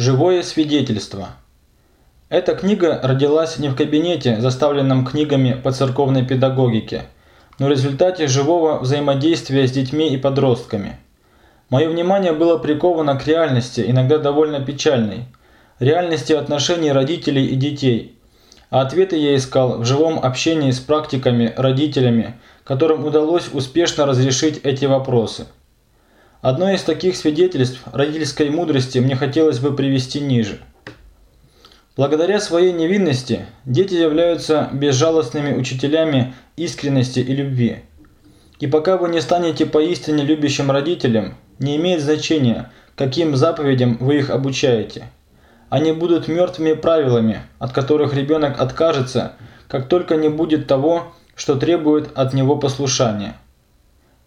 Живое свидетельство. Эта книга родилась не в кабинете, заставленном книгами по церковной педагогике, но в результате живого взаимодействия с детьми и подростками. Мое внимание было приковано к реальности, иногда довольно печальной, реальности отношений родителей и детей. А ответы я искал в живом общении с практиками, родителями, которым удалось успешно разрешить эти вопросы. Одно из таких свидетельств родительской мудрости мне хотелось бы привести ниже. Благодаря своей невинности дети являются безжалостными учителями искренности и любви. И пока вы не станете поистине любящим родителем, не имеет значения, каким заповедям вы их обучаете. Они будут мертвыми правилами, от которых ребенок откажется, как только не будет того, что требует от него послушания.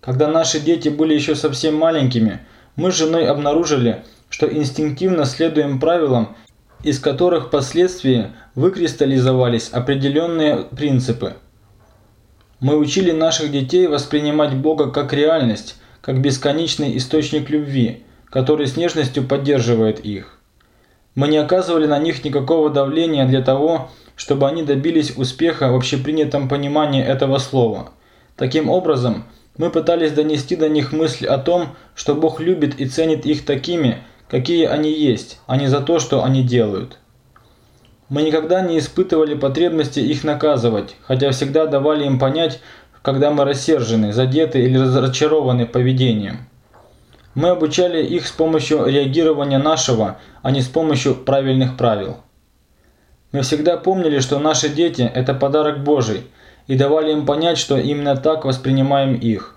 Когда наши дети были еще совсем маленькими, мы с женой обнаружили, что инстинктивно следуем правилам, из которых впоследствии выкристаллизовались определенные принципы. Мы учили наших детей воспринимать Бога как реальность, как бесконечный источник любви, который с нежностью поддерживает их. Мы не оказывали на них никакого давления для того, чтобы они добились успеха в общепринятом понимании этого слова. Таким образом, мы пытались донести до них мысль о том, что Бог любит и ценит их такими, какие они есть, а не за то, что они делают. Мы никогда не испытывали потребности их наказывать, хотя всегда давали им понять, когда мы рассержены, задеты или разочарованы поведением. Мы обучали их с помощью реагирования нашего, а не с помощью правильных правил. Мы всегда помнили, что наши дети – это подарок Божий – и давали им понять, что именно так воспринимаем их.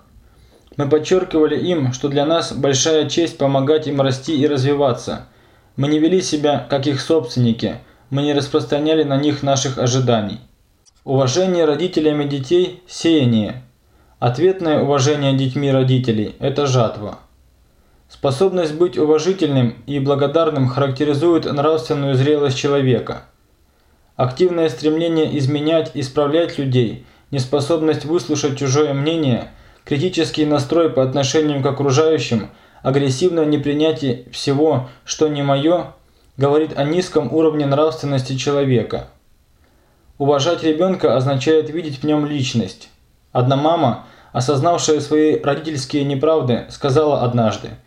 Мы подчеркивали им, что для нас большая честь помогать им расти и развиваться. Мы не вели себя, как их собственники, мы не распространяли на них наших ожиданий. Уважение родителями детей – сеяние. Ответное уважение детьми родителей – это жатва. Способность быть уважительным и благодарным характеризует нравственную зрелость человека – Активное стремление изменять, исправлять людей, неспособность выслушать чужое мнение, критический настрой по отношению к окружающим, агрессивное непринятие всего, что не мое, говорит о низком уровне нравственности человека. Уважать ребенка означает видеть в нем личность. Одна мама, осознавшая свои родительские неправды, сказала однажды –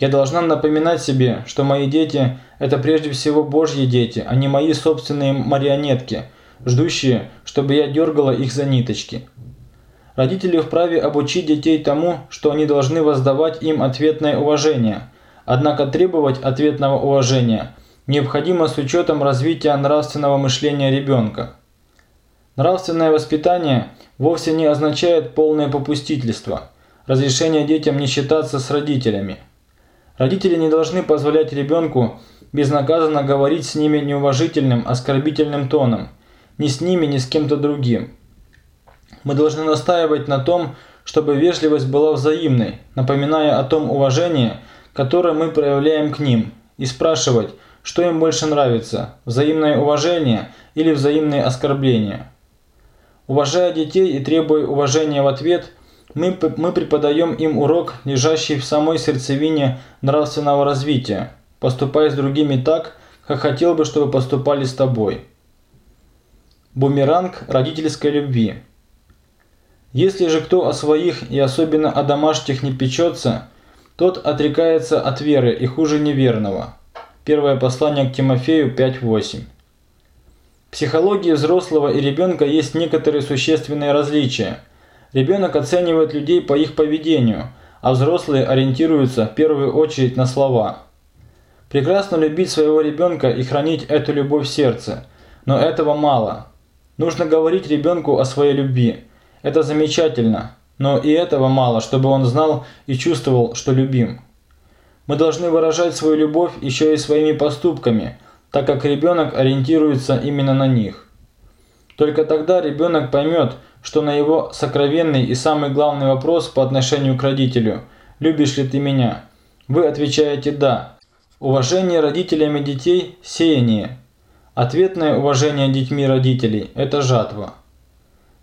я должна напоминать себе, что мои дети – это прежде всего Божьи дети, а не мои собственные марионетки, ждущие, чтобы я дергала их за ниточки. Родители вправе обучить детей тому, что они должны воздавать им ответное уважение, однако требовать ответного уважения необходимо с учетом развития нравственного мышления ребенка. Нравственное воспитание вовсе не означает полное попустительство, разрешение детям не считаться с родителями – Родители не должны позволять ребенку безнаказанно говорить с ними неуважительным, оскорбительным тоном, ни с ними, ни с кем-то другим. Мы должны настаивать на том, чтобы вежливость была взаимной, напоминая о том уважении, которое мы проявляем к ним, и спрашивать, что им больше нравится – взаимное уважение или взаимные оскорбления. Уважая детей и требуя уважения в ответ – мы, мы преподаем им урок, лежащий в самой сердцевине нравственного развития. Поступай с другими так, как хотел бы, чтобы поступали с тобой. Бумеранг родительской любви. Если же кто о своих и особенно о домашних не печется, тот отрекается от веры и хуже неверного. Первое послание к Тимофею 5.8. В психологии взрослого и ребенка есть некоторые существенные различия – Ребенок оценивает людей по их поведению, а взрослые ориентируются в первую очередь на слова. Прекрасно любить своего ребенка и хранить эту любовь в сердце, но этого мало. Нужно говорить ребенку о своей любви. Это замечательно, но и этого мало, чтобы он знал и чувствовал, что любим. Мы должны выражать свою любовь еще и своими поступками, так как ребенок ориентируется именно на них. Только тогда ребенок поймет, что на его сокровенный и самый главный вопрос по отношению к родителю «Любишь ли ты меня?» вы отвечаете «да». Уважение родителями детей – сеяние. Ответное уважение детьми родителей – это жатва.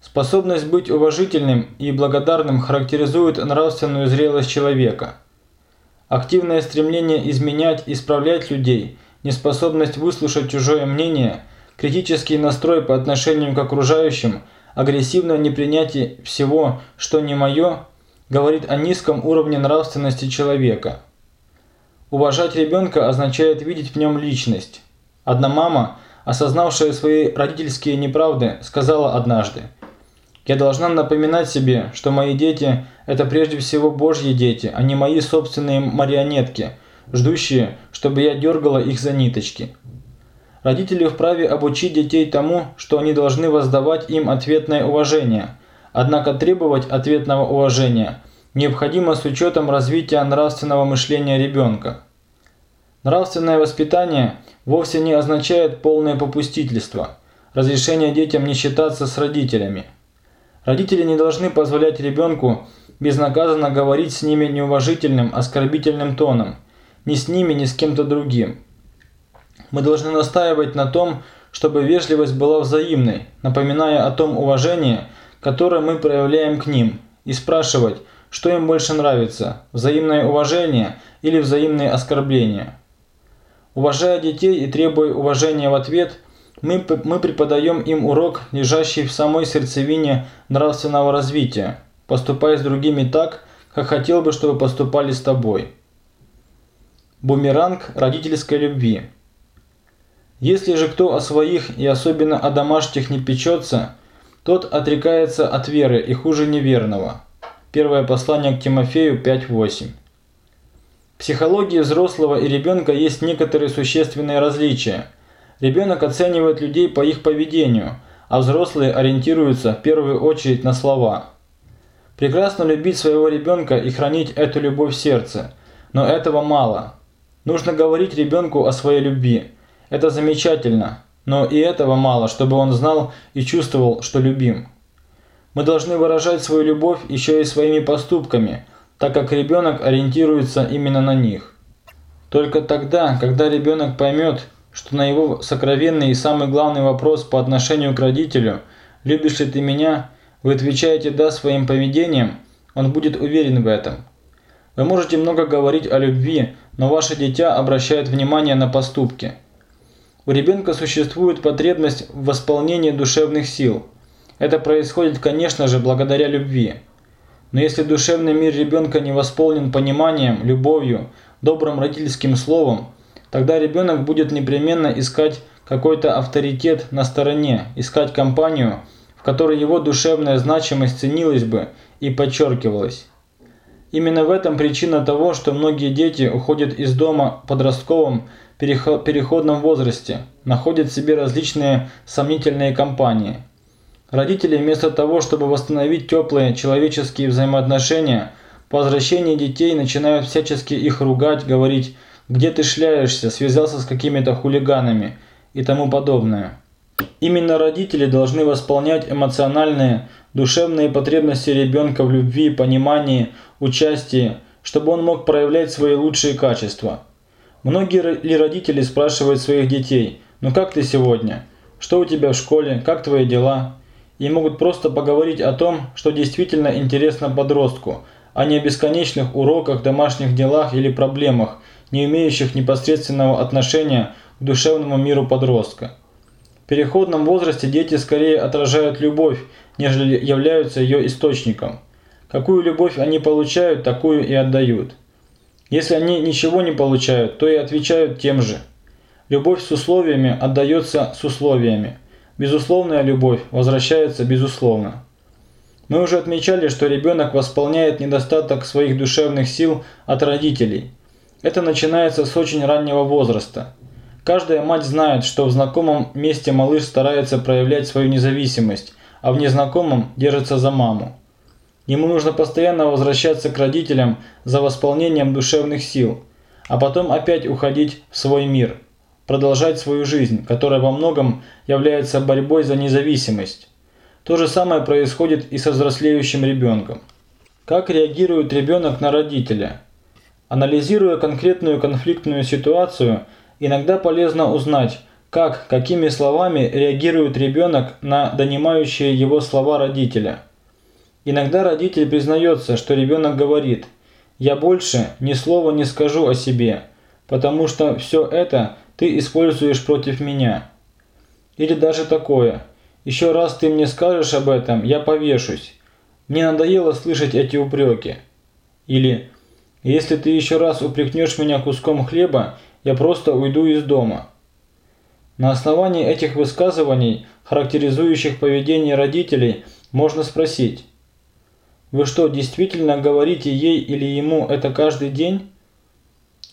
Способность быть уважительным и благодарным характеризует нравственную зрелость человека. Активное стремление изменять, исправлять людей неспособность выслушать чужое мнение, критический настрой по отношению к окружающим, агрессивное непринятие всего, что не мое, говорит о низком уровне нравственности человека. Уважать ребенка означает видеть в нем личность. Одна мама, осознавшая свои родительские неправды, сказала однажды – я должна напоминать себе, что мои дети – это прежде всего Божьи дети, а не мои собственные марионетки, ждущие, чтобы я дергала их за ниточки. Родители вправе обучить детей тому, что они должны воздавать им ответное уважение, однако требовать ответного уважения необходимо с учетом развития нравственного мышления ребенка. Нравственное воспитание вовсе не означает полное попустительство, разрешение детям не считаться с родителями – Родители не должны позволять ребенку безнаказанно говорить с ними неуважительным, оскорбительным тоном, ни с ними, ни с кем-то другим. Мы должны настаивать на том, чтобы вежливость была взаимной, напоминая о том уважении, которое мы проявляем к ним, и спрашивать, что им больше нравится – взаимное уважение или взаимные оскорбления. Уважая детей и требуя уважения в ответ – мы, мы преподаем им урок, лежащий в самой сердцевине нравственного развития, поступая с другими так, как хотел бы, чтобы поступали с тобой. Бумеранг родительской любви. Если же кто о своих и особенно о домашних не печется, тот отрекается от веры и хуже неверного. Первое послание к Тимофею 5.8. В психологии взрослого и ребенка есть некоторые существенные различия – Ребенок оценивает людей по их поведению, а взрослые ориентируются в первую очередь на слова. Прекрасно любить своего ребенка и хранить эту любовь в сердце, но этого мало. Нужно говорить ребенку о своей любви. Это замечательно, но и этого мало, чтобы он знал и чувствовал, что любим. Мы должны выражать свою любовь еще и своими поступками, так как ребенок ориентируется именно на них. Только тогда, когда ребенок поймет, что на его сокровенный и самый главный вопрос по отношению к родителю «Любишь ли ты меня?» вы отвечаете «да» своим поведением, он будет уверен в этом. Вы можете много говорить о любви, но ваше дитя обращает внимание на поступки. У ребенка существует потребность в восполнении душевных сил. Это происходит, конечно же, благодаря любви. Но если душевный мир ребенка не восполнен пониманием, любовью, добрым родительским словом, Тогда ребенок будет непременно искать какой-то авторитет на стороне, искать компанию, в которой его душевная значимость ценилась бы и подчеркивалась. Именно в этом причина того, что многие дети уходят из дома в подростковом переходном возрасте, находят себе различные сомнительные компании. Родители вместо того, чтобы восстановить теплые человеческие взаимоотношения, по возвращении детей начинают всячески их ругать, говорить где ты шляешься, связался с какими-то хулиганами и тому подобное. Именно родители должны восполнять эмоциональные, душевные потребности ребенка в любви, понимании, участии, чтобы он мог проявлять свои лучшие качества. Многие ли родители спрашивают своих детей, ну как ты сегодня? Что у тебя в школе? Как твои дела? И могут просто поговорить о том, что действительно интересно подростку, а не о бесконечных уроках, домашних делах или проблемах, не имеющих непосредственного отношения к душевному миру подростка. В переходном возрасте дети скорее отражают любовь, нежели являются ее источником. Какую любовь они получают, такую и отдают. Если они ничего не получают, то и отвечают тем же. Любовь с условиями отдается с условиями. Безусловная любовь возвращается безусловно. Мы уже отмечали, что ребенок восполняет недостаток своих душевных сил от родителей – это начинается с очень раннего возраста. Каждая мать знает, что в знакомом месте малыш старается проявлять свою независимость, а в незнакомом держится за маму. Ему нужно постоянно возвращаться к родителям за восполнением душевных сил, а потом опять уходить в свой мир, продолжать свою жизнь, которая во многом является борьбой за независимость. То же самое происходит и со взрослеющим ребенком. Как реагирует ребенок на родителя – Анализируя конкретную конфликтную ситуацию, иногда полезно узнать, как, какими словами реагирует ребенок на донимающие его слова родителя. Иногда родитель признается, что ребенок говорит «Я больше ни слова не скажу о себе, потому что все это ты используешь против меня. Или даже такое. Еще раз ты мне скажешь об этом, я повешусь. Мне надоело слышать эти упреки. Или если ты еще раз упрекнешь меня куском хлеба, я просто уйду из дома. На основании этих высказываний, характеризующих поведение родителей, можно спросить, вы что, действительно говорите ей или ему это каждый день?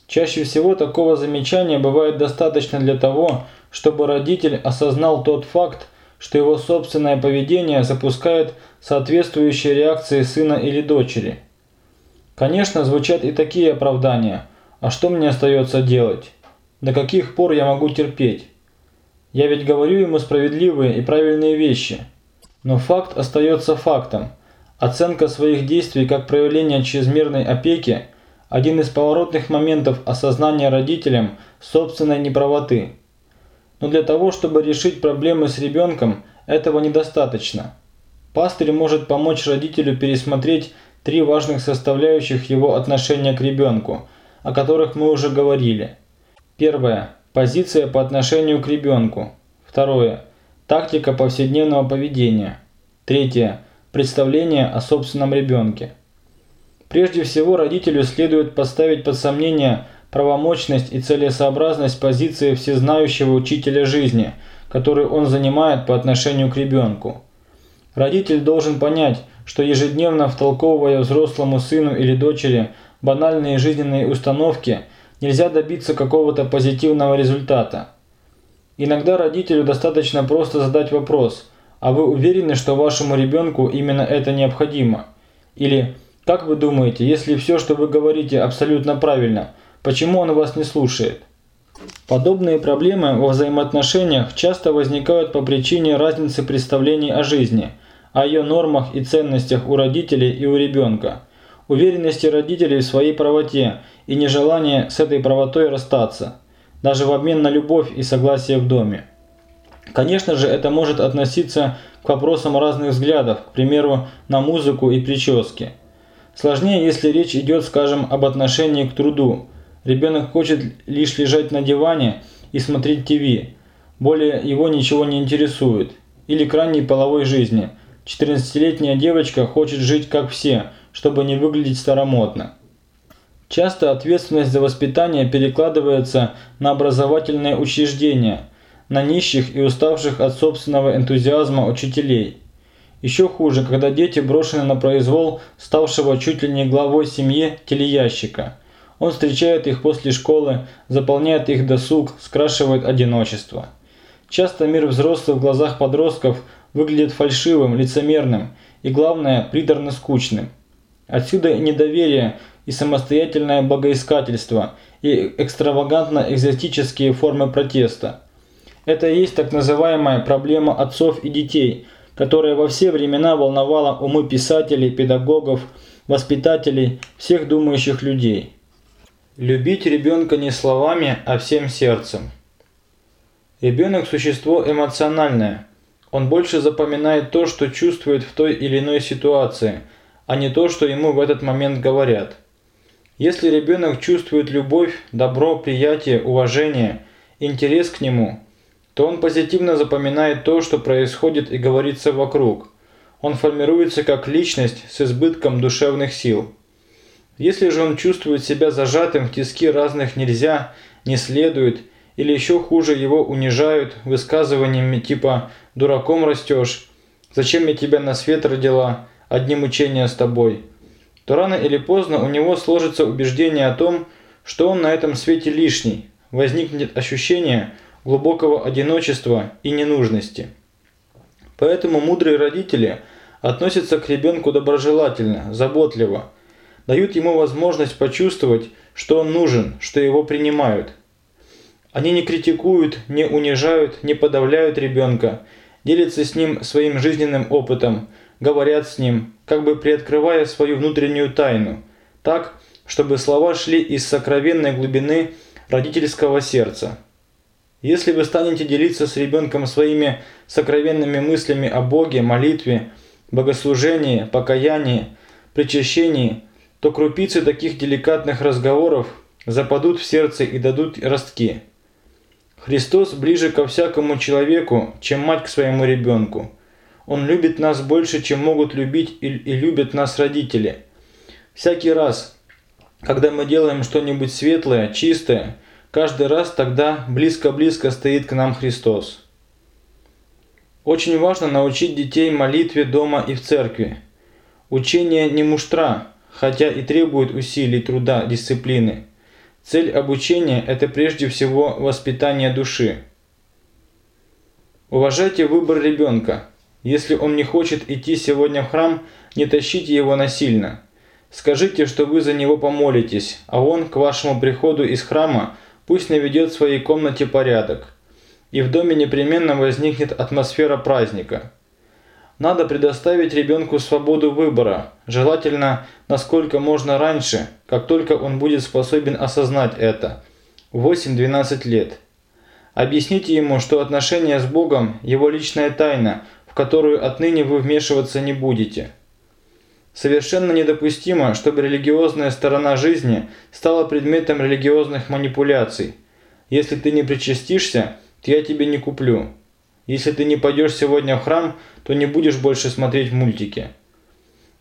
Чаще всего такого замечания бывает достаточно для того, чтобы родитель осознал тот факт, что его собственное поведение запускает соответствующие реакции сына или дочери. Конечно, звучат и такие оправдания. А что мне остается делать? До каких пор я могу терпеть? Я ведь говорю ему справедливые и правильные вещи. Но факт остается фактом. Оценка своих действий как проявление чрезмерной опеки – один из поворотных моментов осознания родителям собственной неправоты. Но для того, чтобы решить проблемы с ребенком, этого недостаточно. Пастырь может помочь родителю пересмотреть три важных составляющих его отношения к ребенку, о которых мы уже говорили. Первое. Позиция по отношению к ребенку. Второе. Тактика повседневного поведения. Третье. Представление о собственном ребенке. Прежде всего, родителю следует поставить под сомнение правомочность и целесообразность позиции всезнающего учителя жизни, которую он занимает по отношению к ребенку. Родитель должен понять, что ежедневно втолковывая взрослому сыну или дочери банальные жизненные установки, нельзя добиться какого-то позитивного результата. Иногда родителю достаточно просто задать вопрос «А вы уверены, что вашему ребенку именно это необходимо?» Или «Как вы думаете, если все, что вы говорите, абсолютно правильно, почему он вас не слушает?» Подобные проблемы во взаимоотношениях часто возникают по причине разницы представлений о жизни – о ее нормах и ценностях у родителей и у ребенка, уверенности родителей в своей правоте и нежелание с этой правотой расстаться, даже в обмен на любовь и согласие в доме. Конечно же, это может относиться к вопросам разных взглядов, к примеру, на музыку и прически. Сложнее, если речь идет, скажем, об отношении к труду. Ребенок хочет лишь лежать на диване и смотреть ТВ, более его ничего не интересует. Или к ранней половой жизни – 14-летняя девочка хочет жить как все, чтобы не выглядеть старомодно. Часто ответственность за воспитание перекладывается на образовательные учреждения, на нищих и уставших от собственного энтузиазма учителей. Еще хуже, когда дети брошены на произвол ставшего чуть ли не главой семьи телеящика. Он встречает их после школы, заполняет их досуг, скрашивает одиночество. Часто мир взрослых в глазах подростков выглядит фальшивым, лицемерным и, главное, приторно скучным. Отсюда недоверие, и самостоятельное богоискательство, и экстравагантно-экзотические формы протеста. Это и есть так называемая проблема отцов и детей, которая во все времена волновала умы писателей, педагогов, воспитателей, всех думающих людей. Любить ребенка не словами, а всем сердцем. Ребенок – существо эмоциональное – он больше запоминает то, что чувствует в той или иной ситуации, а не то, что ему в этот момент говорят. Если ребенок чувствует любовь, добро, приятие, уважение, интерес к нему, то он позитивно запоминает то, что происходит и говорится вокруг. Он формируется как личность с избытком душевных сил. Если же он чувствует себя зажатым в тиски разных «нельзя», «не следует» или еще хуже его унижают высказываниями типа «дураком растешь», «зачем я тебя на свет родила», «одни мучения с тобой», то рано или поздно у него сложится убеждение о том, что он на этом свете лишний, возникнет ощущение глубокого одиночества и ненужности. Поэтому мудрые родители относятся к ребенку доброжелательно, заботливо, дают ему возможность почувствовать, что он нужен, что его принимают – они не критикуют, не унижают, не подавляют ребенка, делятся с ним своим жизненным опытом, говорят с ним, как бы приоткрывая свою внутреннюю тайну, так, чтобы слова шли из сокровенной глубины родительского сердца. Если вы станете делиться с ребенком своими сокровенными мыслями о Боге, молитве, богослужении, покаянии, причащении, то крупицы таких деликатных разговоров западут в сердце и дадут ростки. Христос ближе ко всякому человеку, чем мать к своему ребенку. Он любит нас больше, чем могут любить и, и любят нас родители. Всякий раз, когда мы делаем что-нибудь светлое, чистое, каждый раз тогда близко-близко стоит к нам Христос. Очень важно научить детей молитве дома и в церкви. Учение не муштра, хотя и требует усилий, труда, дисциплины. Цель обучения – это прежде всего воспитание души. Уважайте выбор ребенка. Если он не хочет идти сегодня в храм, не тащите его насильно. Скажите, что вы за него помолитесь, а он к вашему приходу из храма пусть наведет в своей комнате порядок. И в доме непременно возникнет атмосфера праздника. Надо предоставить ребенку свободу выбора, желательно насколько можно раньше, как только он будет способен осознать это, 8-12 лет. Объясните ему, что отношения с Богом – его личная тайна, которую отныне вы вмешиваться не будете. Совершенно недопустимо, чтобы религиозная сторона жизни стала предметом религиозных манипуляций. Если ты не причастишься, то я тебе не куплю. Если ты не пойдешь сегодня в храм, то не будешь больше смотреть мультики.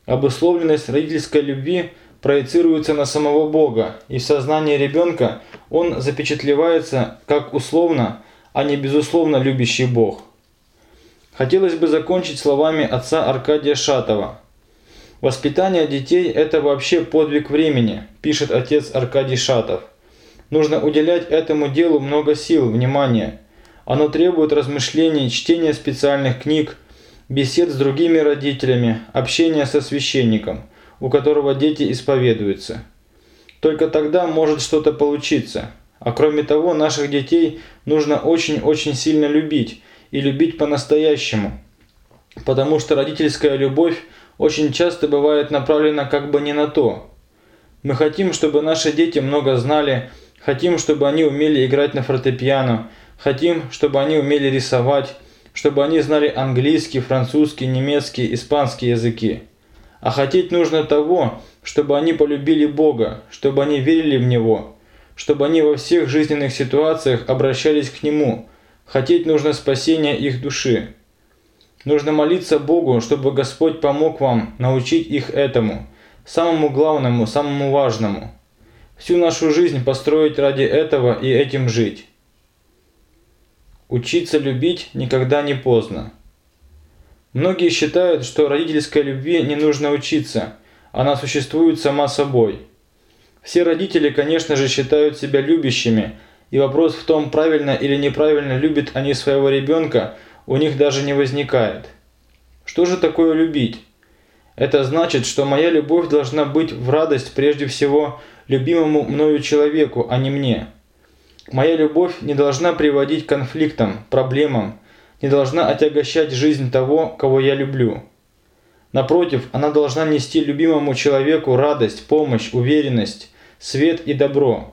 Обусловленность родительской любви проецируется на самого Бога, и в сознании ребенка он запечатлевается как условно, а не безусловно любящий Бог. Хотелось бы закончить словами отца Аркадия Шатова. «Воспитание детей – это вообще подвиг времени», – пишет отец Аркадий Шатов. «Нужно уделять этому делу много сил, внимания. Оно требует размышлений, чтения специальных книг, бесед с другими родителями, общения со священником, у которого дети исповедуются. Только тогда может что-то получиться. А кроме того, наших детей нужно очень-очень сильно любить, и любить по-настоящему. Потому что родительская любовь очень часто бывает направлена как бы не на то. Мы хотим, чтобы наши дети много знали, хотим, чтобы они умели играть на фортепиано, Хотим, чтобы они умели рисовать, чтобы они знали английский, французский, немецкий, испанский языки. А хотеть нужно того, чтобы они полюбили Бога, чтобы они верили в Него, чтобы они во всех жизненных ситуациях обращались к Нему. Хотеть нужно спасения их души. Нужно молиться Богу, чтобы Господь помог вам научить их этому, самому главному, самому важному. Всю нашу жизнь построить ради этого и этим жить. Учиться любить никогда не поздно. Многие считают, что родительской любви не нужно учиться, она существует сама собой. Все родители, конечно же, считают себя любящими, и вопрос в том, правильно или неправильно любят они своего ребенка, у них даже не возникает. Что же такое любить? Это значит, что моя любовь должна быть в радость прежде всего любимому мною человеку, а не мне. Моя любовь не должна приводить к конфликтам, проблемам, не должна отягощать жизнь того, кого я люблю. Напротив, она должна нести любимому человеку радость, помощь, уверенность, свет и добро.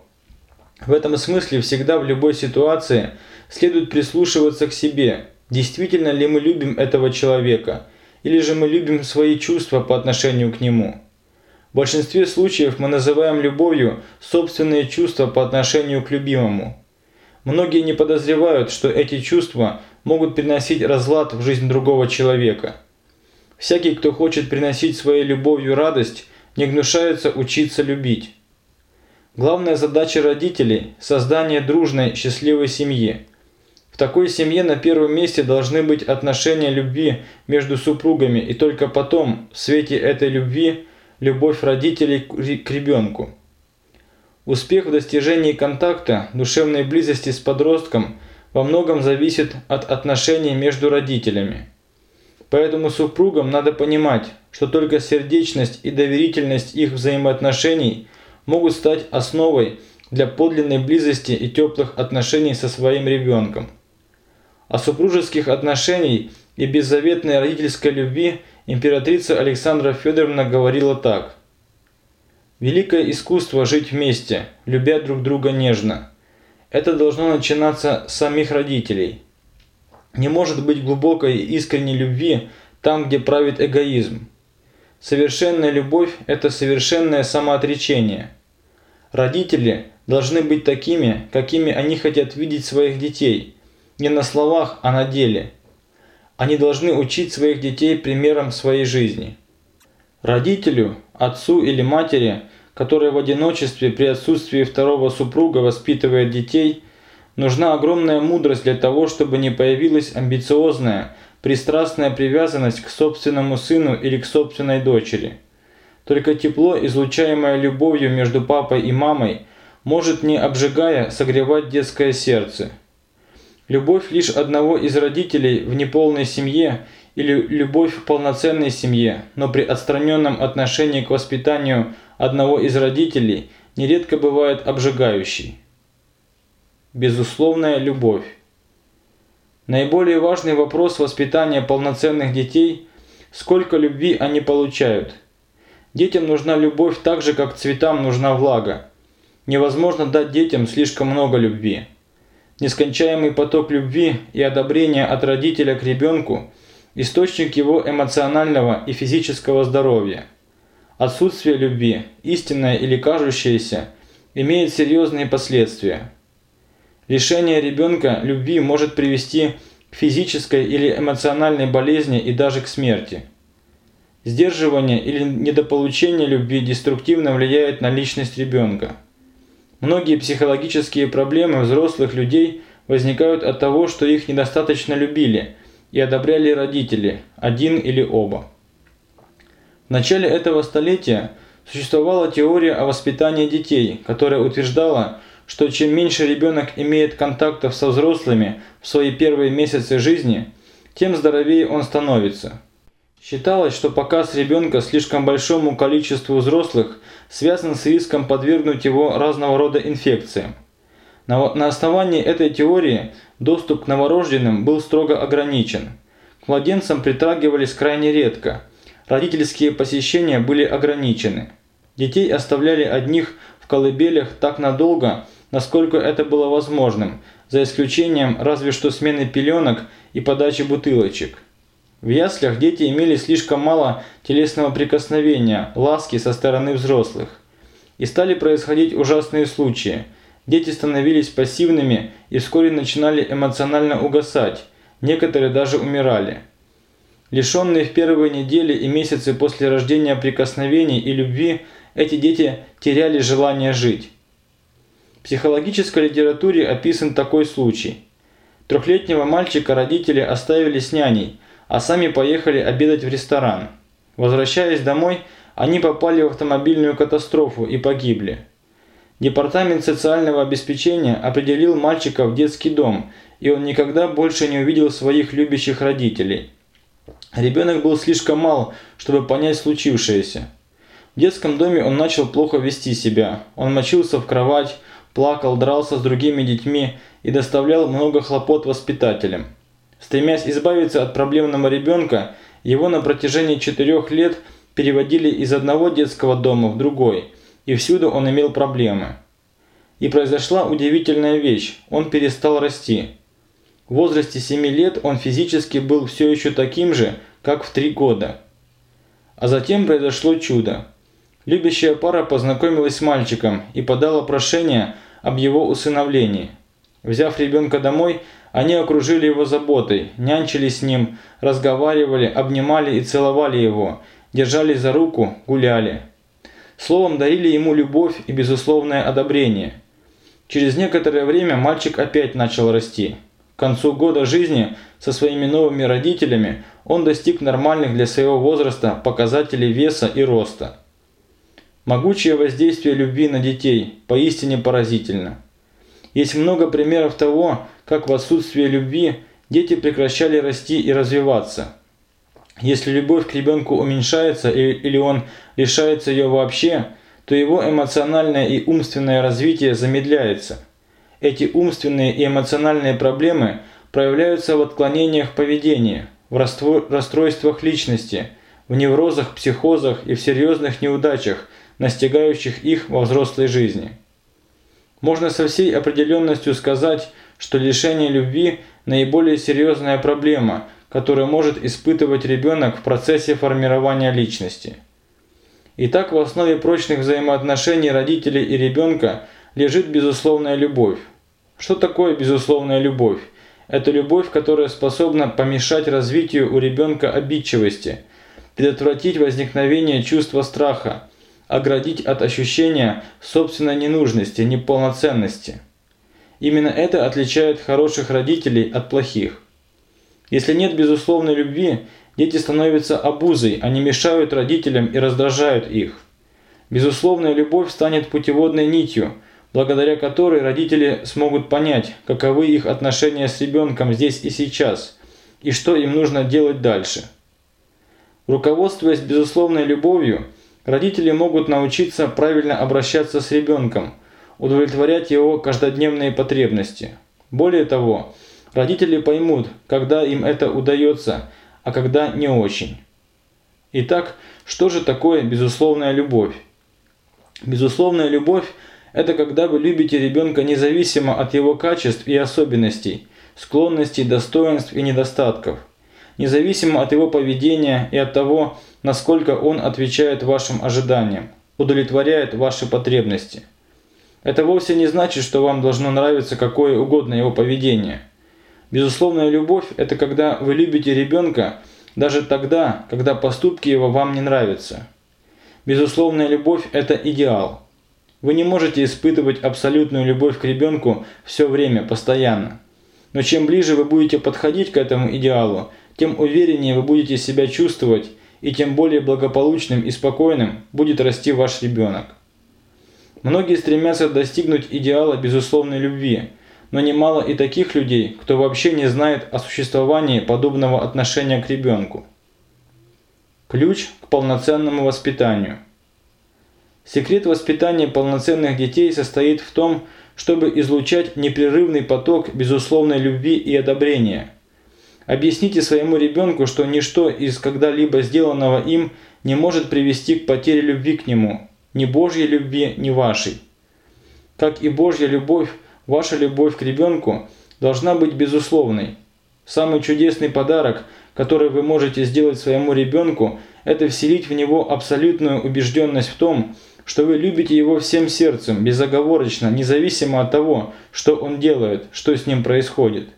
В этом смысле всегда в любой ситуации следует прислушиваться к себе, действительно ли мы любим этого человека, или же мы любим свои чувства по отношению к нему. В большинстве случаев мы называем любовью собственные чувства по отношению к любимому. Многие не подозревают, что эти чувства могут приносить разлад в жизнь другого человека. Всякий, кто хочет приносить своей любовью радость, не гнушается учиться любить. Главная задача родителей – создание дружной, счастливой семьи. В такой семье на первом месте должны быть отношения любви между супругами, и только потом, в свете этой любви, любовь родителей к ребенку. Успех в достижении контакта, душевной близости с подростком во многом зависит от отношений между родителями. Поэтому супругам надо понимать, что только сердечность и доверительность их взаимоотношений могут стать основой для подлинной близости и теплых отношений со своим ребенком. О супружеских отношениях и беззаветной родительской любви императрица Александра Федоровна говорила так. «Великое искусство жить вместе, любя друг друга нежно. Это должно начинаться с самих родителей. Не может быть глубокой и искренней любви там, где правит эгоизм. Совершенная любовь – это совершенное самоотречение. Родители должны быть такими, какими они хотят видеть своих детей, не на словах, а на деле. Они должны учить своих детей примером своей жизни. Родителю, отцу или матери, который в одиночестве при отсутствии второго супруга воспитывает детей, нужна огромная мудрость для того, чтобы не появилась амбициозная, пристрастная привязанность к собственному сыну или к собственной дочери. Только тепло, излучаемое любовью между папой и мамой, может не обжигая согревать детское сердце. Любовь лишь одного из родителей в неполной семье или любовь в полноценной семье, но при отстраненном отношении к воспитанию одного из родителей нередко бывает обжигающей. Безусловная любовь. Наиболее важный вопрос воспитания полноценных детей – сколько любви они получают. Детям нужна любовь так же, как цветам нужна влага. Невозможно дать детям слишком много любви. Нескончаемый поток любви и одобрения от родителя к ребенку – источник его эмоционального и физического здоровья. Отсутствие любви, истинное или кажущееся, имеет серьезные последствия. Лишение ребенка любви может привести к физической или эмоциональной болезни и даже к смерти. Сдерживание или недополучение любви деструктивно влияет на личность ребенка. Многие психологические проблемы взрослых людей возникают от того, что их недостаточно любили и одобряли родители, один или оба. В начале этого столетия существовала теория о воспитании детей, которая утверждала, что чем меньше ребенок имеет контактов со взрослыми в свои первые месяцы жизни, тем здоровее он становится. Считалось, что показ ребенка слишком большому количеству взрослых связан с риском подвергнуть его разного рода инфекциям. На, основании этой теории доступ к новорожденным был строго ограничен. К младенцам притрагивались крайне редко. Родительские посещения были ограничены. Детей оставляли одних в колыбелях так надолго, насколько это было возможным, за исключением разве что смены пеленок и подачи бутылочек. В яслях дети имели слишком мало телесного прикосновения, ласки со стороны взрослых. И стали происходить ужасные случаи. Дети становились пассивными и вскоре начинали эмоционально угасать, некоторые даже умирали. Лишенные в первые недели и месяцы после рождения прикосновений и любви, эти дети теряли желание жить. В психологической литературе описан такой случай. Трехлетнего мальчика родители оставили с няней, а сами поехали обедать в ресторан. Возвращаясь домой, они попали в автомобильную катастрофу и погибли. Департамент социального обеспечения определил мальчика в детский дом, и он никогда больше не увидел своих любящих родителей. Ребенок был слишком мал, чтобы понять случившееся. В детском доме он начал плохо вести себя. Он мочился в кровать, плакал, дрался с другими детьми и доставлял много хлопот воспитателям. Стремясь избавиться от проблемного ребенка, его на протяжении четырех лет переводили из одного детского дома в другой, и всюду он имел проблемы. И произошла удивительная вещь – он перестал расти. В возрасте 7 лет он физически был все еще таким же, как в 3 года. А затем произошло чудо. Любящая пара познакомилась с мальчиком и подала прошение об его усыновлении. Взяв ребенка домой, они окружили его заботой, нянчились с ним, разговаривали, обнимали и целовали его, держали за руку, гуляли. Словом, дарили ему любовь и безусловное одобрение. Через некоторое время мальчик опять начал расти. К концу года жизни со своими новыми родителями он достиг нормальных для своего возраста показателей веса и роста. Могучее воздействие любви на детей поистине поразительно. Есть много примеров того, как в отсутствие любви дети прекращали расти и развиваться. Если любовь к ребенку уменьшается или он лишается ее вообще, то его эмоциональное и умственное развитие замедляется. Эти умственные и эмоциональные проблемы проявляются в отклонениях поведения, в расстройствах личности, в неврозах, психозах и в серьезных неудачах, настигающих их во взрослой жизни. Можно со всей определенностью сказать, что лишение любви – наиболее серьезная проблема, которую может испытывать ребенок в процессе формирования личности. Итак, в основе прочных взаимоотношений родителей и ребенка лежит безусловная любовь. Что такое безусловная любовь? Это любовь, которая способна помешать развитию у ребенка обидчивости, предотвратить возникновение чувства страха, оградить от ощущения собственной ненужности, неполноценности. Именно это отличает хороших родителей от плохих. Если нет безусловной любви, дети становятся обузой, они мешают родителям и раздражают их. Безусловная любовь станет путеводной нитью, благодаря которой родители смогут понять, каковы их отношения с ребенком здесь и сейчас, и что им нужно делать дальше. Руководствуясь безусловной любовью, родители могут научиться правильно обращаться с ребенком, удовлетворять его каждодневные потребности. Более того, родители поймут, когда им это удается, а когда не очень. Итак, что же такое безусловная любовь? Безусловная любовь – это когда вы любите ребенка независимо от его качеств и особенностей, склонностей, достоинств и недостатков, независимо от его поведения и от того, насколько он отвечает вашим ожиданиям, удовлетворяет ваши потребности. Это вовсе не значит, что вам должно нравиться какое угодно его поведение. Безусловная любовь – это когда вы любите ребенка даже тогда, когда поступки его вам не нравятся. Безусловная любовь – это идеал. Вы не можете испытывать абсолютную любовь к ребенку все время, постоянно. Но чем ближе вы будете подходить к этому идеалу, тем увереннее вы будете себя чувствовать и тем более благополучным и спокойным будет расти ваш ребенок. Многие стремятся достигнуть идеала безусловной любви, но немало и таких людей, кто вообще не знает о существовании подобного отношения к ребенку. Ключ к полноценному воспитанию. Секрет воспитания полноценных детей состоит в том, чтобы излучать непрерывный поток безусловной любви и одобрения. Объясните своему ребенку, что ничто из когда-либо сделанного им не может привести к потере любви к нему, ни Божьей любви, ни вашей. Как и Божья любовь, ваша любовь к ребенку должна быть безусловной. Самый чудесный подарок – который вы можете сделать своему ребенку, это вселить в него абсолютную убежденность в том, что вы любите его всем сердцем, безоговорочно, независимо от того, что он делает, что с ним происходит.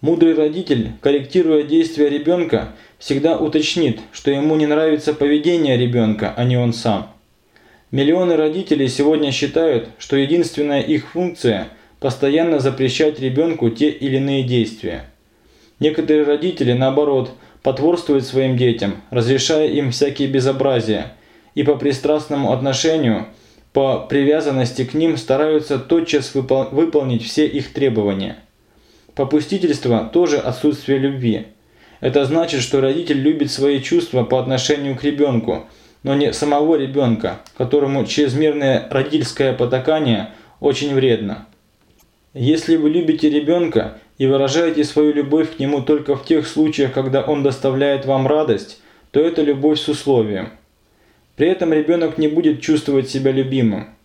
Мудрый родитель, корректируя действия ребенка, всегда уточнит, что ему не нравится поведение ребенка, а не он сам. Миллионы родителей сегодня считают, что единственная их функция – постоянно запрещать ребенку те или иные действия. Некоторые родители, наоборот, потворствуют своим детям, разрешая им всякие безобразия, и по пристрастному отношению, по привязанности к ним стараются тотчас выпол выполнить все их требования. Попустительство – тоже отсутствие любви. Это значит, что родитель любит свои чувства по отношению к ребенку, но не самого ребенка, которому чрезмерное родительское потакание очень вредно. Если вы любите ребенка и выражаете свою любовь к нему только в тех случаях, когда он доставляет вам радость, то это любовь с условием. При этом ребенок не будет чувствовать себя любимым.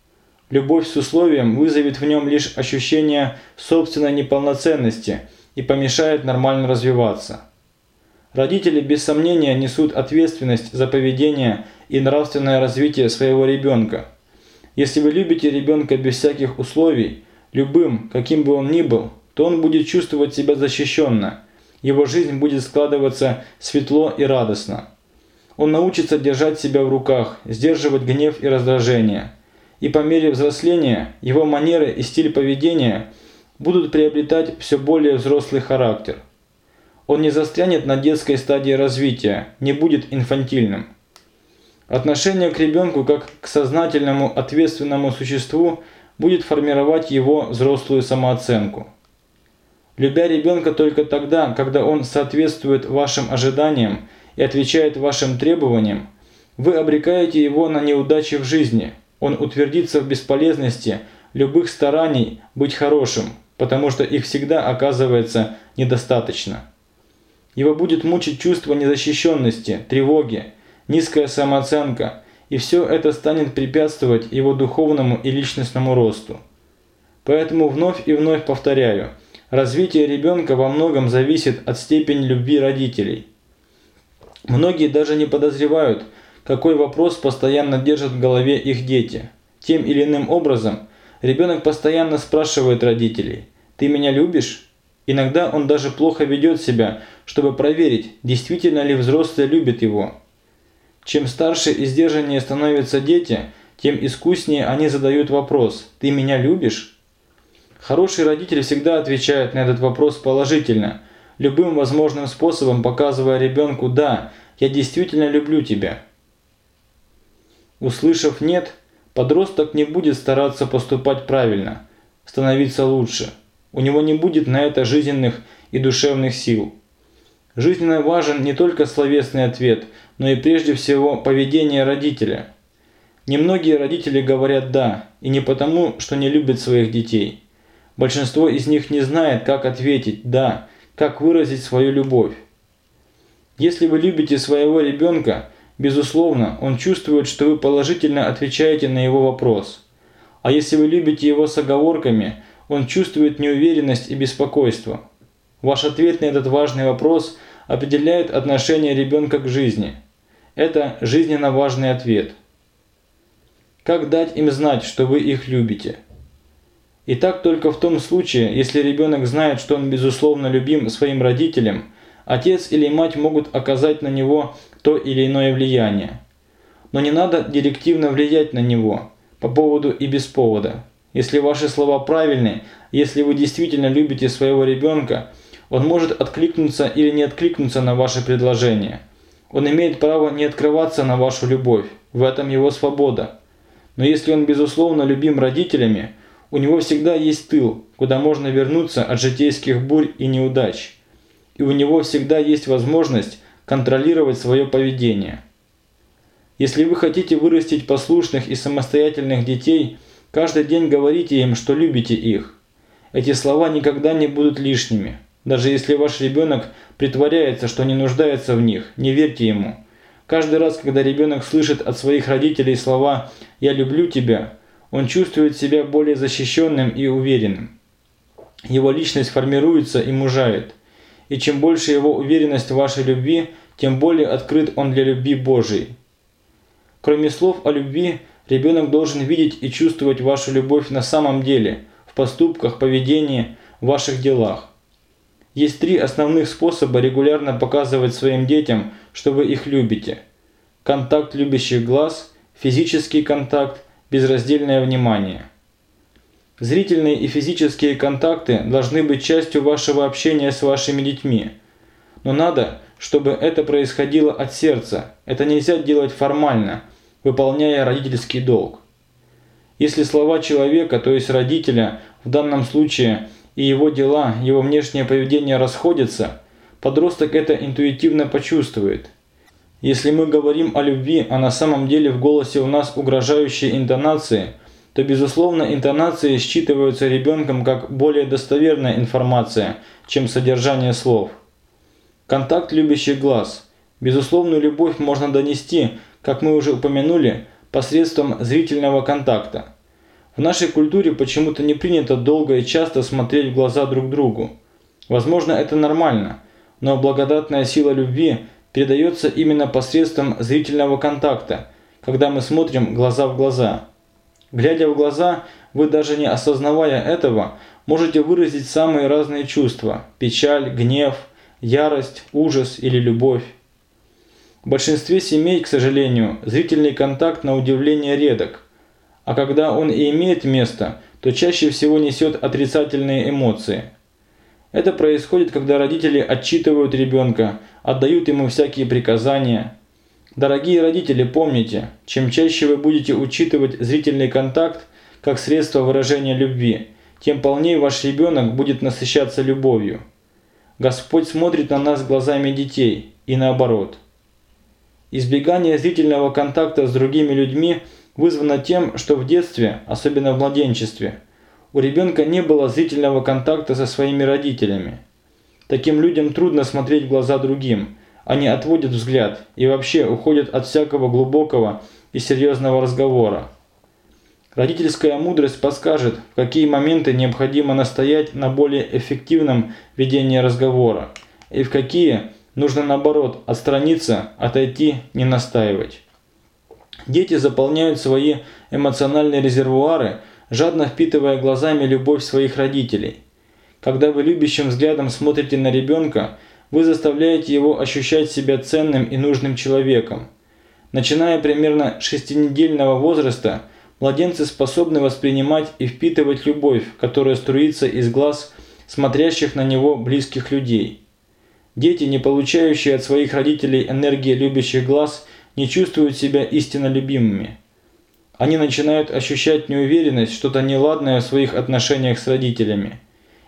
Любовь с условием вызовет в нем лишь ощущение собственной неполноценности и помешает нормально развиваться. Родители без сомнения несут ответственность за поведение и нравственное развитие своего ребенка. Если вы любите ребенка без всяких условий, любым, каким бы он ни был, то он будет чувствовать себя защищенно. Его жизнь будет складываться светло и радостно. Он научится держать себя в руках, сдерживать гнев и раздражение. И по мере взросления его манеры и стиль поведения будут приобретать все более взрослый характер. Он не застрянет на детской стадии развития, не будет инфантильным. Отношение к ребенку как к сознательному ответственному существу будет формировать его взрослую самооценку. Любя ребенка только тогда, когда он соответствует вашим ожиданиям и отвечает вашим требованиям, вы обрекаете его на неудачи в жизни. Он утвердится в бесполезности любых стараний быть хорошим, потому что их всегда оказывается недостаточно. Его будет мучить чувство незащищенности, тревоги, низкая самооценка, и все это станет препятствовать его духовному и личностному росту. Поэтому вновь и вновь повторяю – Развитие ребенка во многом зависит от степени любви родителей. Многие даже не подозревают, какой вопрос постоянно держат в голове их дети. Тем или иным образом Ребенок постоянно спрашивает родителей «Ты меня любишь?». Иногда он даже плохо ведет себя, чтобы проверить, действительно ли взрослые любят его. Чем старше и сдержаннее становятся дети, тем искуснее они задают вопрос «Ты меня любишь?». Хороший родитель всегда отвечает на этот вопрос положительно, любым возможным способом показывая ребенку «Да, я действительно люблю тебя». Услышав «нет», подросток не будет стараться поступать правильно, становиться лучше. У него не будет на это жизненных и душевных сил. Жизненно важен не только словесный ответ, но и прежде всего поведение родителя. Немногие родители говорят «да», и не потому, что не любят своих детей. Большинство из них не знает, как ответить «да», как выразить свою любовь. Если вы любите своего ребенка, безусловно, он чувствует, что вы положительно отвечаете на его вопрос. А если вы любите его с оговорками, он чувствует неуверенность и беспокойство. Ваш ответ на этот важный вопрос определяет отношение ребенка к жизни. Это жизненно важный ответ. Как дать им знать, что вы их любите? И так только в том случае, если ребенок знает, что он безусловно любим своим родителям, отец или мать могут оказать на него то или иное влияние. Но не надо директивно влиять на него, по поводу и без повода. Если ваши слова правильны, если вы действительно любите своего ребенка, он может откликнуться или не откликнуться на ваше предложение. Он имеет право не открываться на вашу любовь, в этом его свобода. Но если он безусловно любим родителями, у него всегда есть тыл, куда можно вернуться от житейских бурь и неудач. И у него всегда есть возможность контролировать свое поведение. Если вы хотите вырастить послушных и самостоятельных детей, каждый день говорите им, что любите их. Эти слова никогда не будут лишними. Даже если ваш ребенок притворяется, что не нуждается в них, не верьте ему. Каждый раз, когда ребенок слышит от своих родителей слова «я люблю тебя», он чувствует себя более защищенным и уверенным. Его личность формируется и мужает. И чем больше его уверенность в вашей любви, тем более открыт он для любви Божией. Кроме слов о любви, ребенок должен видеть и чувствовать вашу любовь на самом деле, в поступках, поведении, в ваших делах. Есть три основных способа регулярно показывать своим детям, что вы их любите. Контакт любящих глаз, физический контакт безраздельное внимание. Зрительные и физические контакты должны быть частью вашего общения с вашими детьми. Но надо, чтобы это происходило от сердца. Это нельзя делать формально, выполняя родительский долг. Если слова человека, то есть родителя, в данном случае и его дела, его внешнее поведение расходятся, подросток это интуитивно почувствует – если мы говорим о любви, а на самом деле в голосе у нас угрожающие интонации, то безусловно интонации считываются ребенком как более достоверная информация, чем содержание слов. Контакт любящих глаз. Безусловную любовь можно донести, как мы уже упомянули, посредством зрительного контакта. В нашей культуре почему-то не принято долго и часто смотреть в глаза друг другу. Возможно, это нормально, но благодатная сила любви – передается именно посредством зрительного контакта, когда мы смотрим глаза в глаза. Глядя в глаза, вы даже не осознавая этого, можете выразить самые разные чувства – печаль, гнев, ярость, ужас или любовь. В большинстве семей, к сожалению, зрительный контакт на удивление редок, а когда он и имеет место, то чаще всего несет отрицательные эмоции – это происходит, когда родители отчитывают ребенка, отдают ему всякие приказания. Дорогие родители, помните, чем чаще вы будете учитывать зрительный контакт как средство выражения любви, тем полнее ваш ребенок будет насыщаться любовью. Господь смотрит на нас глазами детей и наоборот. Избегание зрительного контакта с другими людьми вызвано тем, что в детстве, особенно в младенчестве – у ребенка не было зрительного контакта со своими родителями. Таким людям трудно смотреть в глаза другим. Они отводят взгляд и вообще уходят от всякого глубокого и серьезного разговора. Родительская мудрость подскажет, в какие моменты необходимо настоять на более эффективном ведении разговора, и в какие нужно наоборот отстраниться, отойти, не настаивать. Дети заполняют свои эмоциональные резервуары жадно впитывая глазами любовь своих родителей. Когда вы любящим взглядом смотрите на ребенка, вы заставляете его ощущать себя ценным и нужным человеком. Начиная примерно шестинедельного возраста, младенцы способны воспринимать и впитывать любовь, которая струится из глаз смотрящих на него близких людей. Дети, не получающие от своих родителей энергии любящих глаз, не чувствуют себя истинно любимыми. Они начинают ощущать неуверенность, что-то неладное в своих отношениях с родителями.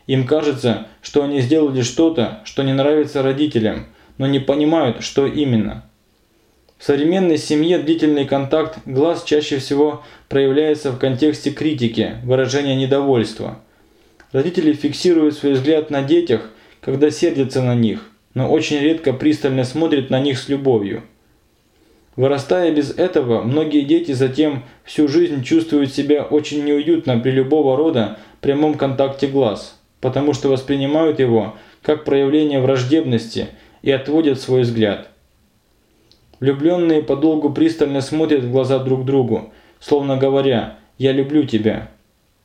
Им кажется, что они сделали что-то, что не нравится родителям, но не понимают, что именно. В современной семье длительный контакт глаз чаще всего проявляется в контексте критики, выражения недовольства. Родители фиксируют свой взгляд на детях, когда сердятся на них, но очень редко пристально смотрят на них с любовью. Вырастая без этого, многие дети затем всю жизнь чувствуют себя очень неуютно при любого рода прямом контакте глаз, потому что воспринимают его как проявление враждебности и отводят свой взгляд. Влюбленные подолгу пристально смотрят в глаза друг другу, словно говоря «я люблю тебя».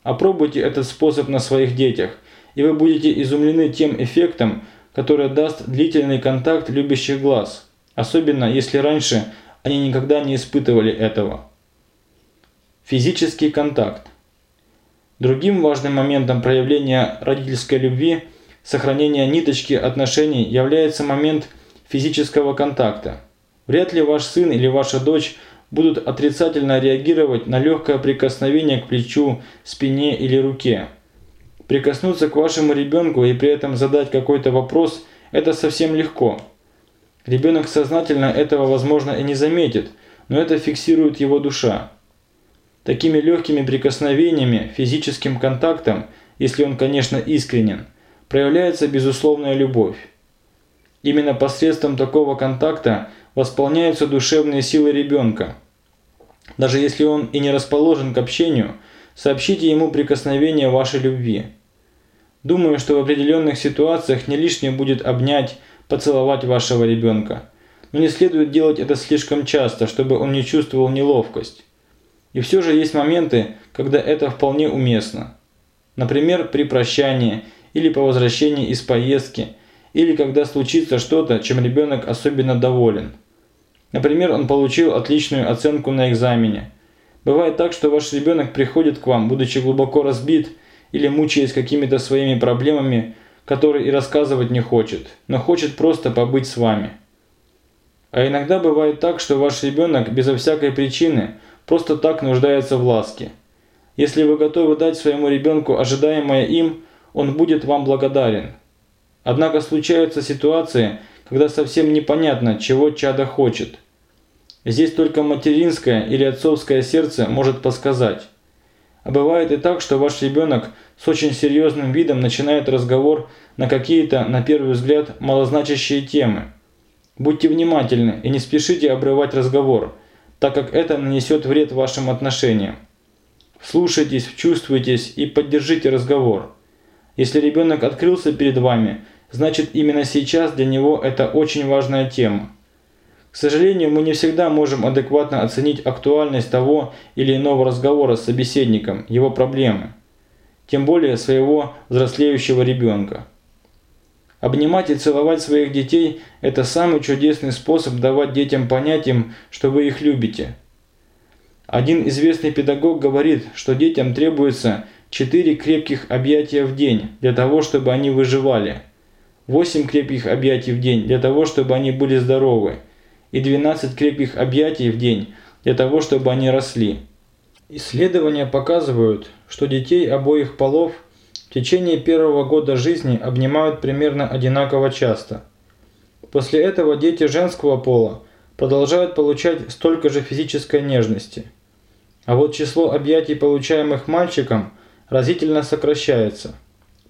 Опробуйте этот способ на своих детях, и вы будете изумлены тем эффектом, который даст длительный контакт любящих глаз, особенно если раньше – они никогда не испытывали этого. Физический контакт. Другим важным моментом проявления родительской любви, сохранения ниточки отношений является момент физического контакта. Вряд ли ваш сын или ваша дочь будут отрицательно реагировать на легкое прикосновение к плечу, спине или руке. Прикоснуться к вашему ребенку и при этом задать какой-то вопрос – это совсем легко – Ребенок сознательно этого, возможно, и не заметит, но это фиксирует его душа. Такими легкими прикосновениями, физическим контактом, если он, конечно, искренен, проявляется безусловная любовь. Именно посредством такого контакта восполняются душевные силы ребенка. Даже если он и не расположен к общению, сообщите ему прикосновение вашей любви. Думаю, что в определенных ситуациях не лишнее будет обнять, поцеловать вашего ребенка. Но не следует делать это слишком часто, чтобы он не чувствовал неловкость. И все же есть моменты, когда это вполне уместно. Например, при прощании или по возвращении из поездки, или когда случится что-то, чем ребенок особенно доволен. Например, он получил отличную оценку на экзамене. Бывает так, что ваш ребенок приходит к вам, будучи глубоко разбит или мучаясь какими-то своими проблемами, который и рассказывать не хочет, но хочет просто побыть с вами. А иногда бывает так, что ваш ребенок безо всякой причины просто так нуждается в ласке. Если вы готовы дать своему ребенку ожидаемое им, он будет вам благодарен. Однако случаются ситуации, когда совсем непонятно, чего чадо хочет. Здесь только материнское или отцовское сердце может подсказать. А бывает и так, что ваш ребенок с очень серьезным видом начинает разговор на какие-то, на первый взгляд, малозначащие темы. Будьте внимательны и не спешите обрывать разговор, так как это нанесет вред вашим отношениям. Вслушайтесь, вчувствуйтесь и поддержите разговор. Если ребенок открылся перед вами, значит именно сейчас для него это очень важная тема. К сожалению, мы не всегда можем адекватно оценить актуальность того или иного разговора с собеседником, его проблемы, тем более своего взрослеющего ребенка. Обнимать и целовать своих детей – это самый чудесный способ давать детям понять им, что вы их любите. Один известный педагог говорит, что детям требуется 4 крепких объятия в день для того, чтобы они выживали, 8 крепких объятий в день для того, чтобы они были здоровы – и 12 крепких объятий в день для того, чтобы они росли. Исследования показывают, что детей обоих полов в течение первого года жизни обнимают примерно одинаково часто. После этого дети женского пола продолжают получать столько же физической нежности. А вот число объятий, получаемых мальчиком, разительно сокращается.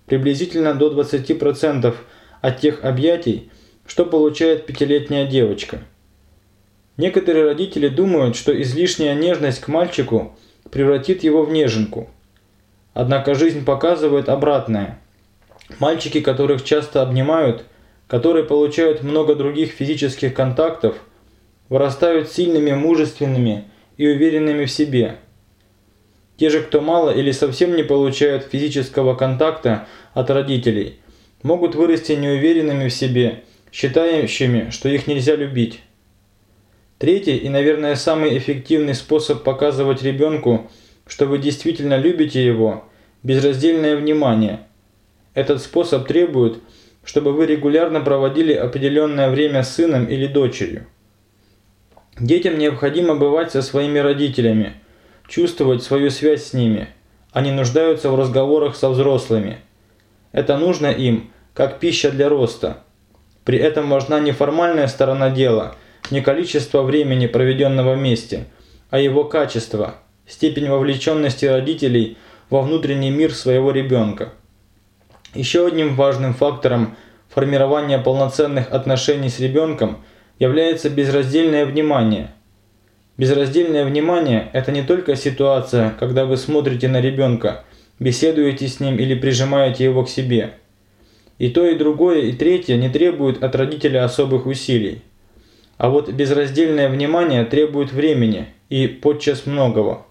Приблизительно до 20% от тех объятий, что получает пятилетняя девочка. Некоторые родители думают, что излишняя нежность к мальчику превратит его в неженку. Однако жизнь показывает обратное. Мальчики, которых часто обнимают, которые получают много других физических контактов, вырастают сильными, мужественными и уверенными в себе. Те же, кто мало или совсем не получают физического контакта от родителей, могут вырасти неуверенными в себе, считающими, что их нельзя любить. Третий и, наверное, самый эффективный способ показывать ребенку, что вы действительно любите его – безраздельное внимание. Этот способ требует, чтобы вы регулярно проводили определенное время с сыном или дочерью. Детям необходимо бывать со своими родителями, чувствовать свою связь с ними. Они нуждаются в разговорах со взрослыми. Это нужно им, как пища для роста. При этом важна не формальная сторона дела, не количество времени, проведенного вместе, а его качество, степень вовлеченности родителей во внутренний мир своего ребенка. Еще одним важным фактором формирования полноценных отношений с ребенком – является безраздельное внимание. Безраздельное внимание – это не только ситуация, когда вы смотрите на ребенка, беседуете с ним или прижимаете его к себе. И то, и другое, и третье не требует от родителя особых усилий. А вот безраздельное внимание требует времени и подчас многого.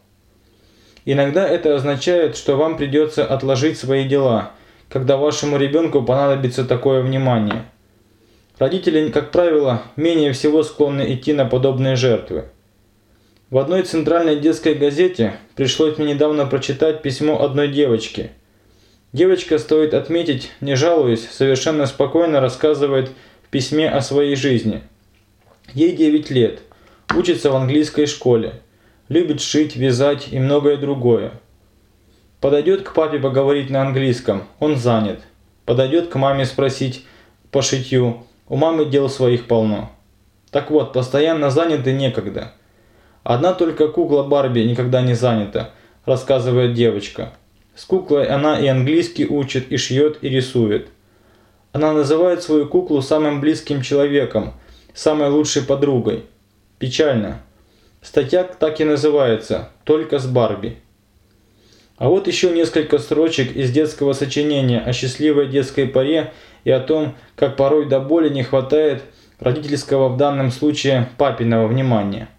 Иногда это означает, что вам придется отложить свои дела, когда вашему ребенку понадобится такое внимание – Родители, как правило, менее всего склонны идти на подобные жертвы. В одной центральной детской газете пришлось мне недавно прочитать письмо одной девочки. Девочка, стоит отметить, не жалуясь, совершенно спокойно рассказывает в письме о своей жизни. Ей 9 лет, учится в английской школе, любит шить, вязать и многое другое. Подойдет к папе поговорить на английском, он занят. Подойдет к маме спросить по шитью, у мамы дел своих полно. Так вот, постоянно заняты некогда. Одна только кукла Барби никогда не занята, рассказывает девочка. С куклой она и английский учит, и шьет, и рисует. Она называет свою куклу самым близким человеком, самой лучшей подругой. Печально. Статья так и называется «Только с Барби». А вот еще несколько строчек из детского сочинения о счастливой детской паре и о том, как порой до боли не хватает родительского в данном случае папиного внимания.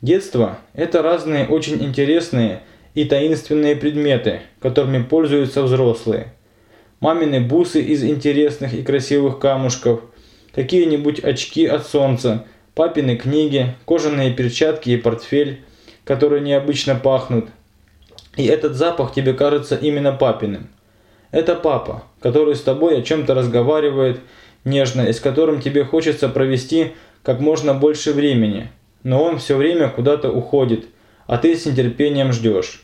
Детство – это разные очень интересные и таинственные предметы, которыми пользуются взрослые. Мамины бусы из интересных и красивых камушков, какие-нибудь очки от солнца, папины книги, кожаные перчатки и портфель, которые необычно пахнут – и этот запах тебе кажется именно папиным. Это папа, который с тобой о чем-то разговаривает нежно и с которым тебе хочется провести как можно больше времени, но он все время куда-то уходит, а ты с нетерпением ждешь.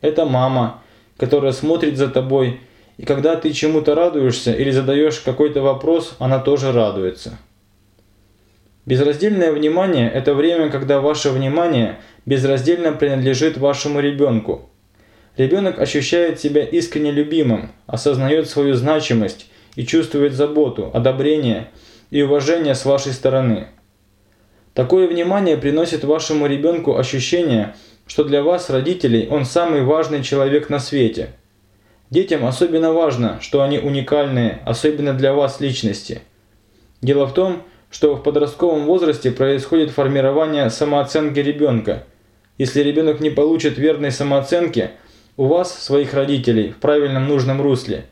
Это мама, которая смотрит за тобой, и когда ты чему-то радуешься или задаешь какой-то вопрос, она тоже радуется. Безраздельное внимание – это время, когда ваше внимание безраздельно принадлежит вашему ребенку. Ребенок ощущает себя искренне любимым, осознает свою значимость и чувствует заботу, одобрение и уважение с вашей стороны. Такое внимание приносит вашему ребенку ощущение, что для вас, родителей, он самый важный человек на свете. Детям особенно важно, что они уникальные, особенно для вас личности. Дело в том, что в подростковом возрасте происходит формирование самооценки ребенка. Если ребенок не получит верной самооценки, у вас, своих родителей, в правильном нужном русле.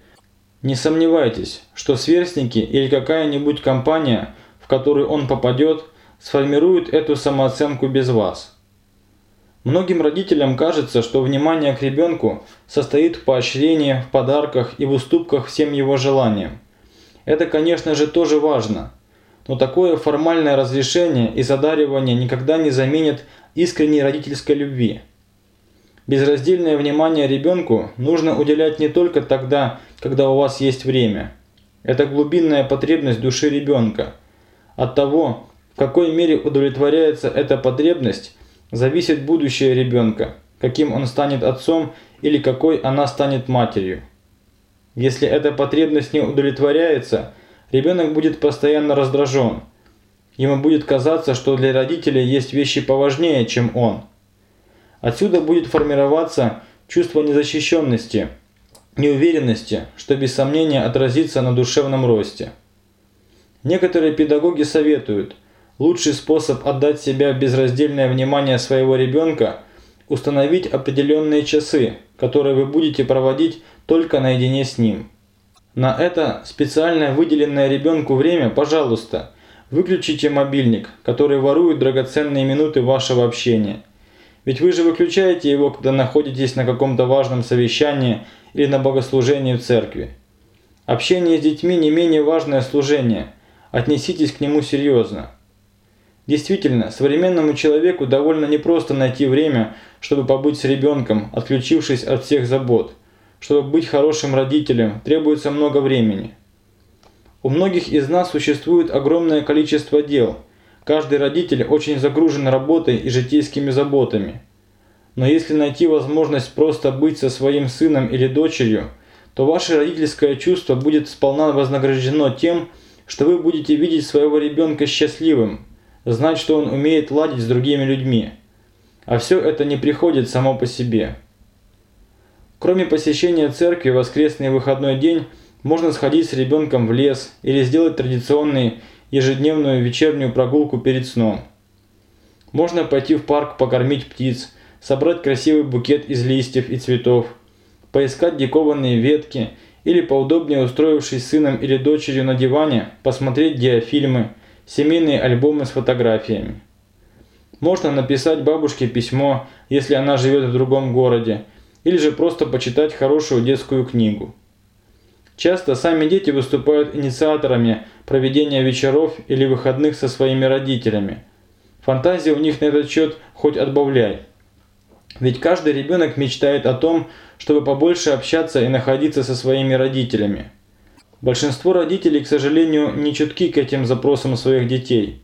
Не сомневайтесь, что сверстники или какая-нибудь компания, в которую он попадет, сформируют эту самооценку без вас. Многим родителям кажется, что внимание к ребенку состоит в поощрении, в подарках и в уступках всем его желаниям. Это, конечно же, тоже важно – но такое формальное разрешение и задаривание никогда не заменит искренней родительской любви. Безраздельное внимание ребенку нужно уделять не только тогда, когда у вас есть время. Это глубинная потребность души ребенка. От того, в какой мере удовлетворяется эта потребность, зависит будущее ребенка, каким он станет отцом или какой она станет матерью. Если эта потребность не удовлетворяется – Ребенок будет постоянно раздражен. Ему будет казаться, что для родителей есть вещи поважнее, чем он. Отсюда будет формироваться чувство незащищенности, неуверенности, что без сомнения отразится на душевном росте. Некоторые педагоги советуют, лучший способ отдать себя безраздельное внимание своего ребенка – установить определенные часы, которые вы будете проводить только наедине с ним. На это специальное выделенное ребенку время, пожалуйста, выключите мобильник, который ворует драгоценные минуты вашего общения. Ведь вы же выключаете его, когда находитесь на каком-то важном совещании или на богослужении в церкви. Общение с детьми не менее важное служение. Отнеситесь к нему серьезно. Действительно, современному человеку довольно непросто найти время, чтобы побыть с ребенком, отключившись от всех забот. Чтобы быть хорошим родителем, требуется много времени. У многих из нас существует огромное количество дел. Каждый родитель очень загружен работой и житейскими заботами. Но если найти возможность просто быть со своим сыном или дочерью, то ваше родительское чувство будет сполна вознаграждено тем, что вы будете видеть своего ребенка счастливым, знать, что он умеет ладить с другими людьми. А все это не приходит само по себе. Кроме посещения церкви в воскресный выходной день, можно сходить с ребенком в лес или сделать традиционную ежедневную вечернюю прогулку перед сном. Можно пойти в парк покормить птиц, собрать красивый букет из листьев и цветов, поискать дикованные ветки или поудобнее устроившись сыном или дочерью на диване, посмотреть диафильмы – семейные альбомы с фотографиями. Можно написать бабушке письмо, если она живет в другом городе, или же просто почитать хорошую детскую книгу. Часто сами дети выступают инициаторами проведения вечеров или выходных со своими родителями. Фантазия у них на этот счет хоть отбавляй. Ведь каждый ребенок мечтает о том, чтобы побольше общаться и находиться со своими родителями. Большинство родителей, к сожалению, не чутки к этим запросам своих детей.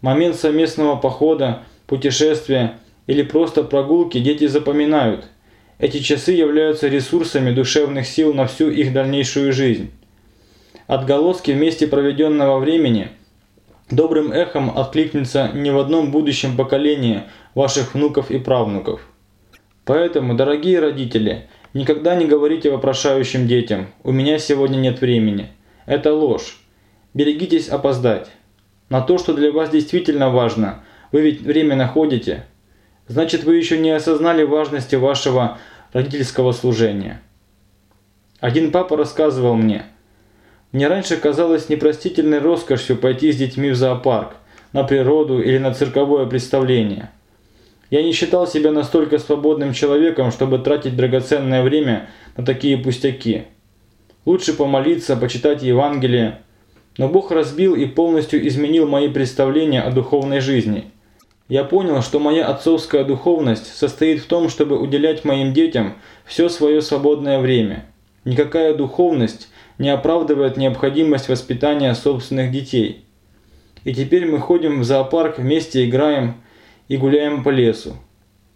Момент совместного похода, путешествия или просто прогулки дети запоминают. Эти часы являются ресурсами душевных сил на всю их дальнейшую жизнь. Отголоски вместе проведенного времени добрым эхом откликнется не в одном будущем поколении ваших внуков и правнуков. Поэтому, дорогие родители, Никогда не говорите вопрошающим детям «У меня сегодня нет времени». Это ложь. Берегитесь опоздать. На то, что для вас действительно важно, вы ведь время находите. Значит, вы еще не осознали важности вашего родительского служения. Один папа рассказывал мне. Мне раньше казалось непростительной роскошью пойти с детьми в зоопарк, на природу или на цирковое представление – я не считал себя настолько свободным человеком, чтобы тратить драгоценное время на такие пустяки. Лучше помолиться, почитать Евангелие. Но Бог разбил и полностью изменил мои представления о духовной жизни. Я понял, что моя отцовская духовность состоит в том, чтобы уделять моим детям все свое свободное время. Никакая духовность не оправдывает необходимость воспитания собственных детей. И теперь мы ходим в зоопарк, вместе играем, и гуляем по лесу.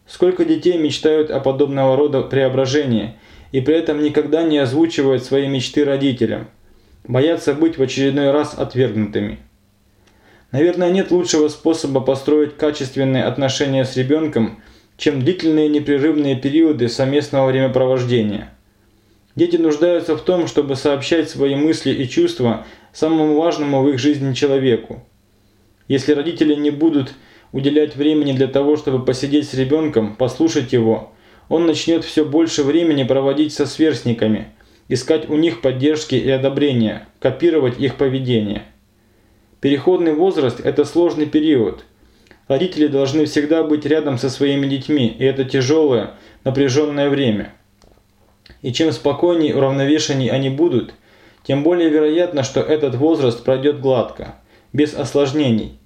Сколько детей мечтают о подобного рода преображении и при этом никогда не озвучивают свои мечты родителям, боятся быть в очередной раз отвергнутыми. Наверное, нет лучшего способа построить качественные отношения с ребенком, чем длительные непрерывные периоды совместного времяпровождения. Дети нуждаются в том, чтобы сообщать свои мысли и чувства самому важному в их жизни человеку. Если родители не будут уделять времени для того, чтобы посидеть с ребенком, послушать его, он начнет все больше времени проводить со сверстниками, искать у них поддержки и одобрения, копировать их поведение. Переходный возраст – это сложный период. Родители должны всегда быть рядом со своими детьми, и это тяжелое, напряженное время. И чем спокойнее и уравновешенней они будут, тем более вероятно, что этот возраст пройдет гладко, без осложнений –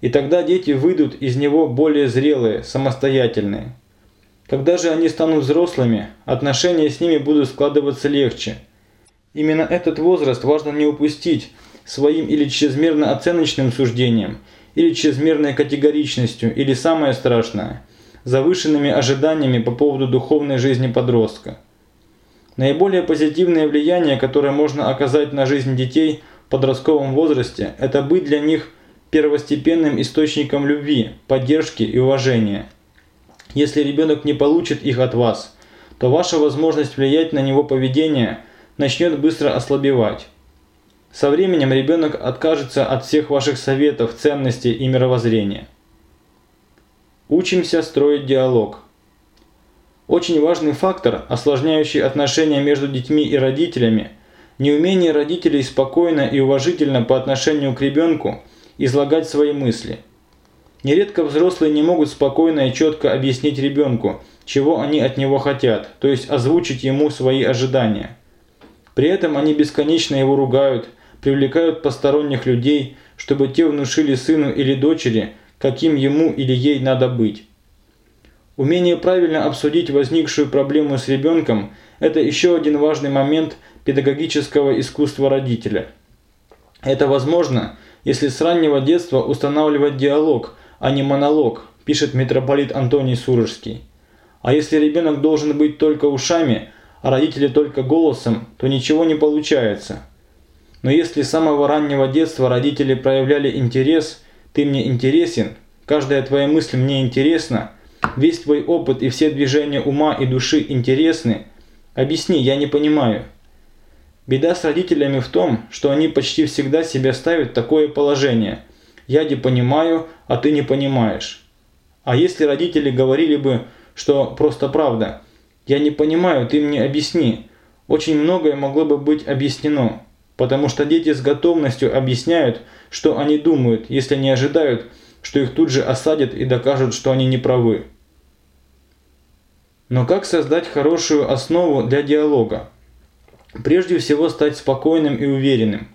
и тогда дети выйдут из него более зрелые, самостоятельные. Когда же они станут взрослыми, отношения с ними будут складываться легче. Именно этот возраст важно не упустить своим или чрезмерно оценочным суждением, или чрезмерной категоричностью, или самое страшное – завышенными ожиданиями по поводу духовной жизни подростка. Наиболее позитивное влияние, которое можно оказать на жизнь детей в подростковом возрасте – это быть для них – первостепенным источником любви, поддержки и уважения. Если ребенок не получит их от вас, то ваша возможность влиять на него поведение начнет быстро ослабевать. Со временем ребенок откажется от всех ваших советов, ценностей и мировоззрения. Учимся строить диалог. Очень важный фактор, осложняющий отношения между детьми и родителями – неумение родителей спокойно и уважительно по отношению к ребенку излагать свои мысли. Нередко взрослые не могут спокойно и четко объяснить ребенку, чего они от него хотят, то есть озвучить ему свои ожидания. При этом они бесконечно его ругают, привлекают посторонних людей, чтобы те внушили сыну или дочери, каким ему или ей надо быть. Умение правильно обсудить возникшую проблему с ребенком – это еще один важный момент педагогического искусства родителя. Это возможно, если с раннего детства устанавливать диалог, а не монолог, пишет митрополит Антоний Сурожский. А если ребенок должен быть только ушами, а родители только голосом, то ничего не получается. Но если с самого раннего детства родители проявляли интерес, ты мне интересен, каждая твоя мысль мне интересна, весь твой опыт и все движения ума и души интересны, объясни, я не понимаю. Беда с родителями в том, что они почти всегда себя ставят в такое положение. Я не понимаю, а ты не понимаешь. А если родители говорили бы, что просто правда, я не понимаю, ты мне объясни, очень многое могло бы быть объяснено потому что дети с готовностью объясняют, что они думают, если не ожидают, что их тут же осадят и докажут, что они не правы. Но как создать хорошую основу для диалога? Прежде всего стать спокойным и уверенным.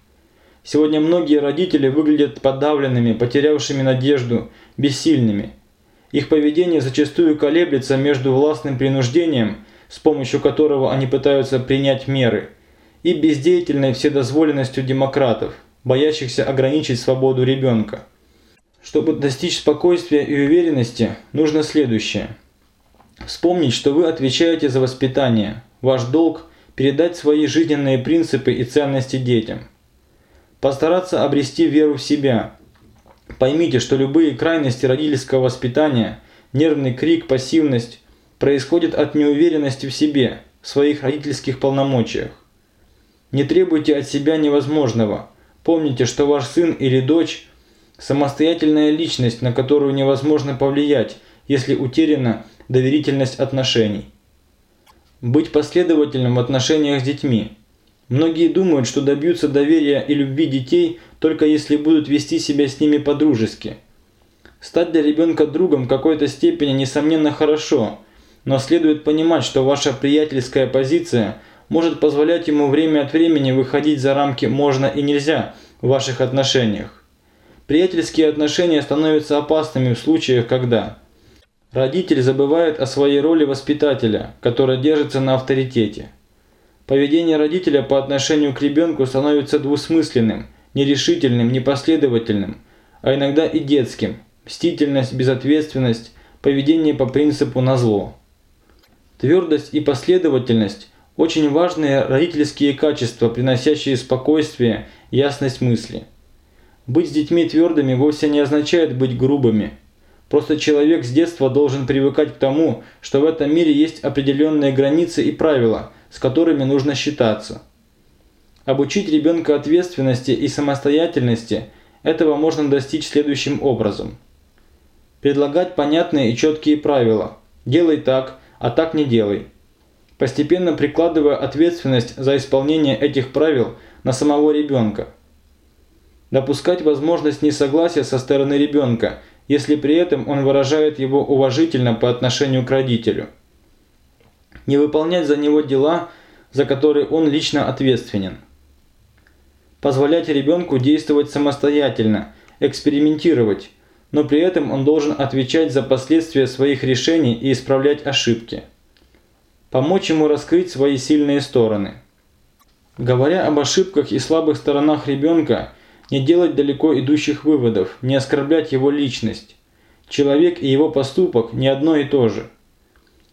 Сегодня многие родители выглядят подавленными, потерявшими надежду, бессильными. Их поведение зачастую колеблется между властным принуждением, с помощью которого они пытаются принять меры – и бездеятельной вседозволенностью демократов, боящихся ограничить свободу ребенка. Чтобы достичь спокойствия и уверенности, нужно следующее. Вспомнить, что вы отвечаете за воспитание. Ваш долг – передать свои жизненные принципы и ценности детям. Постараться обрести веру в себя. Поймите, что любые крайности родительского воспитания, нервный крик, пассивность – происходят от неуверенности в себе, в своих родительских полномочиях. Не требуйте от себя невозможного. Помните, что ваш сын или дочь – самостоятельная личность, на которую невозможно повлиять, если утеряна доверительность отношений. Быть последовательным в отношениях с детьми. Многие думают, что добьются доверия и любви детей только если будут вести себя с ними по-дружески. Стать для ребенка другом в какой-то степени несомненно хорошо, но следует понимать, что ваша приятельская позиция – может позволять ему время от времени выходить за рамки «можно» и «нельзя» в ваших отношениях. Приятельские отношения становятся опасными в случаях, когда родитель забывает о своей роли воспитателя, которая держится на авторитете. Поведение родителя по отношению к ребенку становится двусмысленным, нерешительным, непоследовательным, а иногда и детским. Мстительность, безответственность, поведение по принципу «назло». Твердость и последовательность очень важные родительские качества, приносящие спокойствие ясность мысли. Быть с детьми твердыми вовсе не означает быть грубыми. Просто человек с детства должен привыкать к тому, что в этом мире есть определенные границы и правила, с которыми нужно считаться. Обучить ребенка ответственности и самостоятельности – этого можно достичь следующим образом. Предлагать понятные и четкие правила. Делай так, а так не делай постепенно прикладывая ответственность за исполнение этих правил на самого ребенка. Допускать возможность несогласия со стороны ребенка, если при этом он выражает его уважительно по отношению к родителю. Не выполнять за него дела, за которые он лично ответственен. Позволять ребенку действовать самостоятельно, экспериментировать, но при этом он должен отвечать за последствия своих решений и исправлять ошибки помочь ему раскрыть свои сильные стороны. Говоря об ошибках и слабых сторонах ребенка, не делать далеко идущих выводов, не оскорблять его личность. Человек и его поступок не одно и то же.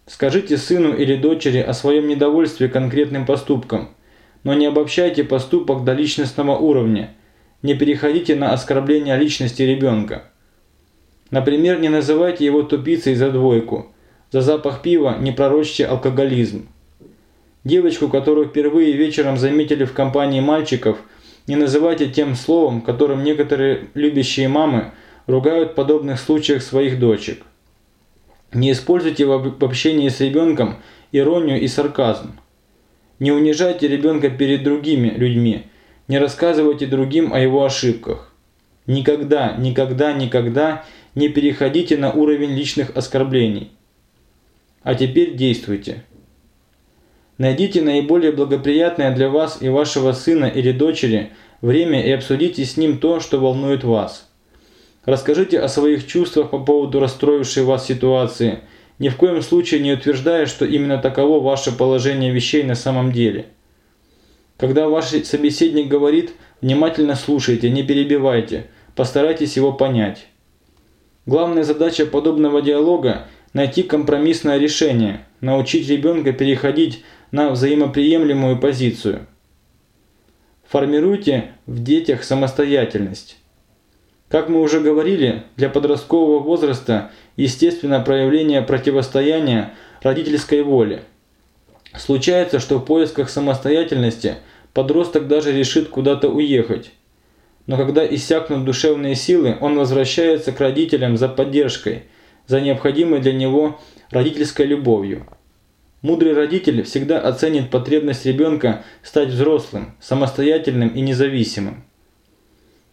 Скажите сыну или дочери о своем недовольстве конкретным поступком, но не обобщайте поступок до личностного уровня, не переходите на оскорбление личности ребенка. Например, не называйте его тупицей за двойку – за запах пива не пророчьте алкоголизм. Девочку, которую впервые вечером заметили в компании мальчиков, не называйте тем словом, которым некоторые любящие мамы ругают в подобных случаях своих дочек. Не используйте в общении с ребенком иронию и сарказм. Не унижайте ребенка перед другими людьми, не рассказывайте другим о его ошибках. Никогда, никогда, никогда не переходите на уровень личных оскорблений. А теперь действуйте. Найдите наиболее благоприятное для вас и вашего сына или дочери время и обсудите с ним то, что волнует вас. Расскажите о своих чувствах по поводу расстроившей вас ситуации, ни в коем случае не утверждая, что именно таково ваше положение вещей на самом деле. Когда ваш собеседник говорит, внимательно слушайте, не перебивайте, постарайтесь его понять. Главная задача подобного диалога – найти компромиссное решение, научить ребенка переходить на взаимоприемлемую позицию. Формируйте в детях самостоятельность. Как мы уже говорили, для подросткового возраста естественно проявление противостояния родительской воле. Случается, что в поисках самостоятельности подросток даже решит куда-то уехать. Но когда иссякнут душевные силы, он возвращается к родителям за поддержкой, за необходимой для него родительской любовью. Мудрый родитель всегда оценит потребность ребенка стать взрослым, самостоятельным и независимым.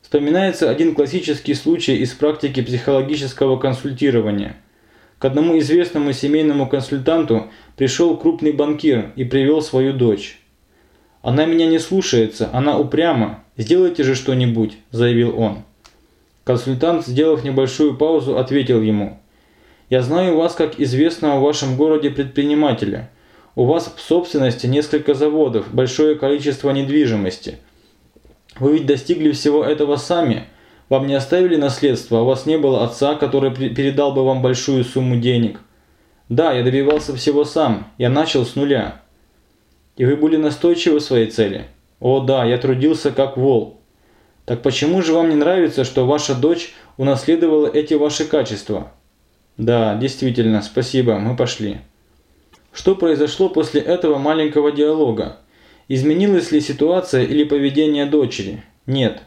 Вспоминается один классический случай из практики психологического консультирования. К одному известному семейному консультанту пришел крупный банкир и привел свою дочь. «Она меня не слушается, она упряма. Сделайте же что-нибудь», – заявил он. Консультант, сделав небольшую паузу, ответил ему. «Я знаю вас как известного в вашем городе предпринимателя. У вас в собственности несколько заводов, большое количество недвижимости – вы ведь достигли всего этого сами. Вам не оставили наследство, а у вас не было отца, который передал бы вам большую сумму денег. Да, я добивался всего сам. Я начал с нуля. И вы были настойчивы в своей цели? О да, я трудился как вол. Так почему же вам не нравится, что ваша дочь унаследовала эти ваши качества? Да, действительно, спасибо, мы пошли. Что произошло после этого маленького диалога? Изменилась ли ситуация или поведение дочери? Нет.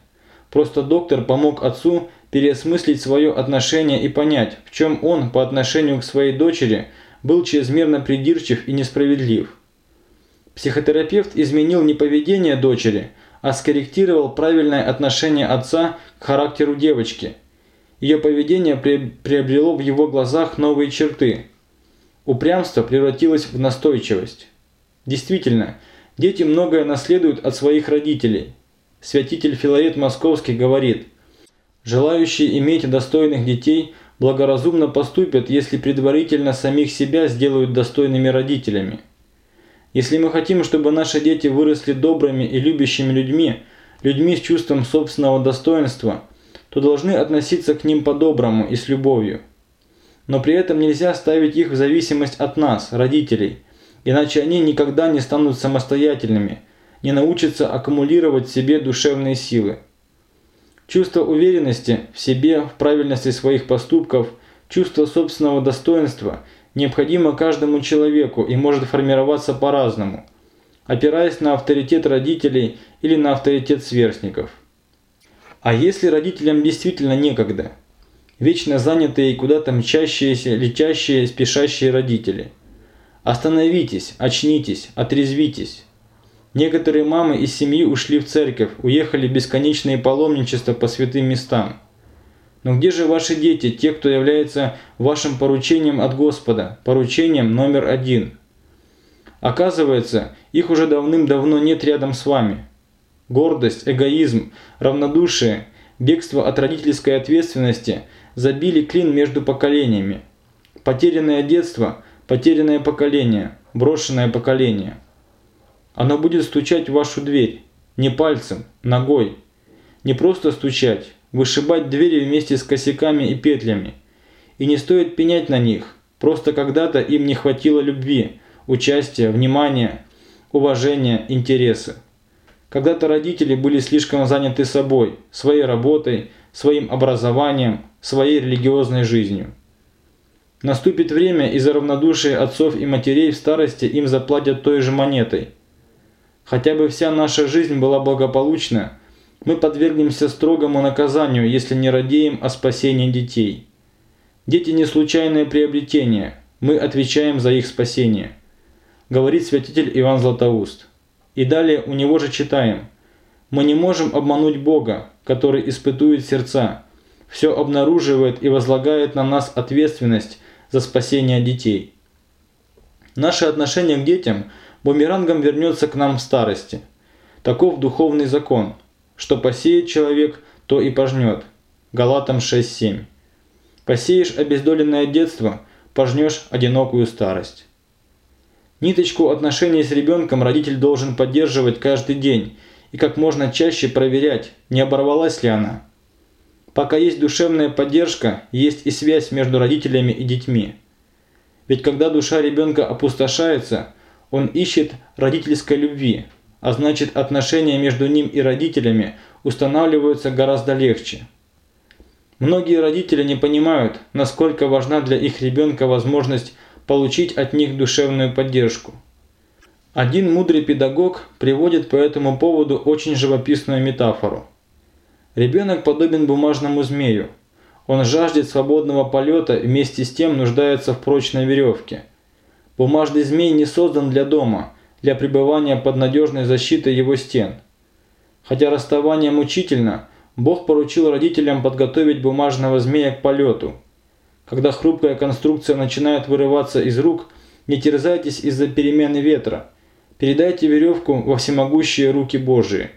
Просто доктор помог отцу переосмыслить свое отношение и понять, в чем он по отношению к своей дочери был чрезмерно придирчив и несправедлив. Психотерапевт изменил не поведение дочери, а скорректировал правильное отношение отца к характеру девочки. Ее поведение приобрело в его глазах новые черты. Упрямство превратилось в настойчивость. Действительно, Дети многое наследуют от своих родителей. Святитель Филарет Московский говорит, «Желающие иметь достойных детей благоразумно поступят, если предварительно самих себя сделают достойными родителями. Если мы хотим, чтобы наши дети выросли добрыми и любящими людьми, людьми с чувством собственного достоинства, то должны относиться к ним по-доброму и с любовью. Но при этом нельзя ставить их в зависимость от нас, родителей – Иначе они никогда не станут самостоятельными, не научатся аккумулировать в себе душевные силы. Чувство уверенности в себе, в правильности своих поступков, чувство собственного достоинства необходимо каждому человеку и может формироваться по-разному, опираясь на авторитет родителей или на авторитет сверстников. А если родителям действительно некогда? Вечно занятые и куда-то мчащиеся, летящие, спешащие родители – Остановитесь, очнитесь, отрезвитесь. Некоторые мамы из семьи ушли в церковь, уехали в бесконечные паломничества по святым местам. Но где же ваши дети, те, кто является вашим поручением от Господа, поручением номер один? Оказывается, их уже давным-давно нет рядом с вами. Гордость, эгоизм, равнодушие, бегство от родительской ответственности забили клин между поколениями. Потерянное детство – Потерянное поколение, брошенное поколение. Оно будет стучать в вашу дверь, не пальцем, ногой. Не просто стучать, вышибать двери вместе с косяками и петлями. И не стоит пенять на них, просто когда-то им не хватило любви, участия, внимания, уважения, интереса. Когда-то родители были слишком заняты собой, своей работой, своим образованием, своей религиозной жизнью. Наступит время, и за равнодушие отцов и матерей в старости им заплатят той же монетой. Хотя бы вся наша жизнь была благополучна, мы подвергнемся строгому наказанию, если не радеем о спасении детей. Дети не случайное приобретение, мы отвечаем за их спасение, говорит святитель Иван Златоуст. И далее у него же читаем. Мы не можем обмануть Бога, который испытует сердца, все обнаруживает и возлагает на нас ответственность за спасение детей. Наше отношение к детям бумерангом вернется к нам в старости. Таков духовный закон, что посеет человек, то и пожнет. Галатам 6.7. Посеешь обездоленное детство, пожнешь одинокую старость. Ниточку отношений с ребенком родитель должен поддерживать каждый день и как можно чаще проверять, не оборвалась ли она. Пока есть душевная поддержка, есть и связь между родителями и детьми. Ведь когда душа ребенка опустошается, он ищет родительской любви, а значит отношения между ним и родителями устанавливаются гораздо легче. Многие родители не понимают, насколько важна для их ребенка возможность получить от них душевную поддержку. Один мудрый педагог приводит по этому поводу очень живописную метафору. Ребенок подобен бумажному змею. Он жаждет свободного полета и вместе с тем нуждается в прочной веревке. Бумажный змей не создан для дома, для пребывания под надежной защитой его стен. Хотя расставание мучительно, Бог поручил родителям подготовить бумажного змея к полету. Когда хрупкая конструкция начинает вырываться из рук, не терзайтесь из-за перемены ветра. Передайте веревку во всемогущие руки Божии.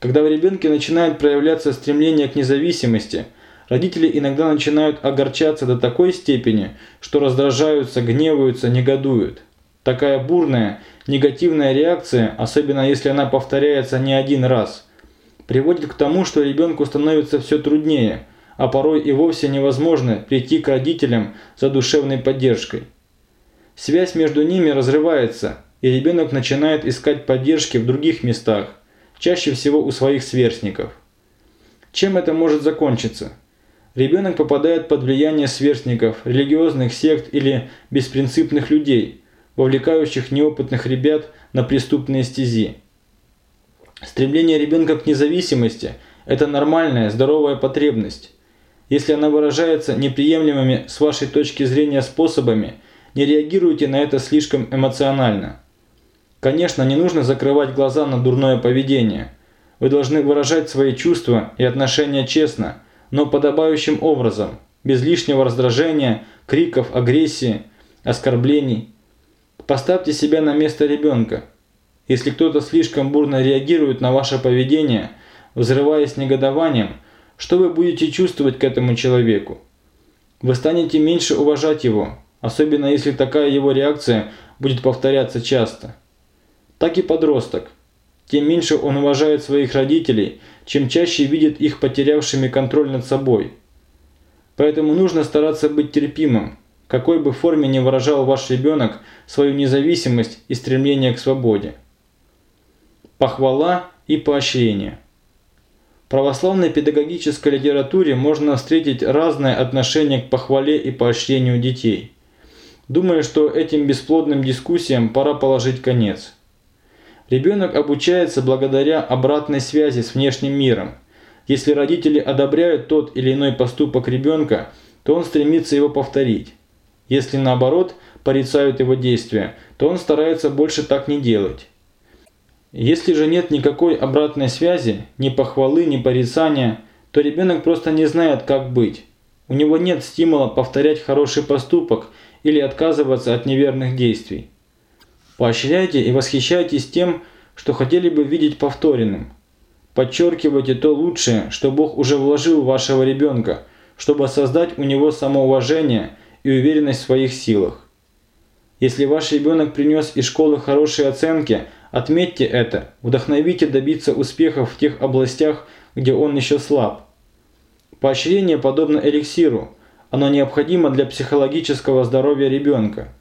Когда в ребенке начинает проявляться стремление к независимости, родители иногда начинают огорчаться до такой степени, что раздражаются, гневаются, негодуют. Такая бурная, негативная реакция, особенно если она повторяется не один раз – приводит к тому, что ребенку становится все труднее, а порой и вовсе невозможно прийти к родителям за душевной поддержкой. Связь между ними разрывается, и ребенок начинает искать поддержки в других местах, чаще всего у своих сверстников. Чем это может закончиться? Ребенок попадает под влияние сверстников, религиозных сект или беспринципных людей, вовлекающих неопытных ребят на преступные стези. Стремление ребенка к независимости – это нормальная, здоровая потребность. Если она выражается неприемлемыми с вашей точки зрения способами, не реагируйте на это слишком эмоционально. Конечно, не нужно закрывать глаза на дурное поведение. Вы должны выражать свои чувства и отношения честно, но подобающим образом, без лишнего раздражения, криков, агрессии, оскорблений. Поставьте себя на место ребенка. Если кто-то слишком бурно реагирует на ваше поведение, взрываясь негодованием, что вы будете чувствовать к этому человеку? Вы станете меньше уважать его, особенно если такая его реакция будет повторяться часто. Так и подросток. Тем меньше он уважает своих родителей, чем чаще видит их потерявшими контроль над собой. Поэтому нужно стараться быть терпимым, какой бы форме ни выражал ваш ребенок свою независимость и стремление к свободе похвала и поощрение. Православной педагогической литературе можно встретить разное отношение к похвале и поощрению детей. Думаю, что этим бесплодным дискуссиям пора положить конец. Ребенок обучается благодаря обратной связи с внешним миром. Если родители одобряют тот или иной поступок ребенка, то он стремится его повторить. Если наоборот порицают его действия, то он старается больше так не делать. Если же нет никакой обратной связи, ни похвалы, ни порицания, то ребенок просто не знает, как быть. У него нет стимула повторять хороший поступок или отказываться от неверных действий. Поощряйте и восхищайтесь тем, что хотели бы видеть повторенным. Подчеркивайте то лучшее, что Бог уже вложил в вашего ребенка, чтобы создать у него самоуважение и уверенность в своих силах. Если ваш ребенок принес из школы хорошие оценки – Отметьте это, вдохновите добиться успехов в тех областях, где он еще слаб. Поощрение подобно эликсиру, оно необходимо для психологического здоровья ребенка.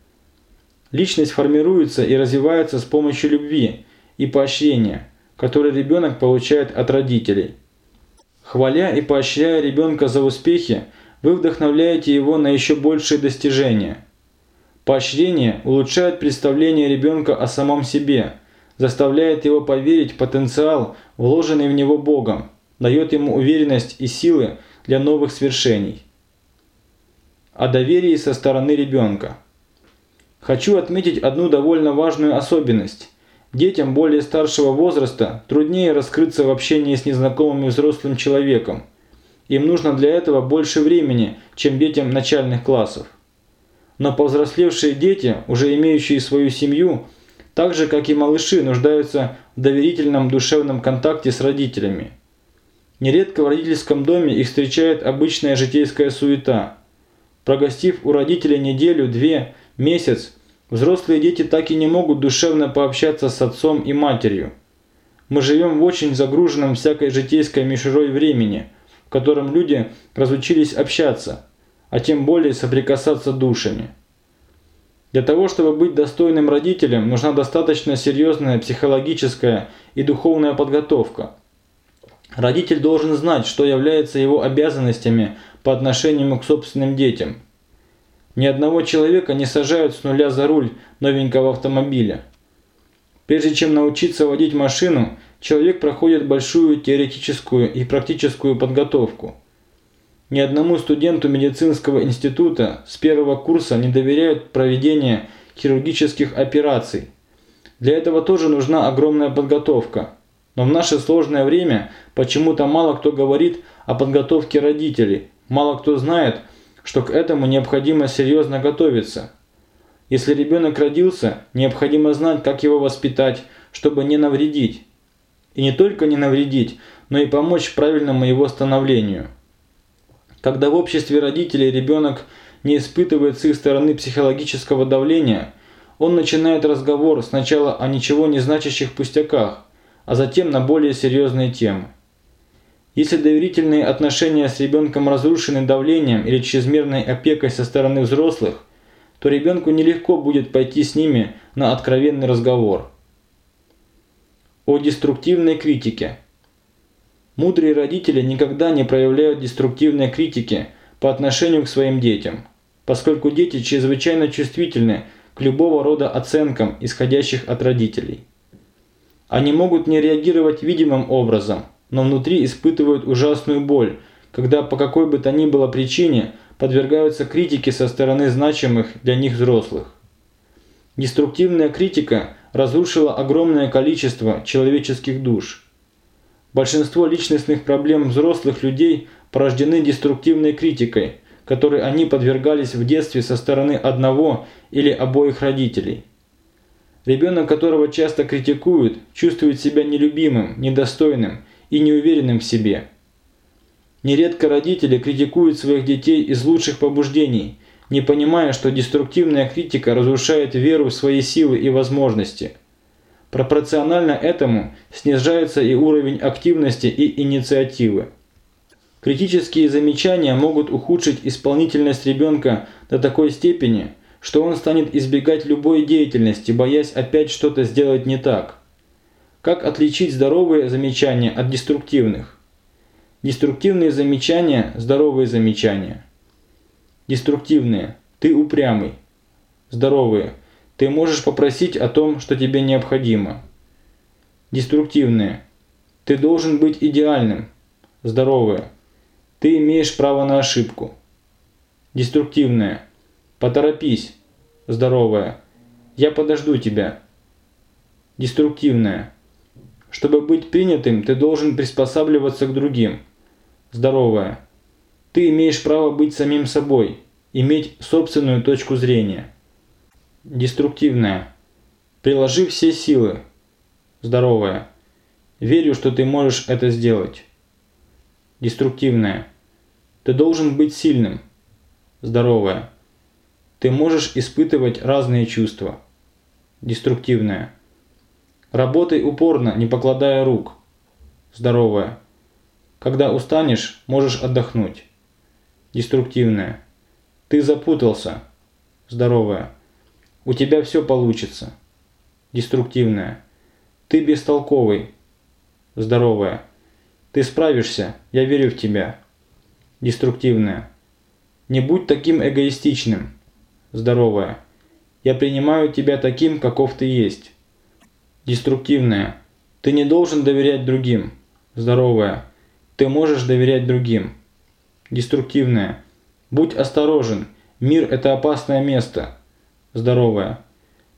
Личность формируется и развивается с помощью любви и поощрения, которые ребенок получает от родителей. Хваля и поощряя ребенка за успехи, вы вдохновляете его на еще большие достижения. Поощрение улучшает представление ребенка о самом себе – заставляет его поверить в потенциал, вложенный в него Богом, дает ему уверенность и силы для новых свершений. О доверии со стороны ребенка. Хочу отметить одну довольно важную особенность. Детям более старшего возраста труднее раскрыться в общении с незнакомым взрослым человеком. Им нужно для этого больше времени, чем детям начальных классов. Но повзрослевшие дети, уже имеющие свою семью, так же как и малыши, нуждаются в доверительном душевном контакте с родителями. Нередко в родительском доме их встречает обычная житейская суета. Прогостив у родителей неделю, две, месяц, взрослые дети так и не могут душевно пообщаться с отцом и матерью. Мы живем в очень загруженном всякой житейской мишурой времени, в котором люди разучились общаться, а тем более соприкасаться душами. Для того, чтобы быть достойным родителем, нужна достаточно серьезная психологическая и духовная подготовка. Родитель должен знать, что является его обязанностями по отношению к собственным детям. Ни одного человека не сажают с нуля за руль новенького автомобиля. Прежде чем научиться водить машину, человек проходит большую теоретическую и практическую подготовку. Ни одному студенту медицинского института с первого курса не доверяют проведение хирургических операций. Для этого тоже нужна огромная подготовка. Но в наше сложное время почему-то мало кто говорит о подготовке родителей, мало кто знает, что к этому необходимо серьезно готовиться. Если ребенок родился, необходимо знать, как его воспитать, чтобы не навредить. И не только не навредить, но и помочь правильному его становлению. Когда в обществе родителей ребенок не испытывает с их стороны психологического давления, он начинает разговор сначала о ничего не значащих пустяках, а затем на более серьезные темы. Если доверительные отношения с ребенком разрушены давлением или чрезмерной опекой со стороны взрослых, то ребенку нелегко будет пойти с ними на откровенный разговор. О деструктивной критике – Мудрые родители никогда не проявляют деструктивной критики по отношению к своим детям, поскольку дети чрезвычайно чувствительны к любого рода оценкам, исходящих от родителей. Они могут не реагировать видимым образом, но внутри испытывают ужасную боль, когда по какой бы то ни было причине подвергаются критике со стороны значимых для них взрослых. Деструктивная критика разрушила огромное количество человеческих душ – Большинство личностных проблем взрослых людей порождены деструктивной критикой, которой они подвергались в детстве со стороны одного или обоих родителей. Ребенок, которого часто критикуют, чувствует себя нелюбимым, недостойным и неуверенным в себе. Нередко родители критикуют своих детей из лучших побуждений, не понимая, что деструктивная критика разрушает веру в свои силы и возможности – Пропорционально этому снижается и уровень активности и инициативы. Критические замечания могут ухудшить исполнительность ребенка до такой степени, что он станет избегать любой деятельности, боясь опять что-то сделать не так. Как отличить здоровые замечания от деструктивных? Деструктивные замечания – здоровые замечания. Деструктивные – ты упрямый. Здоровые – ты можешь попросить о том, что тебе необходимо. Деструктивные. Ты должен быть идеальным. Здоровые. Ты имеешь право на ошибку. Деструктивное. Поторопись. Здоровое. Я подожду тебя. Деструктивное. Чтобы быть принятым, ты должен приспосабливаться к другим. Здоровое. Ты имеешь право быть самим собой, иметь собственную точку зрения. Деструктивная. Приложи все силы. Здоровая. Верю, что ты можешь это сделать. Деструктивная. Ты должен быть сильным. Здоровая. Ты можешь испытывать разные чувства. Деструктивная. Работай упорно, не покладая рук. Здоровая. Когда устанешь, можешь отдохнуть. Деструктивная. Ты запутался. Здоровая. У тебя все получится. Деструктивная. Ты бестолковый. Здоровая. Ты справишься, я верю в тебя. Деструктивная. Не будь таким эгоистичным. Здоровая. Я принимаю тебя таким, каков ты есть. Деструктивная. Ты не должен доверять другим. Здоровая. Ты можешь доверять другим. Деструктивная. Будь осторожен, Мир – это опасное место. Здоровое.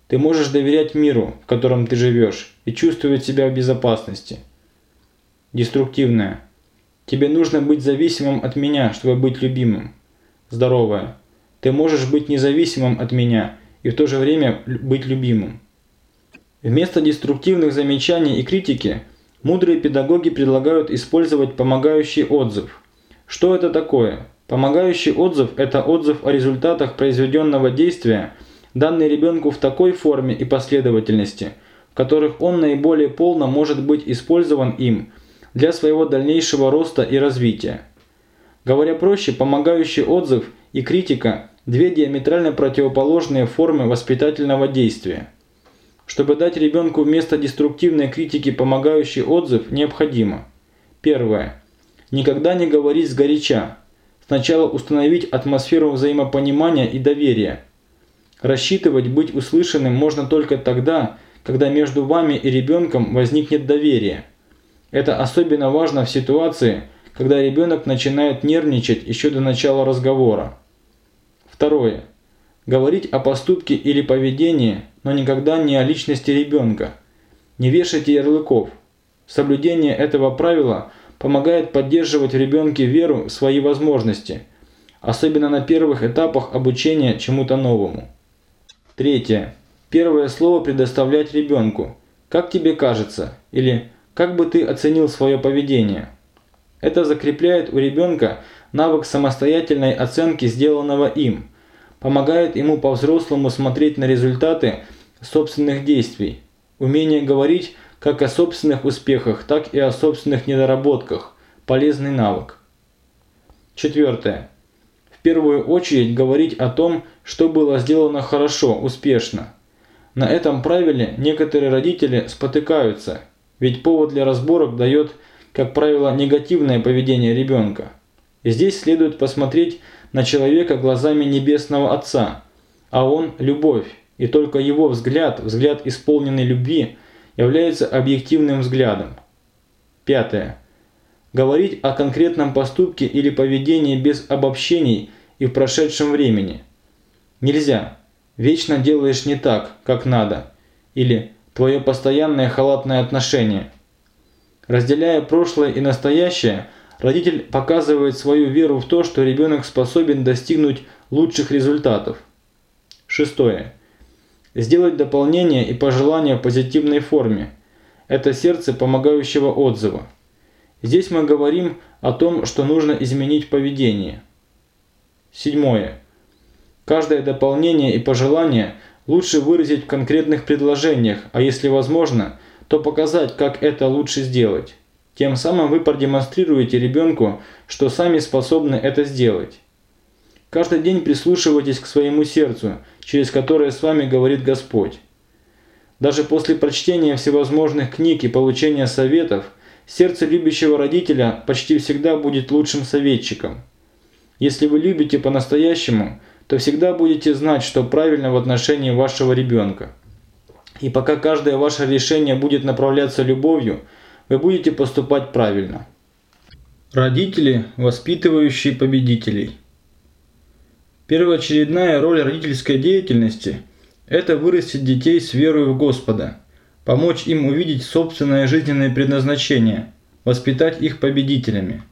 Ты можешь доверять миру, в котором ты живешь, и чувствовать себя в безопасности. Деструктивное. Тебе нужно быть зависимым от меня, чтобы быть любимым. Здоровое. Ты можешь быть независимым от меня и в то же время быть любимым. Вместо деструктивных замечаний и критики, мудрые педагоги предлагают использовать помогающий отзыв. Что это такое? Помогающий отзыв – это отзыв о результатах произведенного действия, данный ребенку в такой форме и последовательности, в которых он наиболее полно может быть использован им для своего дальнейшего роста и развития. Говоря проще, помогающий отзыв и критика – две диаметрально противоположные формы воспитательного действия. Чтобы дать ребенку вместо деструктивной критики помогающий отзыв, необходимо Первое. Никогда не говорить сгоряча, Сначала установить атмосферу взаимопонимания и доверия. Рассчитывать быть услышанным можно только тогда, когда между вами и ребенком возникнет доверие. Это особенно важно в ситуации, когда ребенок начинает нервничать еще до начала разговора. Второе. Говорить о поступке или поведении, но никогда не о личности ребенка. Не вешайте ярлыков. Соблюдение этого правила – помогает поддерживать в ребенке веру в свои возможности, особенно на первых этапах обучения чему-то новому. Третье. Первое слово предоставлять ребенку. Как тебе кажется? Или как бы ты оценил свое поведение? Это закрепляет у ребенка навык самостоятельной оценки сделанного им, помогает ему по-взрослому смотреть на результаты собственных действий. Умение говорить как о собственных успехах, так и о собственных недоработках. Полезный навык. Четвертое. Первую очередь говорить о том, что было сделано хорошо, успешно. На этом правиле некоторые родители спотыкаются, ведь повод для разборок дает, как правило, негативное поведение ребенка. И здесь следует посмотреть на человека глазами Небесного Отца, а он – любовь, и только его взгляд, взгляд исполненный любви – является объективным взглядом. Пятое. Говорить о конкретном поступке или поведении без обобщений и в прошедшем времени. Нельзя. Вечно делаешь не так, как надо. Или твое постоянное халатное отношение. Разделяя прошлое и настоящее, родитель показывает свою веру в то, что ребенок способен достигнуть лучших результатов. Шестое. Сделать дополнение и пожелание в позитивной форме. Это сердце помогающего отзыва. Здесь мы говорим о том, что нужно изменить поведение. Седьмое. Каждое дополнение и пожелание лучше выразить в конкретных предложениях, а если возможно, то показать, как это лучше сделать. Тем самым вы продемонстрируете ребенку, что сами способны это сделать. Каждый день прислушивайтесь к своему сердцу, через которое с вами говорит Господь. Даже после прочтения всевозможных книг и получения советов, сердце любящего родителя почти всегда будет лучшим советчиком. Если вы любите по-настоящему, то всегда будете знать, что правильно в отношении вашего ребенка. И пока каждое ваше решение будет направляться любовью, вы будете поступать правильно. Родители, воспитывающие победителей – Первоочередная роль родительской деятельности – это вырастить детей с верой в Господа, помочь им увидеть собственное жизненное предназначение, воспитать их победителями.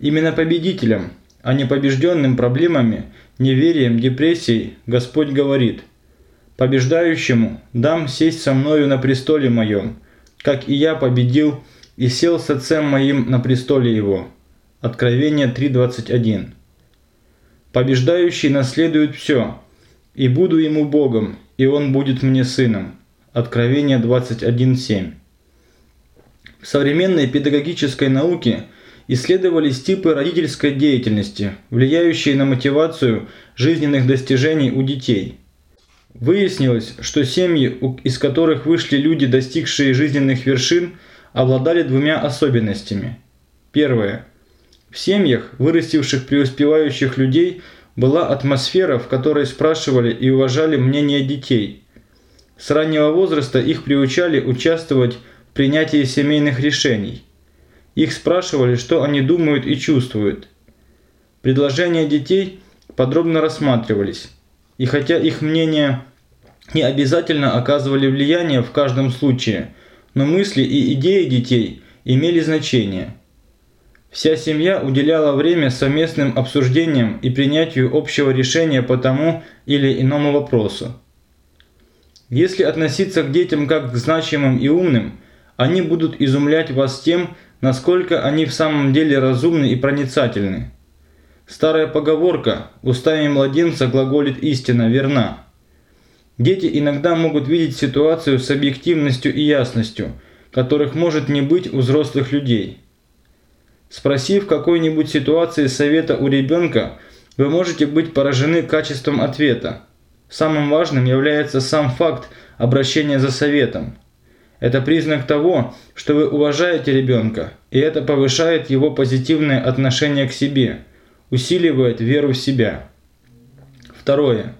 Именно победителям, а не побежденным проблемами, неверием, депрессией Господь говорит «Побеждающему дам сесть со мною на престоле моем, как и я победил и сел с отцем моим на престоле его». Откровение 3.21 Побеждающий наследует все, и буду ему Богом, и он будет мне сыном. Откровение 21.7. В современной педагогической науке исследовались типы родительской деятельности, влияющие на мотивацию жизненных достижений у детей. Выяснилось, что семьи, из которых вышли люди, достигшие жизненных вершин, обладали двумя особенностями. Первое – в семьях, вырастивших преуспевающих людей, была атмосфера, в которой спрашивали и уважали мнение детей. С раннего возраста их приучали участвовать в принятии семейных решений. Их спрашивали, что они думают и чувствуют. Предложения детей подробно рассматривались. И хотя их мнения не обязательно оказывали влияние в каждом случае, но мысли и идеи детей имели значение. Вся семья уделяла время совместным обсуждениям и принятию общего решения по тому или иному вопросу. Если относиться к детям как к значимым и умным, они будут изумлять вас тем, насколько они в самом деле разумны и проницательны. Старая поговорка «устами младенца глаголит истина» верна. Дети иногда могут видеть ситуацию с объективностью и ясностью, которых может не быть у взрослых людей. Спросив какой-нибудь ситуации совета у ребенка, вы можете быть поражены качеством ответа. Самым важным является сам факт обращения за советом. Это признак того, что вы уважаете ребенка, и это повышает его позитивное отношение к себе, усиливает веру в себя. Второе.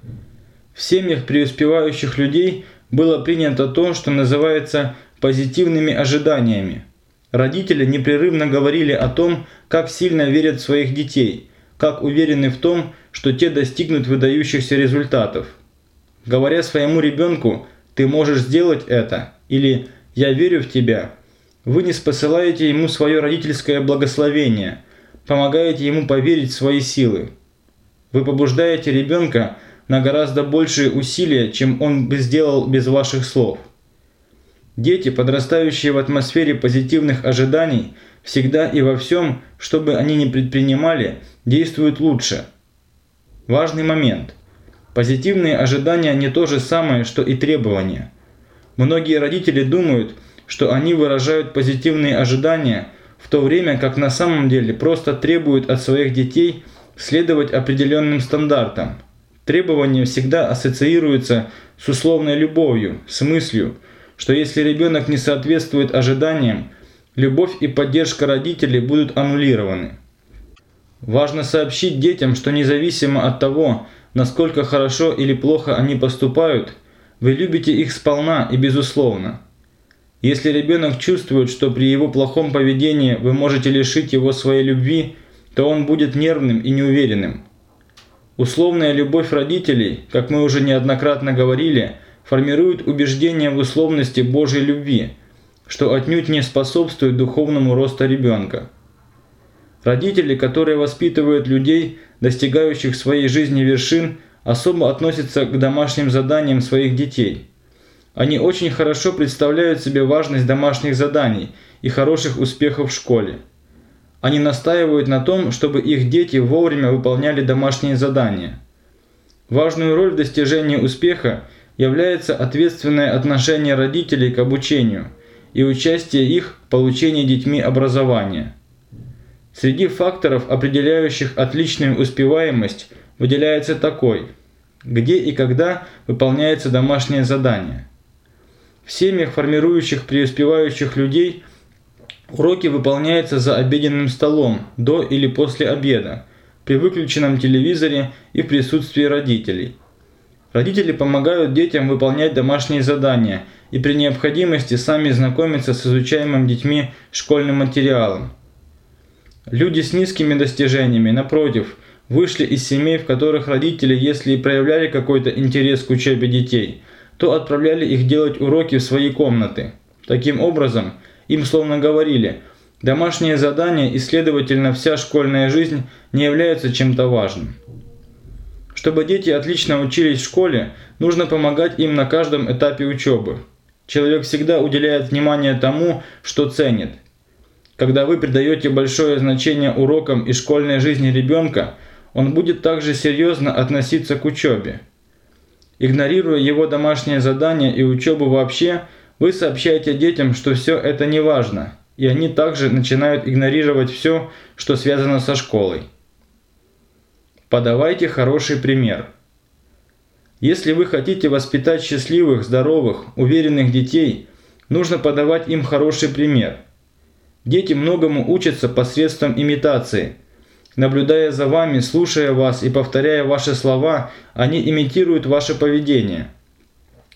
В семьях преуспевающих людей было принято то, что называется позитивными ожиданиями. Родители непрерывно говорили о том, как сильно верят в своих детей, как уверены в том, что те достигнут выдающихся результатов. Говоря своему ребенку «ты можешь сделать это» или «я верю в тебя», вы не спосылаете ему свое родительское благословение, помогаете ему поверить в свои силы. Вы побуждаете ребенка на гораздо большие усилия, чем он бы сделал без ваших слов. Дети, подрастающие в атмосфере позитивных ожиданий, всегда и во всем, что бы они ни предпринимали, действуют лучше. Важный момент. Позитивные ожидания не то же самое, что и требования. Многие родители думают, что они выражают позитивные ожидания, в то время как на самом деле просто требуют от своих детей следовать определенным стандартам – Требования всегда ассоциируются с условной любовью, с мыслью, что если ребенок не соответствует ожиданиям, любовь и поддержка родителей будут аннулированы. Важно сообщить детям, что независимо от того, насколько хорошо или плохо они поступают, вы любите их сполна и безусловно. Если ребенок чувствует, что при его плохом поведении вы можете лишить его своей любви, то он будет нервным и неуверенным. Условная любовь родителей, как мы уже неоднократно говорили, формирует убеждение в условности Божьей любви, что отнюдь не способствует духовному росту ребенка. Родители, которые воспитывают людей, достигающих своей жизни вершин, особо относятся к домашним заданиям своих детей. Они очень хорошо представляют себе важность домашних заданий и хороших успехов в школе. Они настаивают на том, чтобы их дети вовремя выполняли домашние задания. Важную роль в достижении успеха является ответственное отношение родителей к обучению и участие их в получении детьми образования. Среди факторов, определяющих отличную успеваемость, выделяется такой – где и когда выполняется домашнее задание. В семьях, формирующих преуспевающих людей – Уроки выполняются за обеденным столом, до или после обеда, при выключенном телевизоре и в присутствии родителей. Родители помогают детям выполнять домашние задания и при необходимости сами знакомиться с изучаемым детьми школьным материалом. Люди с низкими достижениями, напротив, вышли из семей, в которых родители, если и проявляли какой-то интерес к учебе детей, то отправляли их делать уроки в свои комнаты. Таким образом, им словно говорили, домашнее задание и, следовательно, вся школьная жизнь не являются чем-то важным. Чтобы дети отлично учились в школе, нужно помогать им на каждом этапе учебы. Человек всегда уделяет внимание тому, что ценит. Когда вы придаете большое значение урокам и школьной жизни ребенка, он будет также серьезно относиться к учебе. Игнорируя его домашнее задание и учебу вообще – вы сообщаете детям, что все это не важно, и они также начинают игнорировать все, что связано со школой. Подавайте хороший пример. Если вы хотите воспитать счастливых, здоровых, уверенных детей, нужно подавать им хороший пример. Дети многому учатся посредством имитации. Наблюдая за вами, слушая вас и повторяя ваши слова, они имитируют ваше поведение.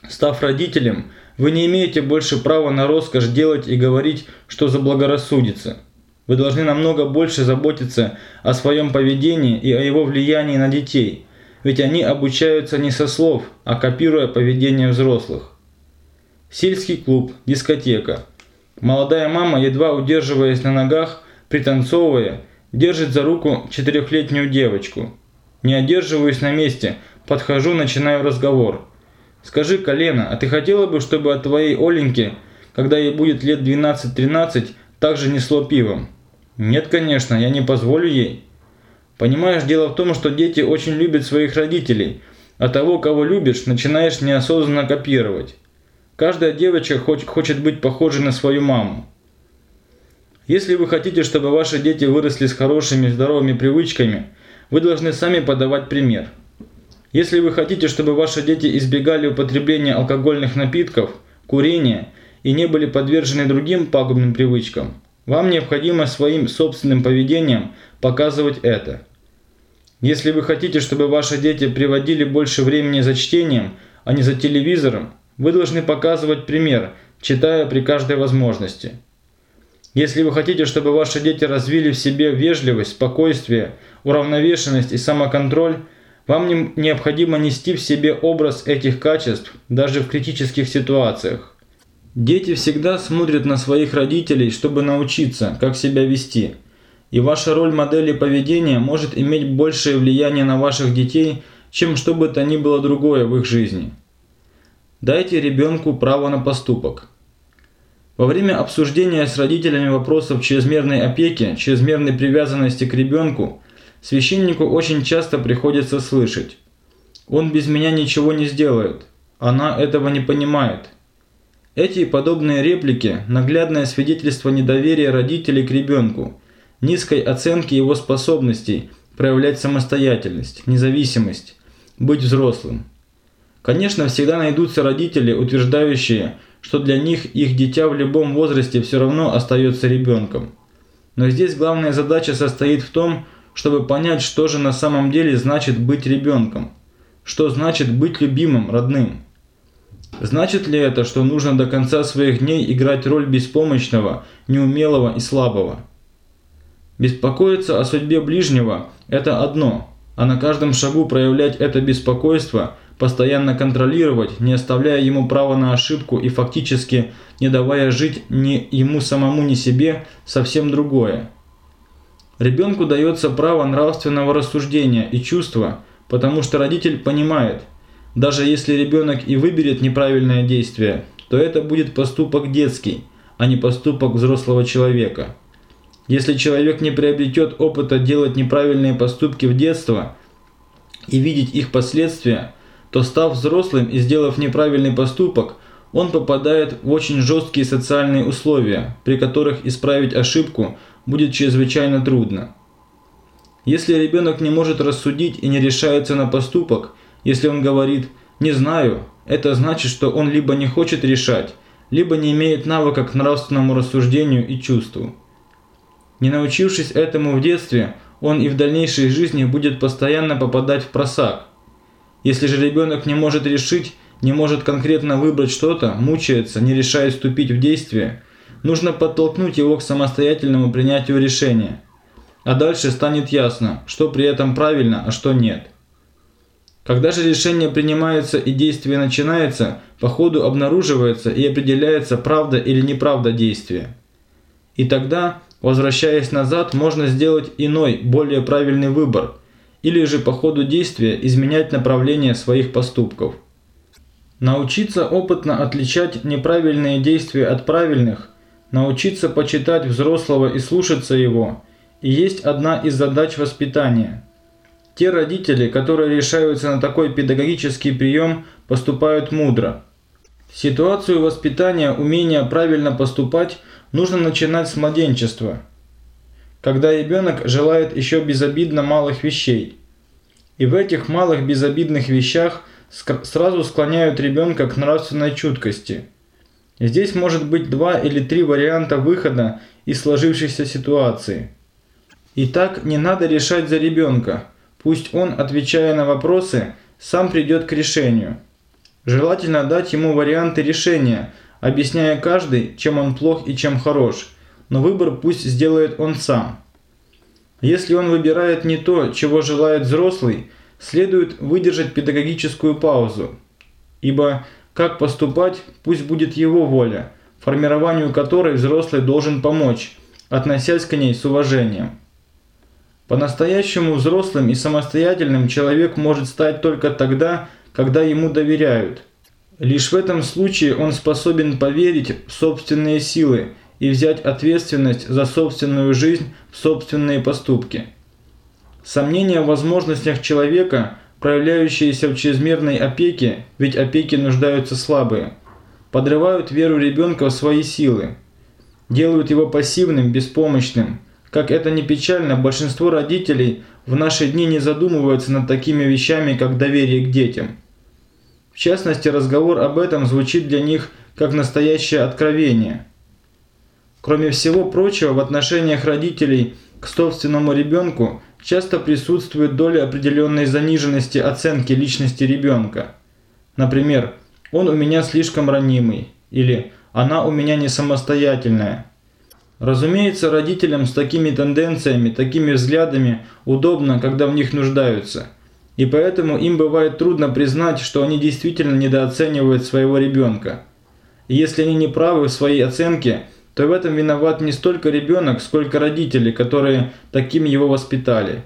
Став родителем – вы не имеете больше права на роскошь делать и говорить, что заблагорассудится. Вы должны намного больше заботиться о своем поведении и о его влиянии на детей, ведь они обучаются не со слов, а копируя поведение взрослых. Сельский клуб, дискотека. Молодая мама, едва удерживаясь на ногах, пританцовывая, держит за руку четырехлетнюю девочку. Не одерживаюсь на месте, подхожу, начинаю разговор. «Скажи, Колено, а ты хотела бы, чтобы от твоей Оленьки, когда ей будет лет 12-13, также несло пивом?» «Нет, конечно, я не позволю ей». Понимаешь, дело в том, что дети очень любят своих родителей, а того, кого любишь, начинаешь неосознанно копировать. Каждая девочка хочет быть похожей на свою маму. Если вы хотите, чтобы ваши дети выросли с хорошими здоровыми привычками, вы должны сами подавать пример. Если вы хотите, чтобы ваши дети избегали употребления алкогольных напитков, курения и не были подвержены другим пагубным привычкам, вам необходимо своим собственным поведением показывать это. Если вы хотите, чтобы ваши дети приводили больше времени за чтением, а не за телевизором, вы должны показывать пример, читая при каждой возможности. Если вы хотите, чтобы ваши дети развили в себе вежливость, спокойствие, уравновешенность и самоконтроль, вам необходимо нести в себе образ этих качеств даже в критических ситуациях. Дети всегда смотрят на своих родителей, чтобы научиться, как себя вести. И ваша роль модели поведения может иметь большее влияние на ваших детей, чем что бы то ни было другое в их жизни. Дайте ребенку право на поступок. Во время обсуждения с родителями вопросов чрезмерной опеки, чрезмерной привязанности к ребенку, священнику очень часто приходится слышать «Он без меня ничего не сделает, она этого не понимает». Эти и подобные реплики – наглядное свидетельство недоверия родителей к ребенку, низкой оценки его способностей проявлять самостоятельность, независимость, быть взрослым. Конечно, всегда найдутся родители, утверждающие, что для них их дитя в любом возрасте все равно остается ребенком. Но здесь главная задача состоит в том, чтобы понять, что же на самом деле значит быть ребенком, что значит быть любимым, родным. Значит ли это, что нужно до конца своих дней играть роль беспомощного, неумелого и слабого? Беспокоиться о судьбе ближнего – это одно, а на каждом шагу проявлять это беспокойство, постоянно контролировать, не оставляя ему права на ошибку и фактически не давая жить ни ему самому, ни себе – совсем другое. Ребенку дается право нравственного рассуждения и чувства, потому что родитель понимает – даже если ребенок и выберет неправильное действие, то это будет поступок детский, а не поступок взрослого человека. Если человек не приобретет опыта делать неправильные поступки в детство и видеть их последствия, то став взрослым и сделав неправильный поступок, он попадает в очень жесткие социальные условия, при которых исправить ошибку будет чрезвычайно трудно. Если ребенок не может рассудить и не решается на поступок – если он говорит «не знаю», это значит, что он либо не хочет решать, либо не имеет навыка к нравственному рассуждению и чувству. Не научившись этому в детстве, он и в дальнейшей жизни будет постоянно попадать в просак. Если же ребенок не может решить, не может конкретно выбрать что-то, мучается, не решая вступить в действие, нужно подтолкнуть его к самостоятельному принятию решения. А дальше станет ясно, что при этом правильно, а что нет. Когда же решение принимается и действие начинается, по ходу обнаруживается и определяется правда или неправда действия. И тогда, возвращаясь назад, можно сделать иной, более правильный выбор, или же по ходу действия изменять направление своих поступков. Научиться опытно отличать неправильные действия от правильных, научиться почитать взрослого и слушаться его, и есть одна из задач воспитания – те родители, которые решаются на такой педагогический прием, поступают мудро. Ситуацию воспитания, умения правильно поступать нужно начинать с младенчества, когда ребенок желает еще безобидно малых вещей. И в этих малых безобидных вещах сразу склоняют ребенка к нравственной чуткости. Здесь может быть два или три варианта выхода из сложившейся ситуации. Итак, не надо решать за ребенка – Пусть он, отвечая на вопросы, сам придет к решению. Желательно дать ему варианты решения, объясняя каждый, чем он плох и чем хорош, но выбор пусть сделает он сам. Если он выбирает не то, чего желает взрослый, следует выдержать педагогическую паузу. Ибо как поступать, пусть будет его воля, формированию которой взрослый должен помочь, относясь к ней с уважением. По-настоящему взрослым и самостоятельным человек может стать только тогда, когда ему доверяют. Лишь в этом случае он способен поверить в собственные силы и взять ответственность за собственную жизнь в собственные поступки. Сомнения в возможностях человека, проявляющиеся в чрезмерной опеке, ведь опеки нуждаются слабые, подрывают веру ребенка в свои силы, делают его пассивным, беспомощным, как это не печально, большинство родителей в наши дни не задумываются над такими вещами, как доверие к детям. В частности, разговор об этом звучит для них как настоящее откровение. Кроме всего прочего, в отношениях родителей к собственному ребенку часто присутствует доля определенной заниженности оценки личности ребенка. Например, «он у меня слишком ранимый» или «она у меня не самостоятельная». Разумеется, родителям с такими тенденциями, такими взглядами удобно, когда в них нуждаются. И поэтому им бывает трудно признать, что они действительно недооценивают своего ребенка. И если они не правы в своей оценке, то в этом виноват не столько ребенок, сколько родители, которые таким его воспитали.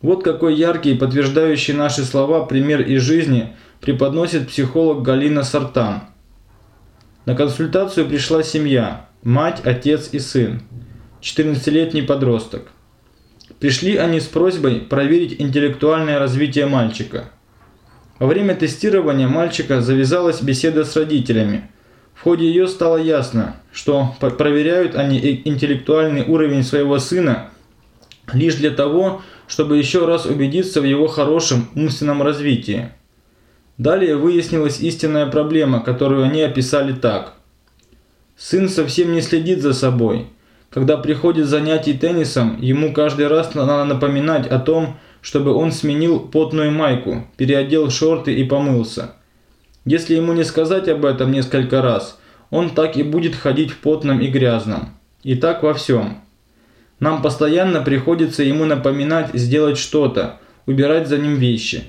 Вот какой яркий, подтверждающий наши слова пример из жизни преподносит психолог Галина Сартан. На консультацию пришла семья. Мать, отец и сын. 14-летний подросток. Пришли они с просьбой проверить интеллектуальное развитие мальчика. Во время тестирования мальчика завязалась беседа с родителями. В ходе ее стало ясно, что проверяют они интеллектуальный уровень своего сына лишь для того, чтобы еще раз убедиться в его хорошем умственном развитии. Далее выяснилась истинная проблема, которую они описали так. Сын совсем не следит за собой. Когда приходит занятий теннисом, ему каждый раз надо напоминать о том, чтобы он сменил потную майку, переодел шорты и помылся. Если ему не сказать об этом несколько раз, он так и будет ходить в потном и грязном. И так во всем. Нам постоянно приходится ему напоминать сделать что-то, убирать за ним вещи.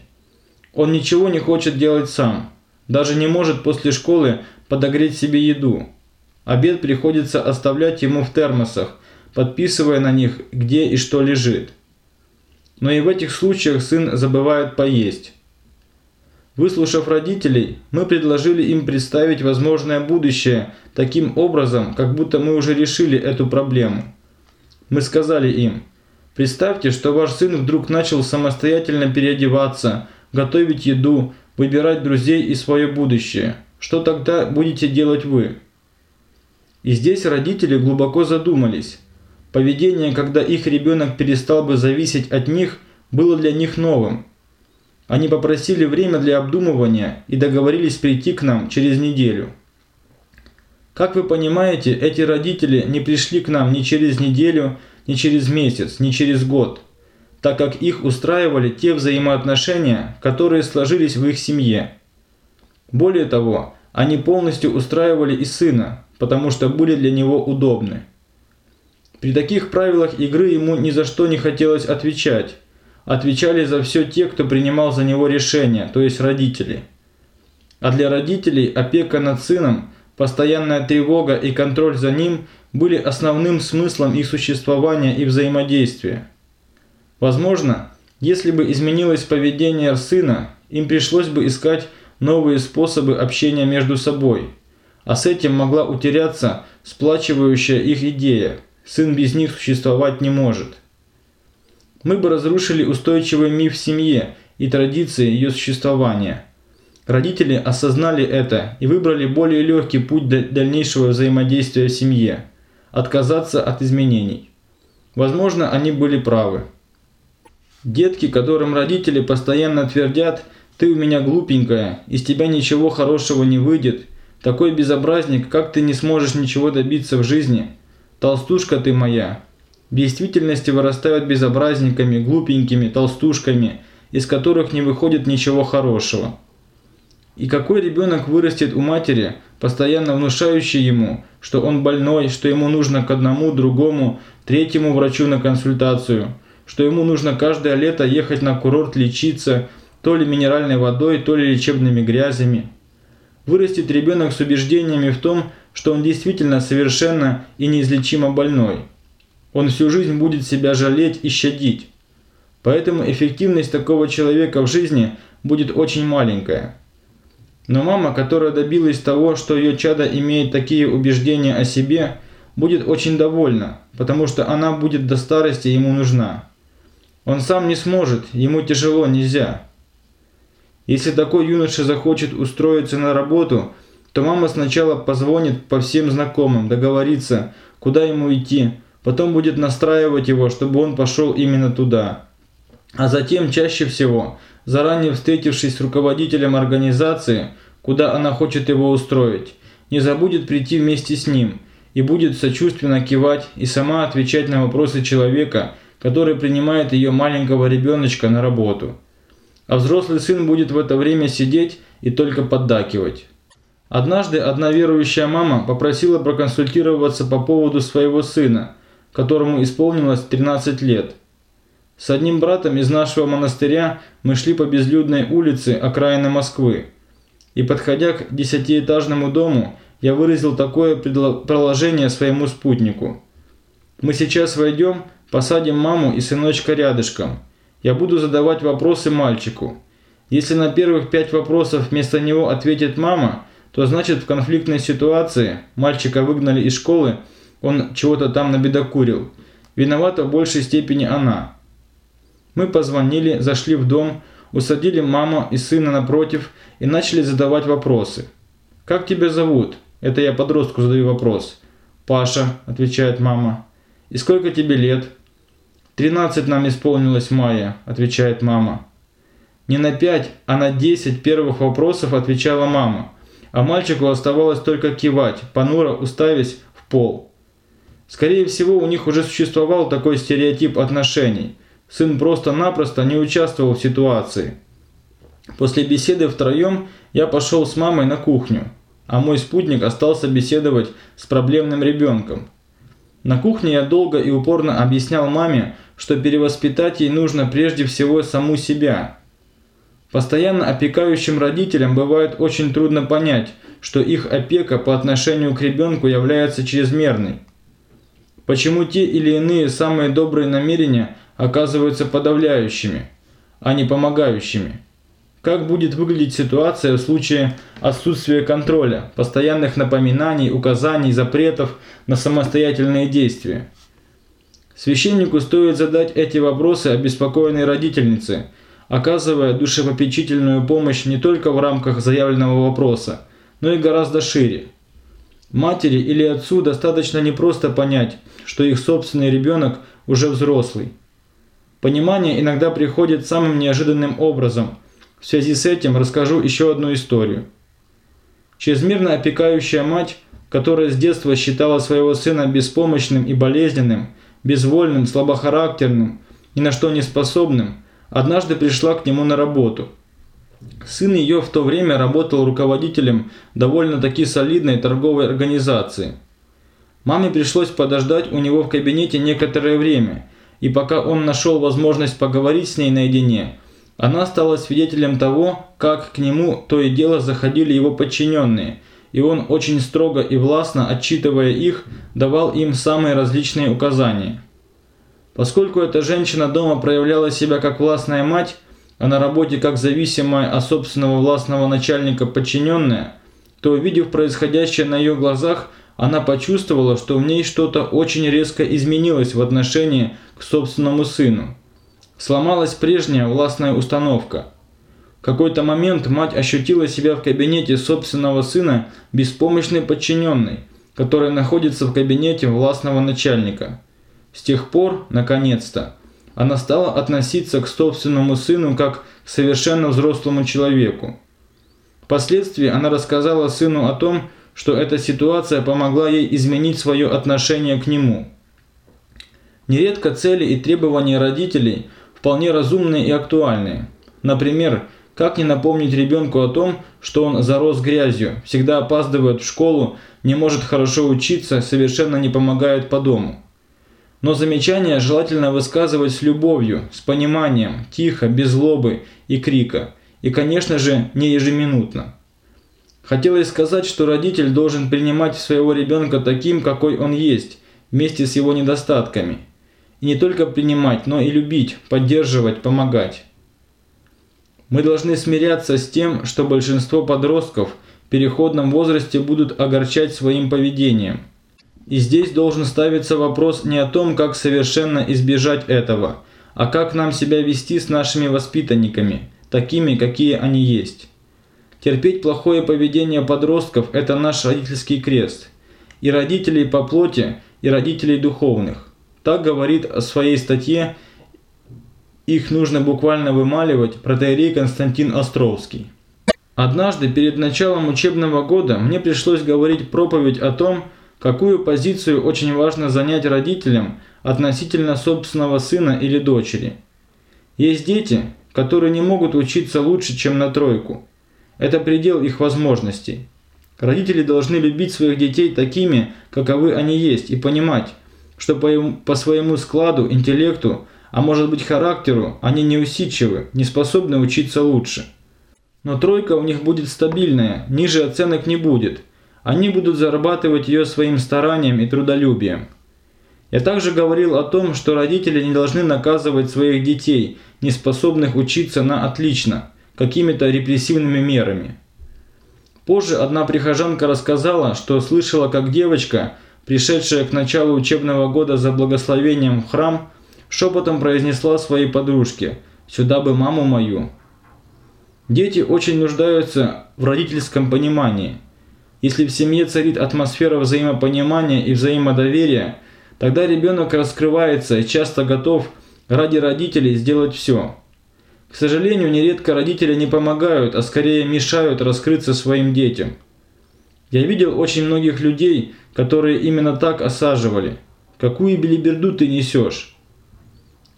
Он ничего не хочет делать сам. Даже не может после школы подогреть себе еду. Обед приходится оставлять ему в термосах, подписывая на них, где и что лежит. Но и в этих случаях сын забывает поесть. Выслушав родителей, мы предложили им представить возможное будущее таким образом, как будто мы уже решили эту проблему. Мы сказали им, представьте, что ваш сын вдруг начал самостоятельно переодеваться, готовить еду, выбирать друзей и свое будущее. Что тогда будете делать вы? И здесь родители глубоко задумались. Поведение, когда их ребенок перестал бы зависеть от них, было для них новым. Они попросили время для обдумывания и договорились прийти к нам через неделю. Как вы понимаете, эти родители не пришли к нам ни через неделю, ни через месяц, ни через год, так как их устраивали те взаимоотношения, которые сложились в их семье. Более того, они полностью устраивали и сына, потому что были для него удобны. При таких правилах игры ему ни за что не хотелось отвечать. Отвечали за все те, кто принимал за него решения, то есть родители. А для родителей опека над сыном, постоянная тревога и контроль за ним были основным смыслом их существования и взаимодействия. Возможно, если бы изменилось поведение сына, им пришлось бы искать новые способы общения между собой – а с этим могла утеряться сплачивающая их идея. Сын без них существовать не может. Мы бы разрушили устойчивый миф в семье и традиции ее существования. Родители осознали это и выбрали более легкий путь дальнейшего взаимодействия в семье – отказаться от изменений. Возможно, они были правы. Детки, которым родители постоянно твердят «ты у меня глупенькая, из тебя ничего хорошего не выйдет», такой безобразник, как ты не сможешь ничего добиться в жизни? Толстушка ты моя. Действительности вырастают безобразниками, глупенькими толстушками, из которых не выходит ничего хорошего. И какой ребенок вырастет у матери, постоянно внушающий ему, что он больной, что ему нужно к одному, другому, третьему врачу на консультацию, что ему нужно каждое лето ехать на курорт лечиться, то ли минеральной водой, то ли лечебными грязями. Вырастет ребенок с убеждениями в том, что он действительно совершенно и неизлечимо больной. Он всю жизнь будет себя жалеть и щадить. Поэтому эффективность такого человека в жизни будет очень маленькая. Но мама, которая добилась того, что ее чадо имеет такие убеждения о себе, будет очень довольна, потому что она будет до старости ему нужна. Он сам не сможет, ему тяжело, нельзя. Если такой юноша захочет устроиться на работу, то мама сначала позвонит по всем знакомым, договорится, куда ему идти, потом будет настраивать его, чтобы он пошел именно туда. А затем, чаще всего, заранее встретившись с руководителем организации, куда она хочет его устроить, не забудет прийти вместе с ним и будет сочувственно кивать и сама отвечать на вопросы человека, который принимает ее маленького ребеночка на работу. А взрослый сын будет в это время сидеть и только поддакивать. Однажды одна верующая мама попросила проконсультироваться по поводу своего сына, которому исполнилось 13 лет – с одним братом из нашего монастыря мы шли по безлюдной улице окраины Москвы. И подходя к десятиэтажному дому, я выразил такое предложение своему спутнику. Мы сейчас войдем, посадим маму и сыночка рядышком. Я буду задавать вопросы мальчику. Если на первых пять вопросов вместо него ответит мама, то значит в конфликтной ситуации мальчика выгнали из школы, он чего-то там набедокурил. Виновата в большей степени она. Мы позвонили, зашли в дом, усадили маму и сына напротив и начали задавать вопросы. «Как тебя зовут?» Это я подростку задаю вопрос. «Паша», – отвечает мама. «И сколько тебе лет?» «Тринадцать нам исполнилось в мае», – отвечает мама. Не на пять, а на десять первых вопросов отвечала мама, а мальчику оставалось только кивать, понуро уставясь в пол. Скорее всего, у них уже существовал такой стереотип отношений – Сын просто-напросто не участвовал в ситуации. После беседы втроем я пошел с мамой на кухню, а мой спутник остался беседовать с проблемным ребенком. На кухне я долго и упорно объяснял маме, что перевоспитать ей нужно прежде всего саму себя. Постоянно опекающим родителям бывает очень трудно понять, что их опека по отношению к ребенку является чрезмерной. Почему те или иные самые добрые намерения оказываются подавляющими, а не помогающими. Как будет выглядеть ситуация в случае отсутствия контроля, постоянных напоминаний, указаний, запретов на самостоятельные действия? Священнику стоит задать эти вопросы обеспокоенной родительнице, оказывая душепопечительную помощь не только в рамках заявленного вопроса, но и гораздо шире. Матери или отцу достаточно не просто понять, что их собственный ребенок уже взрослый. Понимание иногда приходит самым неожиданным образом. В связи с этим расскажу еще одну историю. Чрезмерно опекающая мать, которая с детства считала своего сына беспомощным и болезненным, безвольным, слабохарактерным, ни на что не способным, однажды пришла к нему на работу. Сын ее в то время работал руководителем довольно-таки солидной торговой организации. Маме пришлось подождать у него в кабинете некоторое время – и пока он нашел возможность поговорить с ней наедине, она стала свидетелем того, как к нему то и дело заходили его подчиненные, и он очень строго и властно, отчитывая их, давал им самые различные указания. Поскольку эта женщина дома проявляла себя как властная мать, а на работе как зависимая от собственного властного начальника подчиненная, то увидев происходящее на ее глазах, она почувствовала, что в ней что-то очень резко изменилось в отношении к собственному сыну. Сломалась прежняя властная установка. В какой-то момент мать ощутила себя в кабинете собственного сына беспомощной подчиненной, которая находится в кабинете властного начальника. С тех пор, наконец-то, она стала относиться к собственному сыну как к совершенно взрослому человеку. Впоследствии она рассказала сыну о том, что эта ситуация помогла ей изменить свое отношение к нему. Нередко цели и требования родителей вполне разумные и актуальные. Например, Как не напомнить ребенку о том, что он зарос грязью, всегда опаздывает в школу, не может хорошо учиться, совершенно не помогает по дому. Но замечания желательно высказывать с любовью, с пониманием, тихо, без злобы и крика. И, конечно же, не ежеминутно. Хотелось сказать, что родитель должен принимать своего ребенка таким, какой он есть, вместе с его недостатками. И не только принимать, но и любить, поддерживать, помогать. Мы должны смиряться с тем, что большинство подростков в переходном возрасте будут огорчать своим поведением. И здесь должен ставиться вопрос не о том, как совершенно избежать этого, а как нам себя вести с нашими воспитанниками, такими, какие они есть. Терпеть плохое поведение подростков – это наш родительский крест. И родителей по плоти, и родителей духовных. Так говорит о своей статье «Их нужно буквально вымаливать» протеерей Константин Островский. Однажды перед началом учебного года мне пришлось говорить проповедь о том, какую позицию очень важно занять родителям относительно собственного сына или дочери. Есть дети, которые не могут учиться лучше, чем на тройку. Это предел их возможностей. Родители должны любить своих детей такими, каковы они есть, и понимать, что по, своему складу, интеллекту, а может быть характеру, они неусидчивы, не способны учиться лучше. Но тройка у них будет стабильная, ниже оценок не будет. Они будут зарабатывать ее своим старанием и трудолюбием. Я также говорил о том, что родители не должны наказывать своих детей, не способных учиться на отлично, какими-то репрессивными мерами. Позже одна прихожанка рассказала, что слышала, как девочка, пришедшая к началу учебного года за благословением в храм, шепотом произнесла своей подружке «Сюда бы маму мою». Дети очень нуждаются в родительском понимании. Если в семье царит атмосфера взаимопонимания и взаимодоверия – Тогда ребенок раскрывается и часто готов ради родителей сделать все. К сожалению, нередко родители не помогают, а скорее мешают раскрыться своим детям. Я видел очень многих людей, которые именно так осаживали. Какую билиберду ты несешь?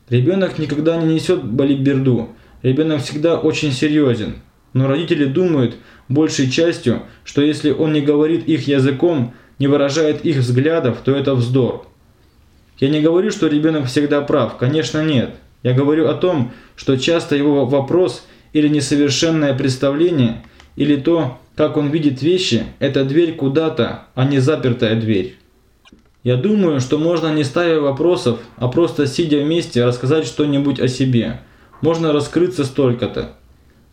Ребенок никогда не несет балиберду. Ребенок всегда очень серьезен. Но родители думают большей частью, что если он не говорит их языком, не выражает их взглядов, то это вздор. Я не говорю, что ребенок всегда прав, конечно нет. Я говорю о том, что часто его вопрос или несовершенное представление, или то, как он видит вещи, это дверь куда-то, а не запертая дверь. Я думаю, что можно не ставя вопросов, а просто сидя вместе рассказать что-нибудь о себе. Можно раскрыться столько-то.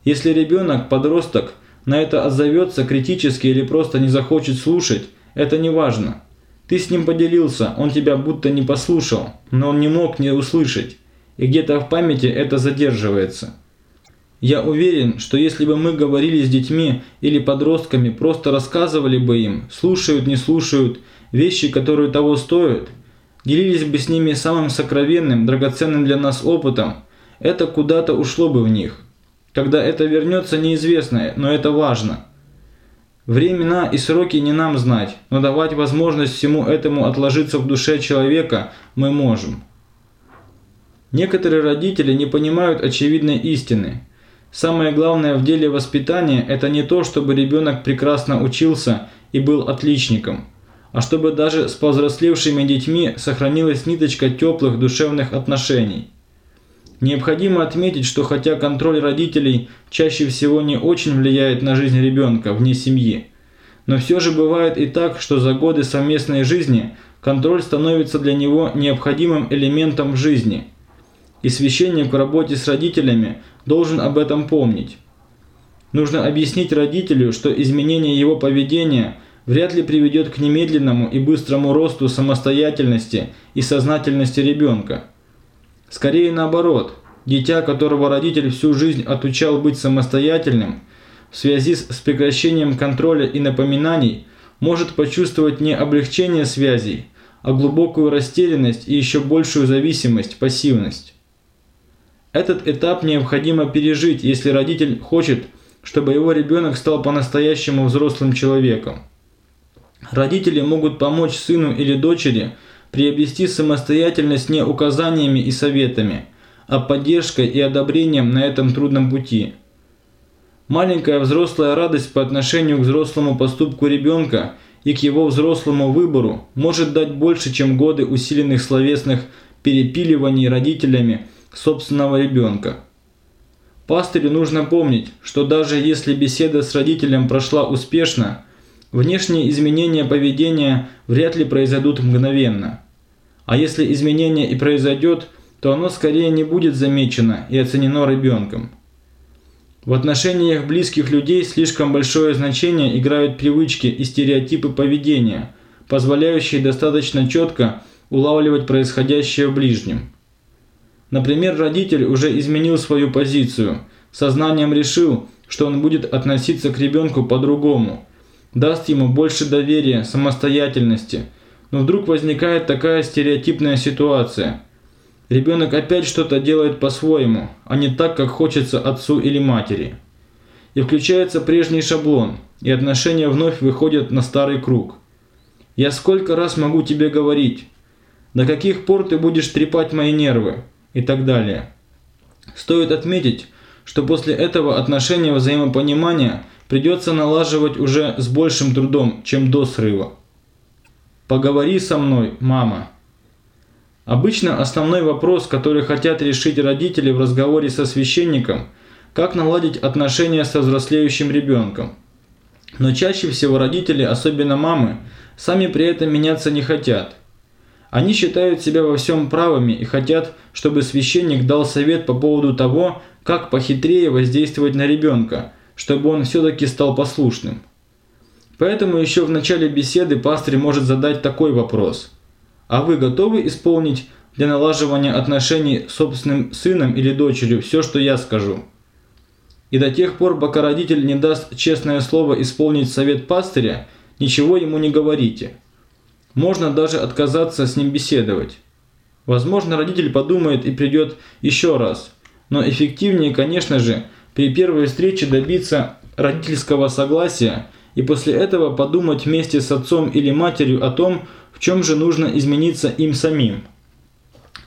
Если ребенок, подросток, на это отзовется критически или просто не захочет слушать, это не важно. Ты с ним поделился, он тебя будто не послушал, но он не мог не услышать, и где-то в памяти это задерживается. Я уверен, что если бы мы говорили с детьми или подростками, просто рассказывали бы им, слушают, не слушают, вещи, которые того стоят, делились бы с ними самым сокровенным, драгоценным для нас опытом, это куда-то ушло бы в них. Когда это вернется, неизвестно, но это важно. Времена и сроки не нам знать, но давать возможность всему этому отложиться в душе человека мы можем. Некоторые родители не понимают очевидной истины. Самое главное в деле воспитания – это не то, чтобы ребенок прекрасно учился и был отличником, а чтобы даже с повзрослевшими детьми сохранилась ниточка теплых душевных отношений – Необходимо отметить, что хотя контроль родителей чаще всего не очень влияет на жизнь ребенка вне семьи, но все же бывает и так, что за годы совместной жизни контроль становится для него необходимым элементом жизни. И священник в работе с родителями должен об этом помнить. Нужно объяснить родителю, что изменение его поведения вряд ли приведет к немедленному и быстрому росту самостоятельности и сознательности ребенка. Скорее наоборот, дитя, которого родитель всю жизнь отучал быть самостоятельным, в связи с прекращением контроля и напоминаний, может почувствовать не облегчение связей, а глубокую растерянность и еще большую зависимость, пассивность. Этот этап необходимо пережить, если родитель хочет, чтобы его ребенок стал по-настоящему взрослым человеком. Родители могут помочь сыну или дочери – приобрести самостоятельность не указаниями и советами, а поддержкой и одобрением на этом трудном пути. Маленькая взрослая радость по отношению к взрослому поступку ребенка и к его взрослому выбору может дать больше, чем годы усиленных словесных перепиливаний родителями собственного ребенка. Пастырю нужно помнить, что даже если беседа с родителем прошла успешно, внешние изменения поведения вряд ли произойдут мгновенно. А если изменение и произойдет, то оно скорее не будет замечено и оценено ребенком. В отношениях близких людей слишком большое значение играют привычки и стереотипы поведения, позволяющие достаточно четко улавливать происходящее в ближнем. Например, родитель уже изменил свою позицию, сознанием решил, что он будет относиться к ребенку по-другому, даст ему больше доверия, самостоятельности, но вдруг возникает такая стереотипная ситуация. Ребенок опять что-то делает по-своему, а не так, как хочется отцу или матери. И включается прежний шаблон, и отношения вновь выходят на старый круг. «Я сколько раз могу тебе говорить? До каких пор ты будешь трепать мои нервы?» и так далее. Стоит отметить, что после этого отношения взаимопонимания придется налаживать уже с большим трудом, чем до срыва. Поговори со мной, мама. Обычно основной вопрос, который хотят решить родители в разговоре со священником, как наладить отношения со взрослеющим ребенком. Но чаще всего родители, особенно мамы, сами при этом меняться не хотят – они считают себя во всем правыми и хотят, чтобы священник дал совет по поводу того, как похитрее воздействовать на ребенка, чтобы он все-таки стал послушным. Поэтому еще в начале беседы пастырь может задать такой вопрос. А вы готовы исполнить для налаживания отношений с собственным сыном или дочерью все, что я скажу? И до тех пор, пока родитель не даст честное слово исполнить совет пастыря, ничего ему не говорите. Можно даже отказаться с ним беседовать. Возможно, родитель подумает и придет еще раз. Но эффективнее, конечно же, при первой встрече добиться родительского согласия и после этого подумать вместе с отцом или матерью о том, в чем же нужно измениться им самим.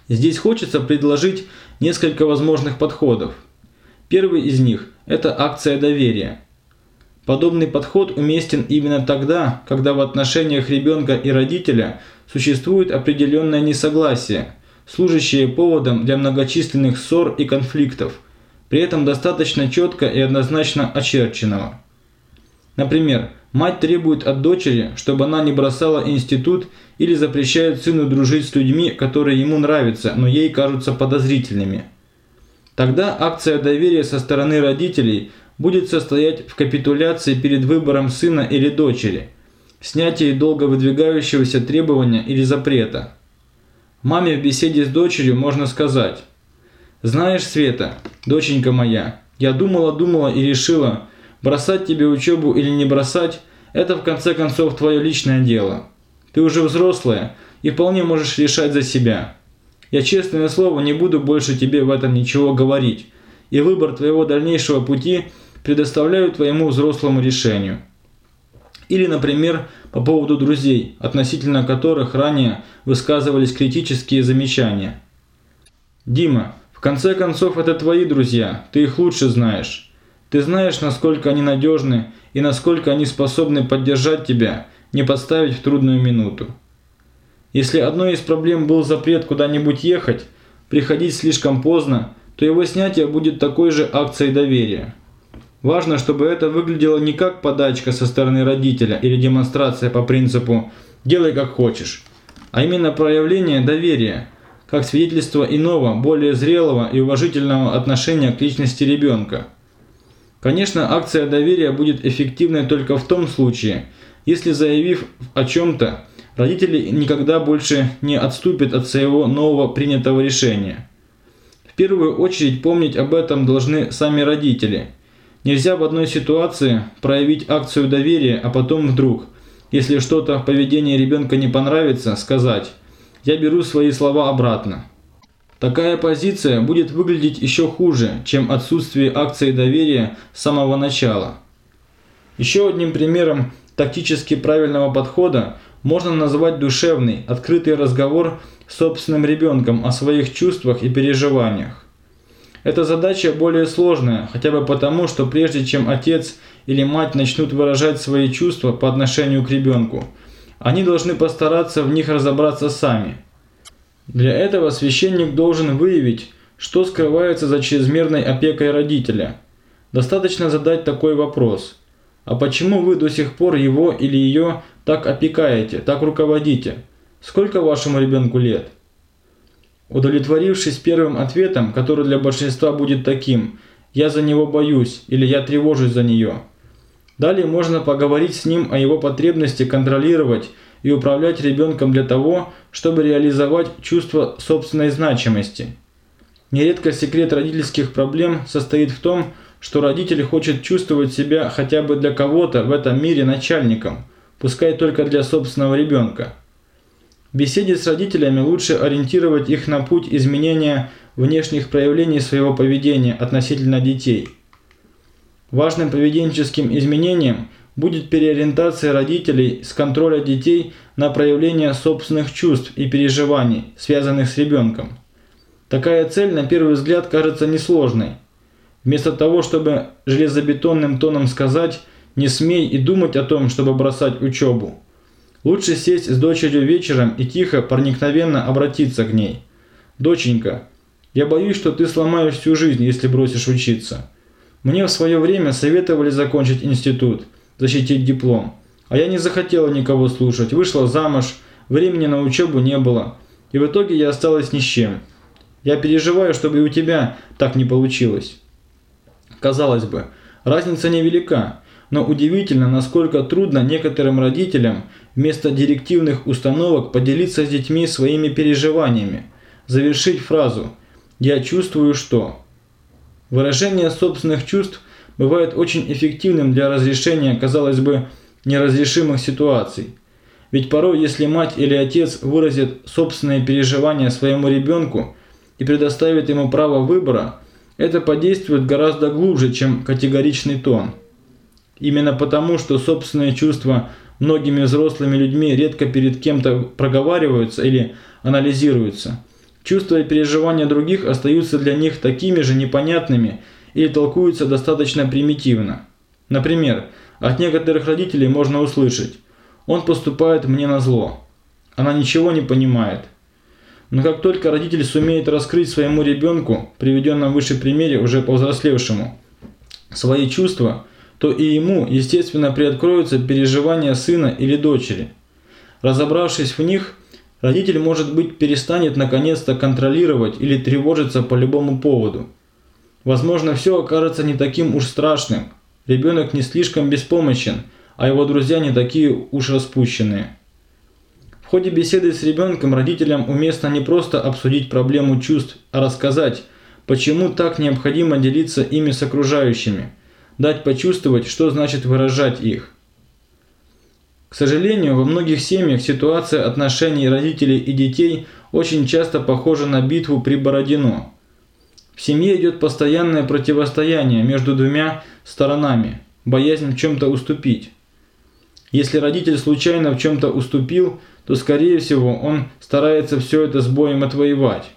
Здесь хочется предложить несколько возможных подходов. Первый из них – это акция доверия. Подобный подход уместен именно тогда, когда в отношениях ребенка и родителя существует определенное несогласие, служащее поводом для многочисленных ссор и конфликтов, при этом достаточно четко и однозначно очерченного. Например, мать требует от дочери, чтобы она не бросала институт или запрещает сыну дружить с людьми, которые ему нравятся, но ей кажутся подозрительными. Тогда акция доверия со стороны родителей – будет состоять в капитуляции перед выбором сына или дочери, снятии долго выдвигающегося требования или запрета. Маме в беседе с дочерью можно сказать «Знаешь, Света, доченька моя, я думала-думала и решила, бросать тебе учебу или не бросать – это в конце концов твое личное дело. Ты уже взрослая и вполне можешь решать за себя. Я, честное слово, не буду больше тебе в этом ничего говорить, и выбор твоего дальнейшего пути – предоставляю твоему взрослому решению. Или, например, по поводу друзей, относительно которых ранее высказывались критические замечания. Дима, в конце концов это твои друзья, ты их лучше знаешь. Ты знаешь, насколько они надежны и насколько они способны поддержать тебя, не подставить в трудную минуту. Если одной из проблем был запрет куда-нибудь ехать, приходить слишком поздно, то его снятие будет такой же акцией доверия. Важно, чтобы это выглядело не как подачка со стороны родителя или демонстрация по принципу «делай как хочешь», а именно проявление доверия, как свидетельство иного, более зрелого и уважительного отношения к личности ребенка. Конечно, акция доверия будет эффективной только в том случае, если заявив о чем-то, родители никогда больше не отступят от своего нового принятого решения. В первую очередь помнить об этом должны сами родители – Нельзя в одной ситуации проявить акцию доверия, а потом вдруг, если что-то в поведении ребенка не понравится, сказать «я беру свои слова обратно». Такая позиция будет выглядеть еще хуже, чем отсутствие акции доверия с самого начала. Еще одним примером тактически правильного подхода можно назвать душевный, открытый разговор с собственным ребенком о своих чувствах и переживаниях. Эта задача более сложная, хотя бы потому, что прежде чем отец или мать начнут выражать свои чувства по отношению к ребенку, они должны постараться в них разобраться сами. Для этого священник должен выявить, что скрывается за чрезмерной опекой родителя. Достаточно задать такой вопрос. А почему вы до сих пор его или ее так опекаете, так руководите? Сколько вашему ребенку лет? Удовлетворившись первым ответом, который для большинства будет таким «я за него боюсь» или «я тревожусь за нее», далее можно поговорить с ним о его потребности контролировать и управлять ребенком для того, чтобы реализовать чувство собственной значимости. Нередко секрет родительских проблем состоит в том, что родитель хочет чувствовать себя хотя бы для кого-то в этом мире начальником, пускай только для собственного ребенка. В беседе с родителями лучше ориентировать их на путь изменения внешних проявлений своего поведения относительно детей. Важным поведенческим изменением будет переориентация родителей с контроля детей на проявление собственных чувств и переживаний, связанных с ребенком. Такая цель на первый взгляд кажется несложной. Вместо того, чтобы железобетонным тоном сказать «не смей и думать о том, чтобы бросать учебу», Лучше сесть с дочерью вечером и тихо, проникновенно обратиться к ней. «Доченька, я боюсь, что ты сломаешь всю жизнь, если бросишь учиться. Мне в свое время советовали закончить институт, защитить диплом. А я не захотела никого слушать, вышла замуж, времени на учебу не было. И в итоге я осталась ни с чем. Я переживаю, чтобы и у тебя так не получилось». Казалось бы, разница невелика. Но удивительно, насколько трудно некоторым родителям вместо директивных установок поделиться с детьми своими переживаниями, завершить фразу «я чувствую что». Выражение собственных чувств бывает очень эффективным для разрешения, казалось бы, неразрешимых ситуаций. Ведь порой, если мать или отец выразит собственные переживания своему ребенку и предоставит ему право выбора, это подействует гораздо глубже, чем категоричный тон. Именно потому, что собственные чувства многими взрослыми людьми редко перед кем-то проговариваются или анализируются. Чувства и переживания других остаются для них такими же непонятными или толкуются достаточно примитивно. Например, от некоторых родителей можно услышать «он поступает мне на зло». Она ничего не понимает. Но как только родитель сумеет раскрыть своему ребенку, приведенном выше примере уже повзрослевшему, свои чувства – то и ему, естественно, приоткроются переживания сына или дочери. Разобравшись в них, родитель, может быть, перестанет наконец-то контролировать или тревожиться по любому поводу. Возможно, все окажется не таким уж страшным. Ребенок не слишком беспомощен, а его друзья не такие уж распущенные. В ходе беседы с ребенком родителям уместно не просто обсудить проблему чувств, а рассказать, почему так необходимо делиться ими с окружающими – дать почувствовать, что значит выражать их. К сожалению, во многих семьях ситуация отношений родителей и детей очень часто похожа на битву при Бородино. В семье идет постоянное противостояние между двумя сторонами, боязнь в чем-то уступить. Если родитель случайно в чем-то уступил, то скорее всего он старается все это с боем отвоевать.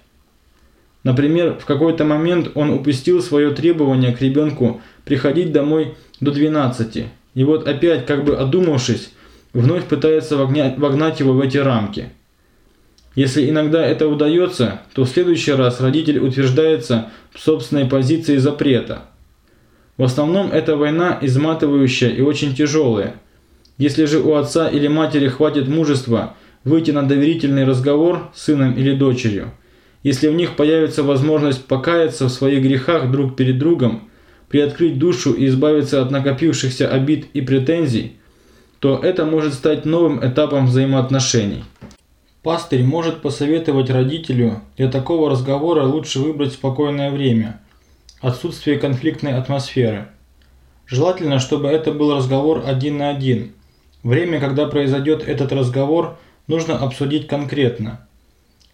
Например, в какой-то момент он упустил свое требование к ребенку приходить домой до 12. И вот опять, как бы одумавшись, вновь пытается вогнать, вогнать его в эти рамки. Если иногда это удается, то в следующий раз родитель утверждается в собственной позиции запрета. В основном эта война изматывающая и очень тяжелая. Если же у отца или матери хватит мужества выйти на доверительный разговор с сыном или дочерью – если в них появится возможность покаяться в своих грехах друг перед другом, приоткрыть душу и избавиться от накопившихся обид и претензий, то это может стать новым этапом взаимоотношений. Пастырь может посоветовать родителю для такого разговора лучше выбрать спокойное время, отсутствие конфликтной атмосферы. Желательно, чтобы это был разговор один на один. Время, когда произойдет этот разговор, нужно обсудить конкретно –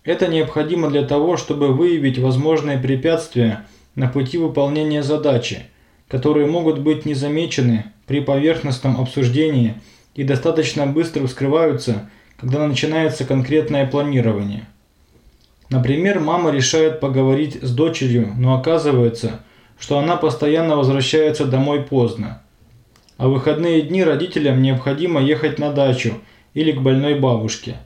это необходимо для того, чтобы выявить возможные препятствия на пути выполнения задачи, которые могут быть незамечены при поверхностном обсуждении и достаточно быстро вскрываются, когда начинается конкретное планирование. Например, мама решает поговорить с дочерью, но оказывается, что она постоянно возвращается домой поздно. А в выходные дни родителям необходимо ехать на дачу или к больной бабушке.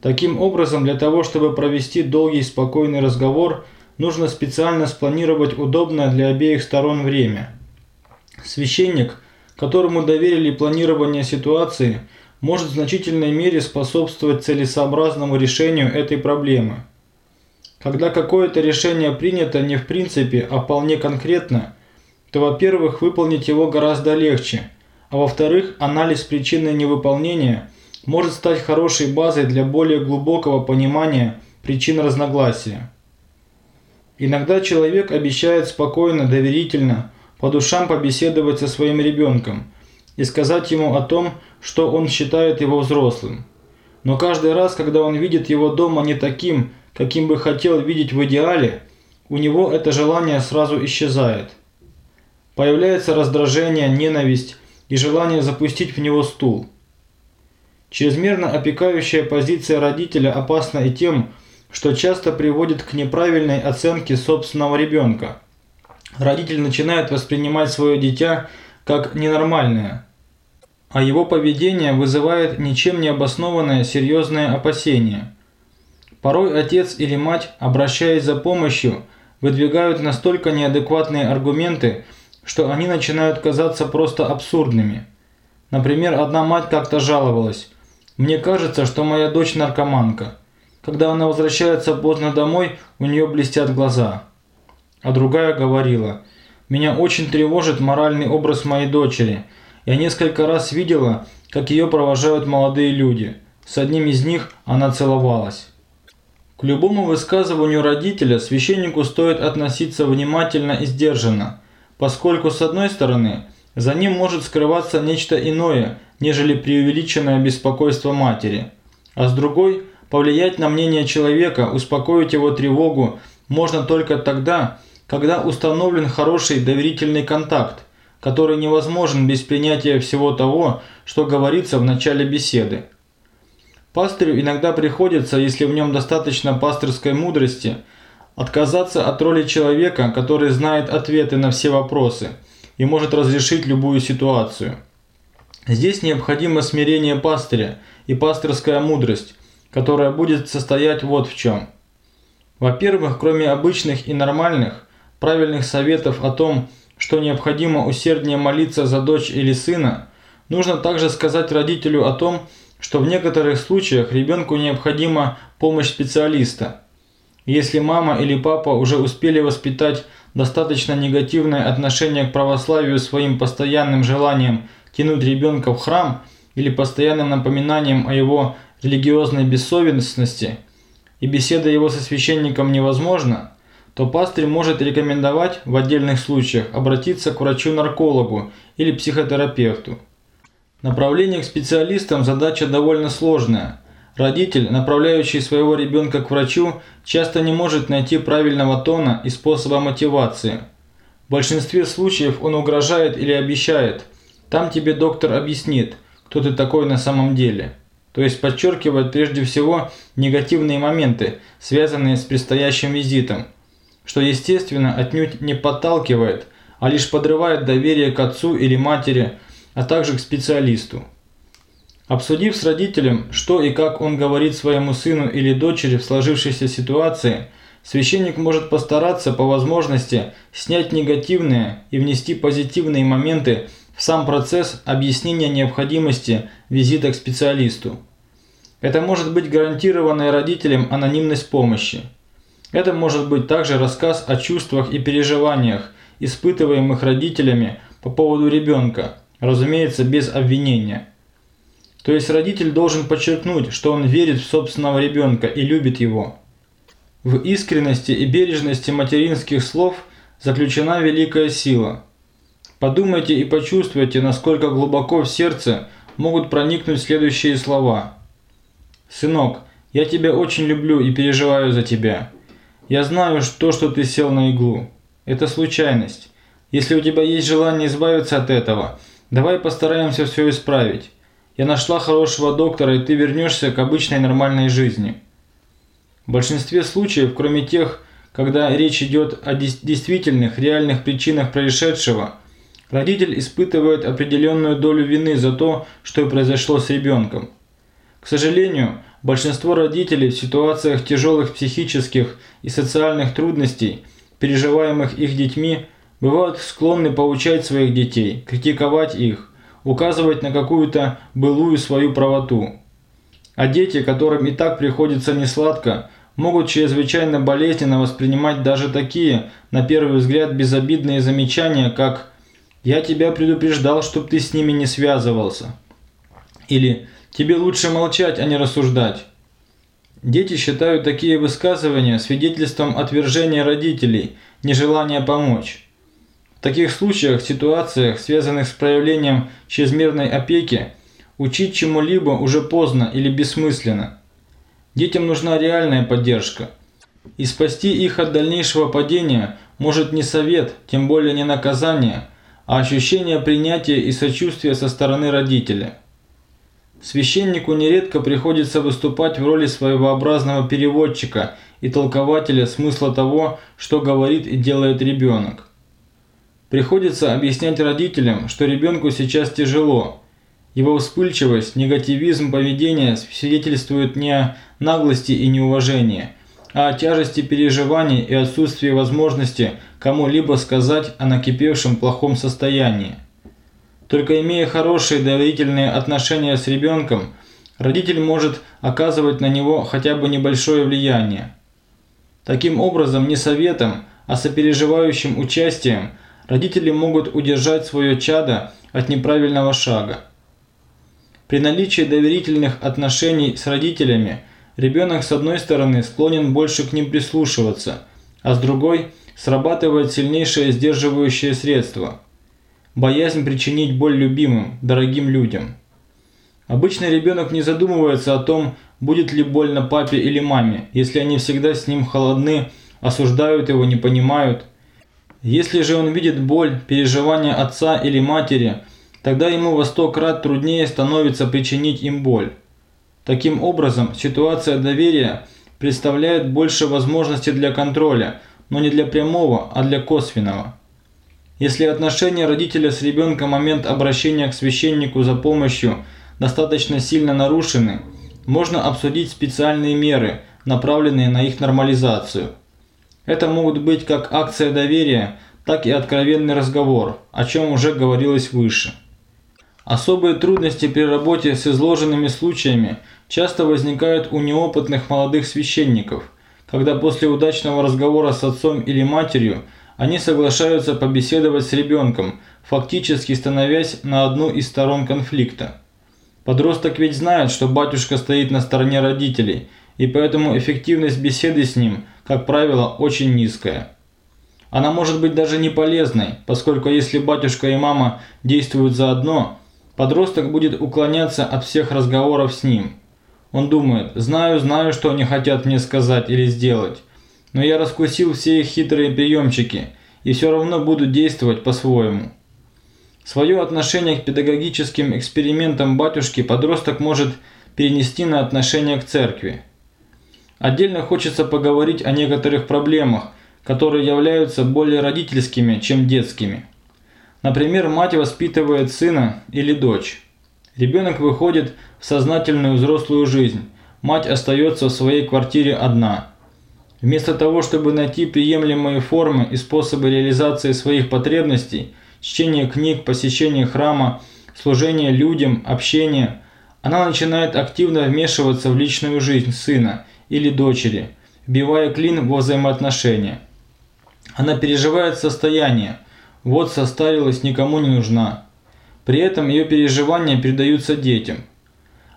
Таким образом, для того, чтобы провести долгий спокойный разговор, нужно специально спланировать удобное для обеих сторон время. Священник, которому доверили планирование ситуации, может в значительной мере способствовать целесообразному решению этой проблемы. Когда какое-то решение принято не в принципе, а вполне конкретно, то, во-первых, выполнить его гораздо легче, а во-вторых, анализ причины невыполнения может стать хорошей базой для более глубокого понимания причин разногласия. Иногда человек обещает спокойно, доверительно, по душам побеседовать со своим ребенком и сказать ему о том, что он считает его взрослым. Но каждый раз, когда он видит его дома не таким, каким бы хотел видеть в идеале, у него это желание сразу исчезает. Появляется раздражение, ненависть и желание запустить в него стул. Чрезмерно опекающая позиция родителя опасна и тем, что часто приводит к неправильной оценке собственного ребенка. Родитель начинает воспринимать свое дитя как ненормальное, а его поведение вызывает ничем не обоснованное серьезное опасение. Порой отец или мать, обращаясь за помощью, выдвигают настолько неадекватные аргументы, что они начинают казаться просто абсурдными. Например, одна мать как-то жаловалась: "Мне кажется, что моя дочь наркоманка. Когда она возвращается поздно домой, у нее блестят глаза". А другая говорила: "Меня очень тревожит моральный образ моей дочери. Я несколько раз видела, как ее провожают молодые люди. С одним из них она целовалась". К любому высказыванию родителя священнику стоит относиться внимательно и сдержанно поскольку с одной стороны, за ним может скрываться нечто иное, нежели преувеличенное беспокойство матери, а с другой, повлиять на мнение человека, успокоить его тревогу можно только тогда, когда установлен хороший доверительный контакт, который невозможен без принятия всего того, что говорится в начале беседы. Пастырю иногда приходится, если в нем достаточно пастырской мудрости – Отказаться от роли человека, который знает ответы на все вопросы и может разрешить любую ситуацию. Здесь необходимо смирение пастыря и пастырская мудрость, которая будет состоять вот в чем. Во-первых, кроме обычных и нормальных, правильных советов о том, что необходимо усерднее молиться за дочь или сына, нужно также сказать родителю о том, что в некоторых случаях ребенку необходима помощь специалиста – если мама или папа уже успели воспитать достаточно негативное отношение к православию своим постоянным желанием тянуть ребенка в храм или постоянным напоминанием о его религиозной бессовестности, и беседа его со священником невозможна, то пастырь может рекомендовать в отдельных случаях обратиться к врачу-наркологу или психотерапевту. Направление к специалистам задача довольно сложная – Родитель, направляющий своего ребенка к врачу, часто не может найти правильного тона и способа мотивации. В большинстве случаев он угрожает или обещает «там тебе доктор объяснит, кто ты такой на самом деле». То есть подчеркивает прежде всего негативные моменты, связанные с предстоящим визитом, что естественно отнюдь не подталкивает, а лишь подрывает доверие к отцу или матери, а также к специалисту. Обсудив с родителем, что и как он говорит своему сыну или дочери в сложившейся ситуации, священник может постараться по возможности снять негативные и внести позитивные моменты в сам процесс объяснения необходимости визита к специалисту. Это может быть гарантированная родителям анонимность помощи. Это может быть также рассказ о чувствах и переживаниях, испытываемых родителями по поводу ребенка, разумеется, без обвинения. То есть родитель должен подчеркнуть, что он верит в собственного ребенка и любит его. В искренности и бережности материнских слов заключена великая сила. Подумайте и почувствуйте, насколько глубоко в сердце могут проникнуть следующие слова. «Сынок, я тебя очень люблю и переживаю за тебя. Я знаю, что, что ты сел на иглу. Это случайность. Если у тебя есть желание избавиться от этого, давай постараемся все исправить. Я нашла хорошего доктора, и ты вернешься к обычной нормальной жизни. В большинстве случаев, кроме тех, когда речь идет о действительных, реальных причинах происшедшего, родитель испытывает определенную долю вины за то, что произошло с ребенком. К сожалению, большинство родителей в ситуациях тяжелых психических и социальных трудностей, переживаемых их детьми, бывают склонны поучать своих детей, критиковать их, указывать на какую-то былую свою правоту. А дети, которым и так приходится несладко, могут чрезвычайно болезненно воспринимать даже такие, на первый взгляд, безобидные замечания, как «я тебя предупреждал, чтоб ты с ними не связывался» или «тебе лучше молчать, а не рассуждать». Дети считают такие высказывания свидетельством отвержения родителей, нежелания помочь. В таких случаях, ситуациях, связанных с проявлением чрезмерной опеки, учить чему-либо уже поздно или бессмысленно. Детям нужна реальная поддержка. И спасти их от дальнейшего падения может не совет, тем более не наказание, а ощущение принятия и сочувствия со стороны родителя. Священнику нередко приходится выступать в роли своеобразного переводчика и толкователя смысла того, что говорит и делает ребенок. Приходится объяснять родителям, что ребенку сейчас тяжело. Его вспыльчивость, негативизм поведения свидетельствуют не о наглости и неуважении, а о тяжести переживаний и отсутствии возможности кому-либо сказать о накипевшем плохом состоянии. Только имея хорошие доверительные отношения с ребенком, родитель может оказывать на него хотя бы небольшое влияние. Таким образом, не советом, а сопереживающим участием – родители могут удержать свое чадо от неправильного шага. При наличии доверительных отношений с родителями ребенок с одной стороны склонен больше к ним прислушиваться, а с другой срабатывает сильнейшее сдерживающее средство – боязнь причинить боль любимым, дорогим людям. Обычно ребенок не задумывается о том, будет ли больно папе или маме, если они всегда с ним холодны, осуждают его, не понимают – если же он видит боль, переживания отца или матери, тогда ему во сто крат труднее становится причинить им боль. Таким образом, ситуация доверия представляет больше возможностей для контроля, но не для прямого, а для косвенного. Если отношения родителя с ребенком в момент обращения к священнику за помощью достаточно сильно нарушены, можно обсудить специальные меры, направленные на их нормализацию. Это могут быть как акция доверия, так и откровенный разговор, о чем уже говорилось выше. Особые трудности при работе с изложенными случаями часто возникают у неопытных молодых священников, когда после удачного разговора с отцом или матерью они соглашаются побеседовать с ребенком, фактически становясь на одну из сторон конфликта. Подросток ведь знает, что батюшка стоит на стороне родителей, и поэтому эффективность беседы с ним – как правило, очень низкая. Она может быть даже не полезной, поскольку если батюшка и мама действуют заодно, подросток будет уклоняться от всех разговоров с ним. Он думает, знаю, знаю, что они хотят мне сказать или сделать, но я раскусил все их хитрые приемчики и все равно буду действовать по-своему. Свое отношение к педагогическим экспериментам батюшки подросток может перенести на отношение к церкви. Отдельно хочется поговорить о некоторых проблемах, которые являются более родительскими, чем детскими. Например, мать воспитывает сына или дочь. Ребенок выходит в сознательную взрослую жизнь, мать остается в своей квартире одна. Вместо того, чтобы найти приемлемые формы и способы реализации своих потребностей, чтение книг, посещение храма, служение людям, общение, она начинает активно вмешиваться в личную жизнь сына или дочери, вбивая клин во взаимоотношения. Она переживает состояние, вот состарилась, никому не нужна. При этом ее переживания передаются детям.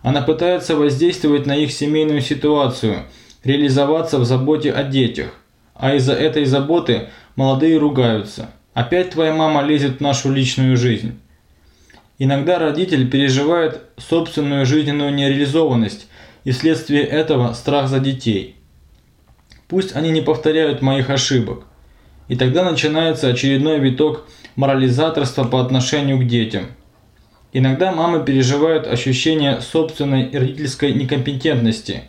Она пытается воздействовать на их семейную ситуацию, реализоваться в заботе о детях. А из-за этой заботы молодые ругаются. Опять твоя мама лезет в нашу личную жизнь. Иногда родитель переживает собственную жизненную нереализованность и вследствие этого страх за детей. Пусть они не повторяют моих ошибок. И тогда начинается очередной виток морализаторства по отношению к детям. Иногда мамы переживают ощущение собственной родительской некомпетентности,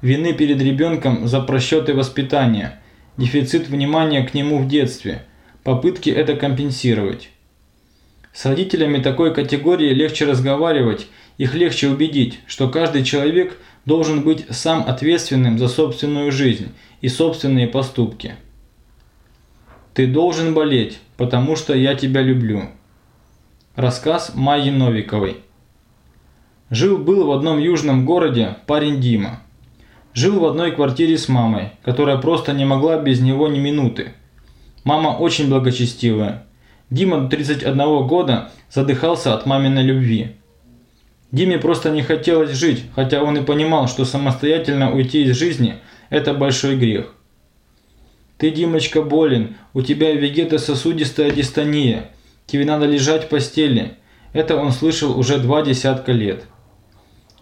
вины перед ребенком за просчеты воспитания, дефицит внимания к нему в детстве, попытки это компенсировать. С родителями такой категории легче разговаривать, их легче убедить, что каждый человек должен быть сам ответственным за собственную жизнь и собственные поступки. Ты должен болеть, потому что я тебя люблю. Рассказ Майи Новиковой. Жил-был в одном южном городе парень Дима. Жил в одной квартире с мамой, которая просто не могла без него ни минуты. Мама очень благочестивая, Дима до 31 года задыхался от маминой любви. Диме просто не хотелось жить, хотя он и понимал, что самостоятельно уйти из жизни – это большой грех. «Ты, Димочка, болен, у тебя вегетососудистая дистония, тебе надо лежать в постели». Это он слышал уже два десятка лет.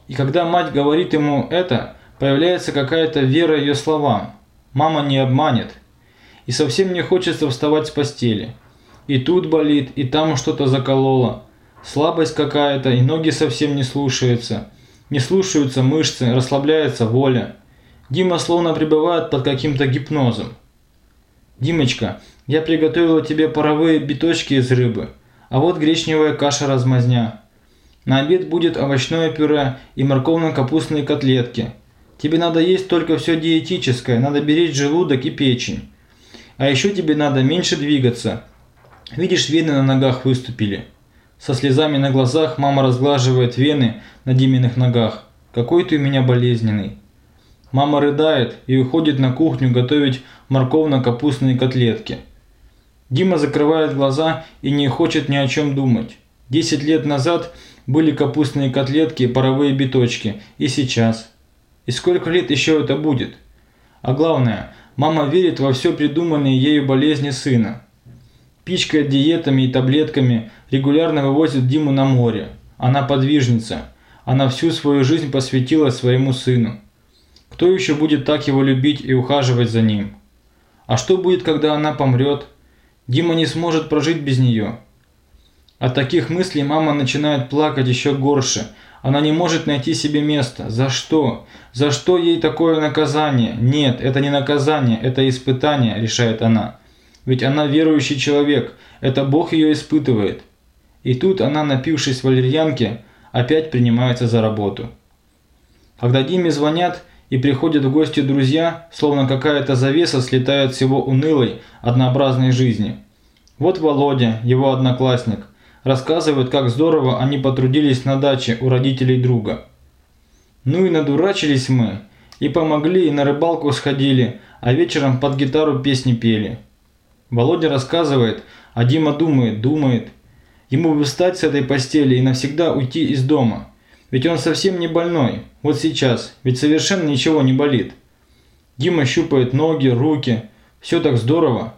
И когда мать говорит ему это, появляется какая-то вера ее словам. Мама не обманет. И совсем не хочется вставать с постели – и тут болит, и там что-то закололо. Слабость какая-то, и ноги совсем не слушаются. Не слушаются мышцы, расслабляется воля. Дима словно пребывает под каким-то гипнозом. «Димочка, я приготовила тебе паровые биточки из рыбы, а вот гречневая каша-размазня. На обед будет овощное пюре и морковно-капустные котлетки. Тебе надо есть только все диетическое, надо беречь желудок и печень. А еще тебе надо меньше двигаться, Видишь, вены на ногах выступили. Со слезами на глазах мама разглаживает вены на Диминых ногах. Какой ты у меня болезненный. Мама рыдает и уходит на кухню готовить морковно-капустные котлетки. Дима закрывает глаза и не хочет ни о чем думать. Десять лет назад были капустные котлетки и паровые биточки. И сейчас. И сколько лет еще это будет? А главное, мама верит во все придуманные ею болезни сына. Пичкает диетами и таблетками, регулярно вывозит Диму на море. Она подвижница. Она всю свою жизнь посвятила своему сыну. Кто еще будет так его любить и ухаживать за ним? А что будет, когда она помрет? Дима не сможет прожить без нее. От таких мыслей мама начинает плакать еще горше. Она не может найти себе места. За что? За что ей такое наказание? Нет, это не наказание, это испытание, решает она. Ведь она верующий человек, это Бог ее испытывает. И тут она, напившись валерьянки, опять принимается за работу. Когда Диме звонят и приходят в гости друзья, словно какая-то завеса слетает с его унылой, однообразной жизни. Вот Володя, его одноклассник, рассказывает, как здорово они потрудились на даче у родителей друга. Ну и надурачились мы, и помогли, и на рыбалку сходили, а вечером под гитару песни пели. Володя рассказывает, а Дима думает, думает. Ему бы встать с этой постели и навсегда уйти из дома. Ведь он совсем не больной. Вот сейчас. Ведь совершенно ничего не болит. Дима щупает ноги, руки. Все так здорово.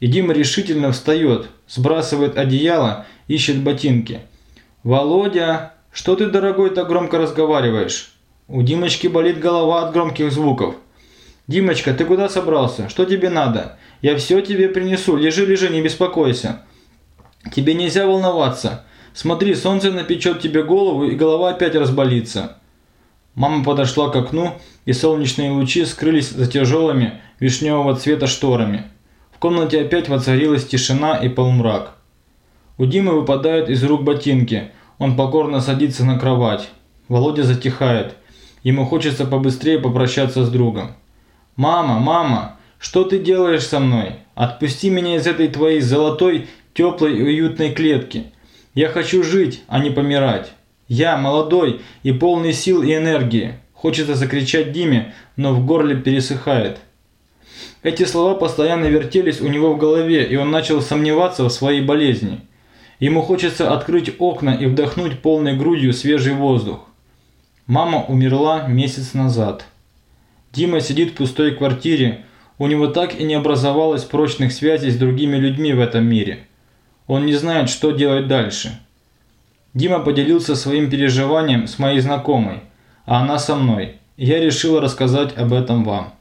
И Дима решительно встает, сбрасывает одеяло, ищет ботинки. «Володя, что ты, дорогой, так громко разговариваешь?» У Димочки болит голова от громких звуков. «Димочка, ты куда собрался? Что тебе надо? Я все тебе принесу. Лежи, лежи, не беспокойся. Тебе нельзя волноваться. Смотри, солнце напечет тебе голову, и голова опять разболится». Мама подошла к окну, и солнечные лучи скрылись за тяжелыми вишневого цвета шторами. В комнате опять воцарилась тишина и полумрак. У Димы выпадают из рук ботинки. Он покорно садится на кровать. Володя затихает. Ему хочется побыстрее попрощаться с другом. «Мама, мама, что ты делаешь со мной? Отпусти меня из этой твоей золотой, теплой и уютной клетки. Я хочу жить, а не помирать. Я молодой и полный сил и энергии». Хочется закричать Диме, но в горле пересыхает. Эти слова постоянно вертелись у него в голове, и он начал сомневаться в своей болезни. Ему хочется открыть окна и вдохнуть полной грудью свежий воздух. Мама умерла месяц назад. Дима сидит в пустой квартире, у него так и не образовалось прочных связей с другими людьми в этом мире. Он не знает, что делать дальше. Дима поделился своим переживанием с моей знакомой, а она со мной. Я решила рассказать об этом вам.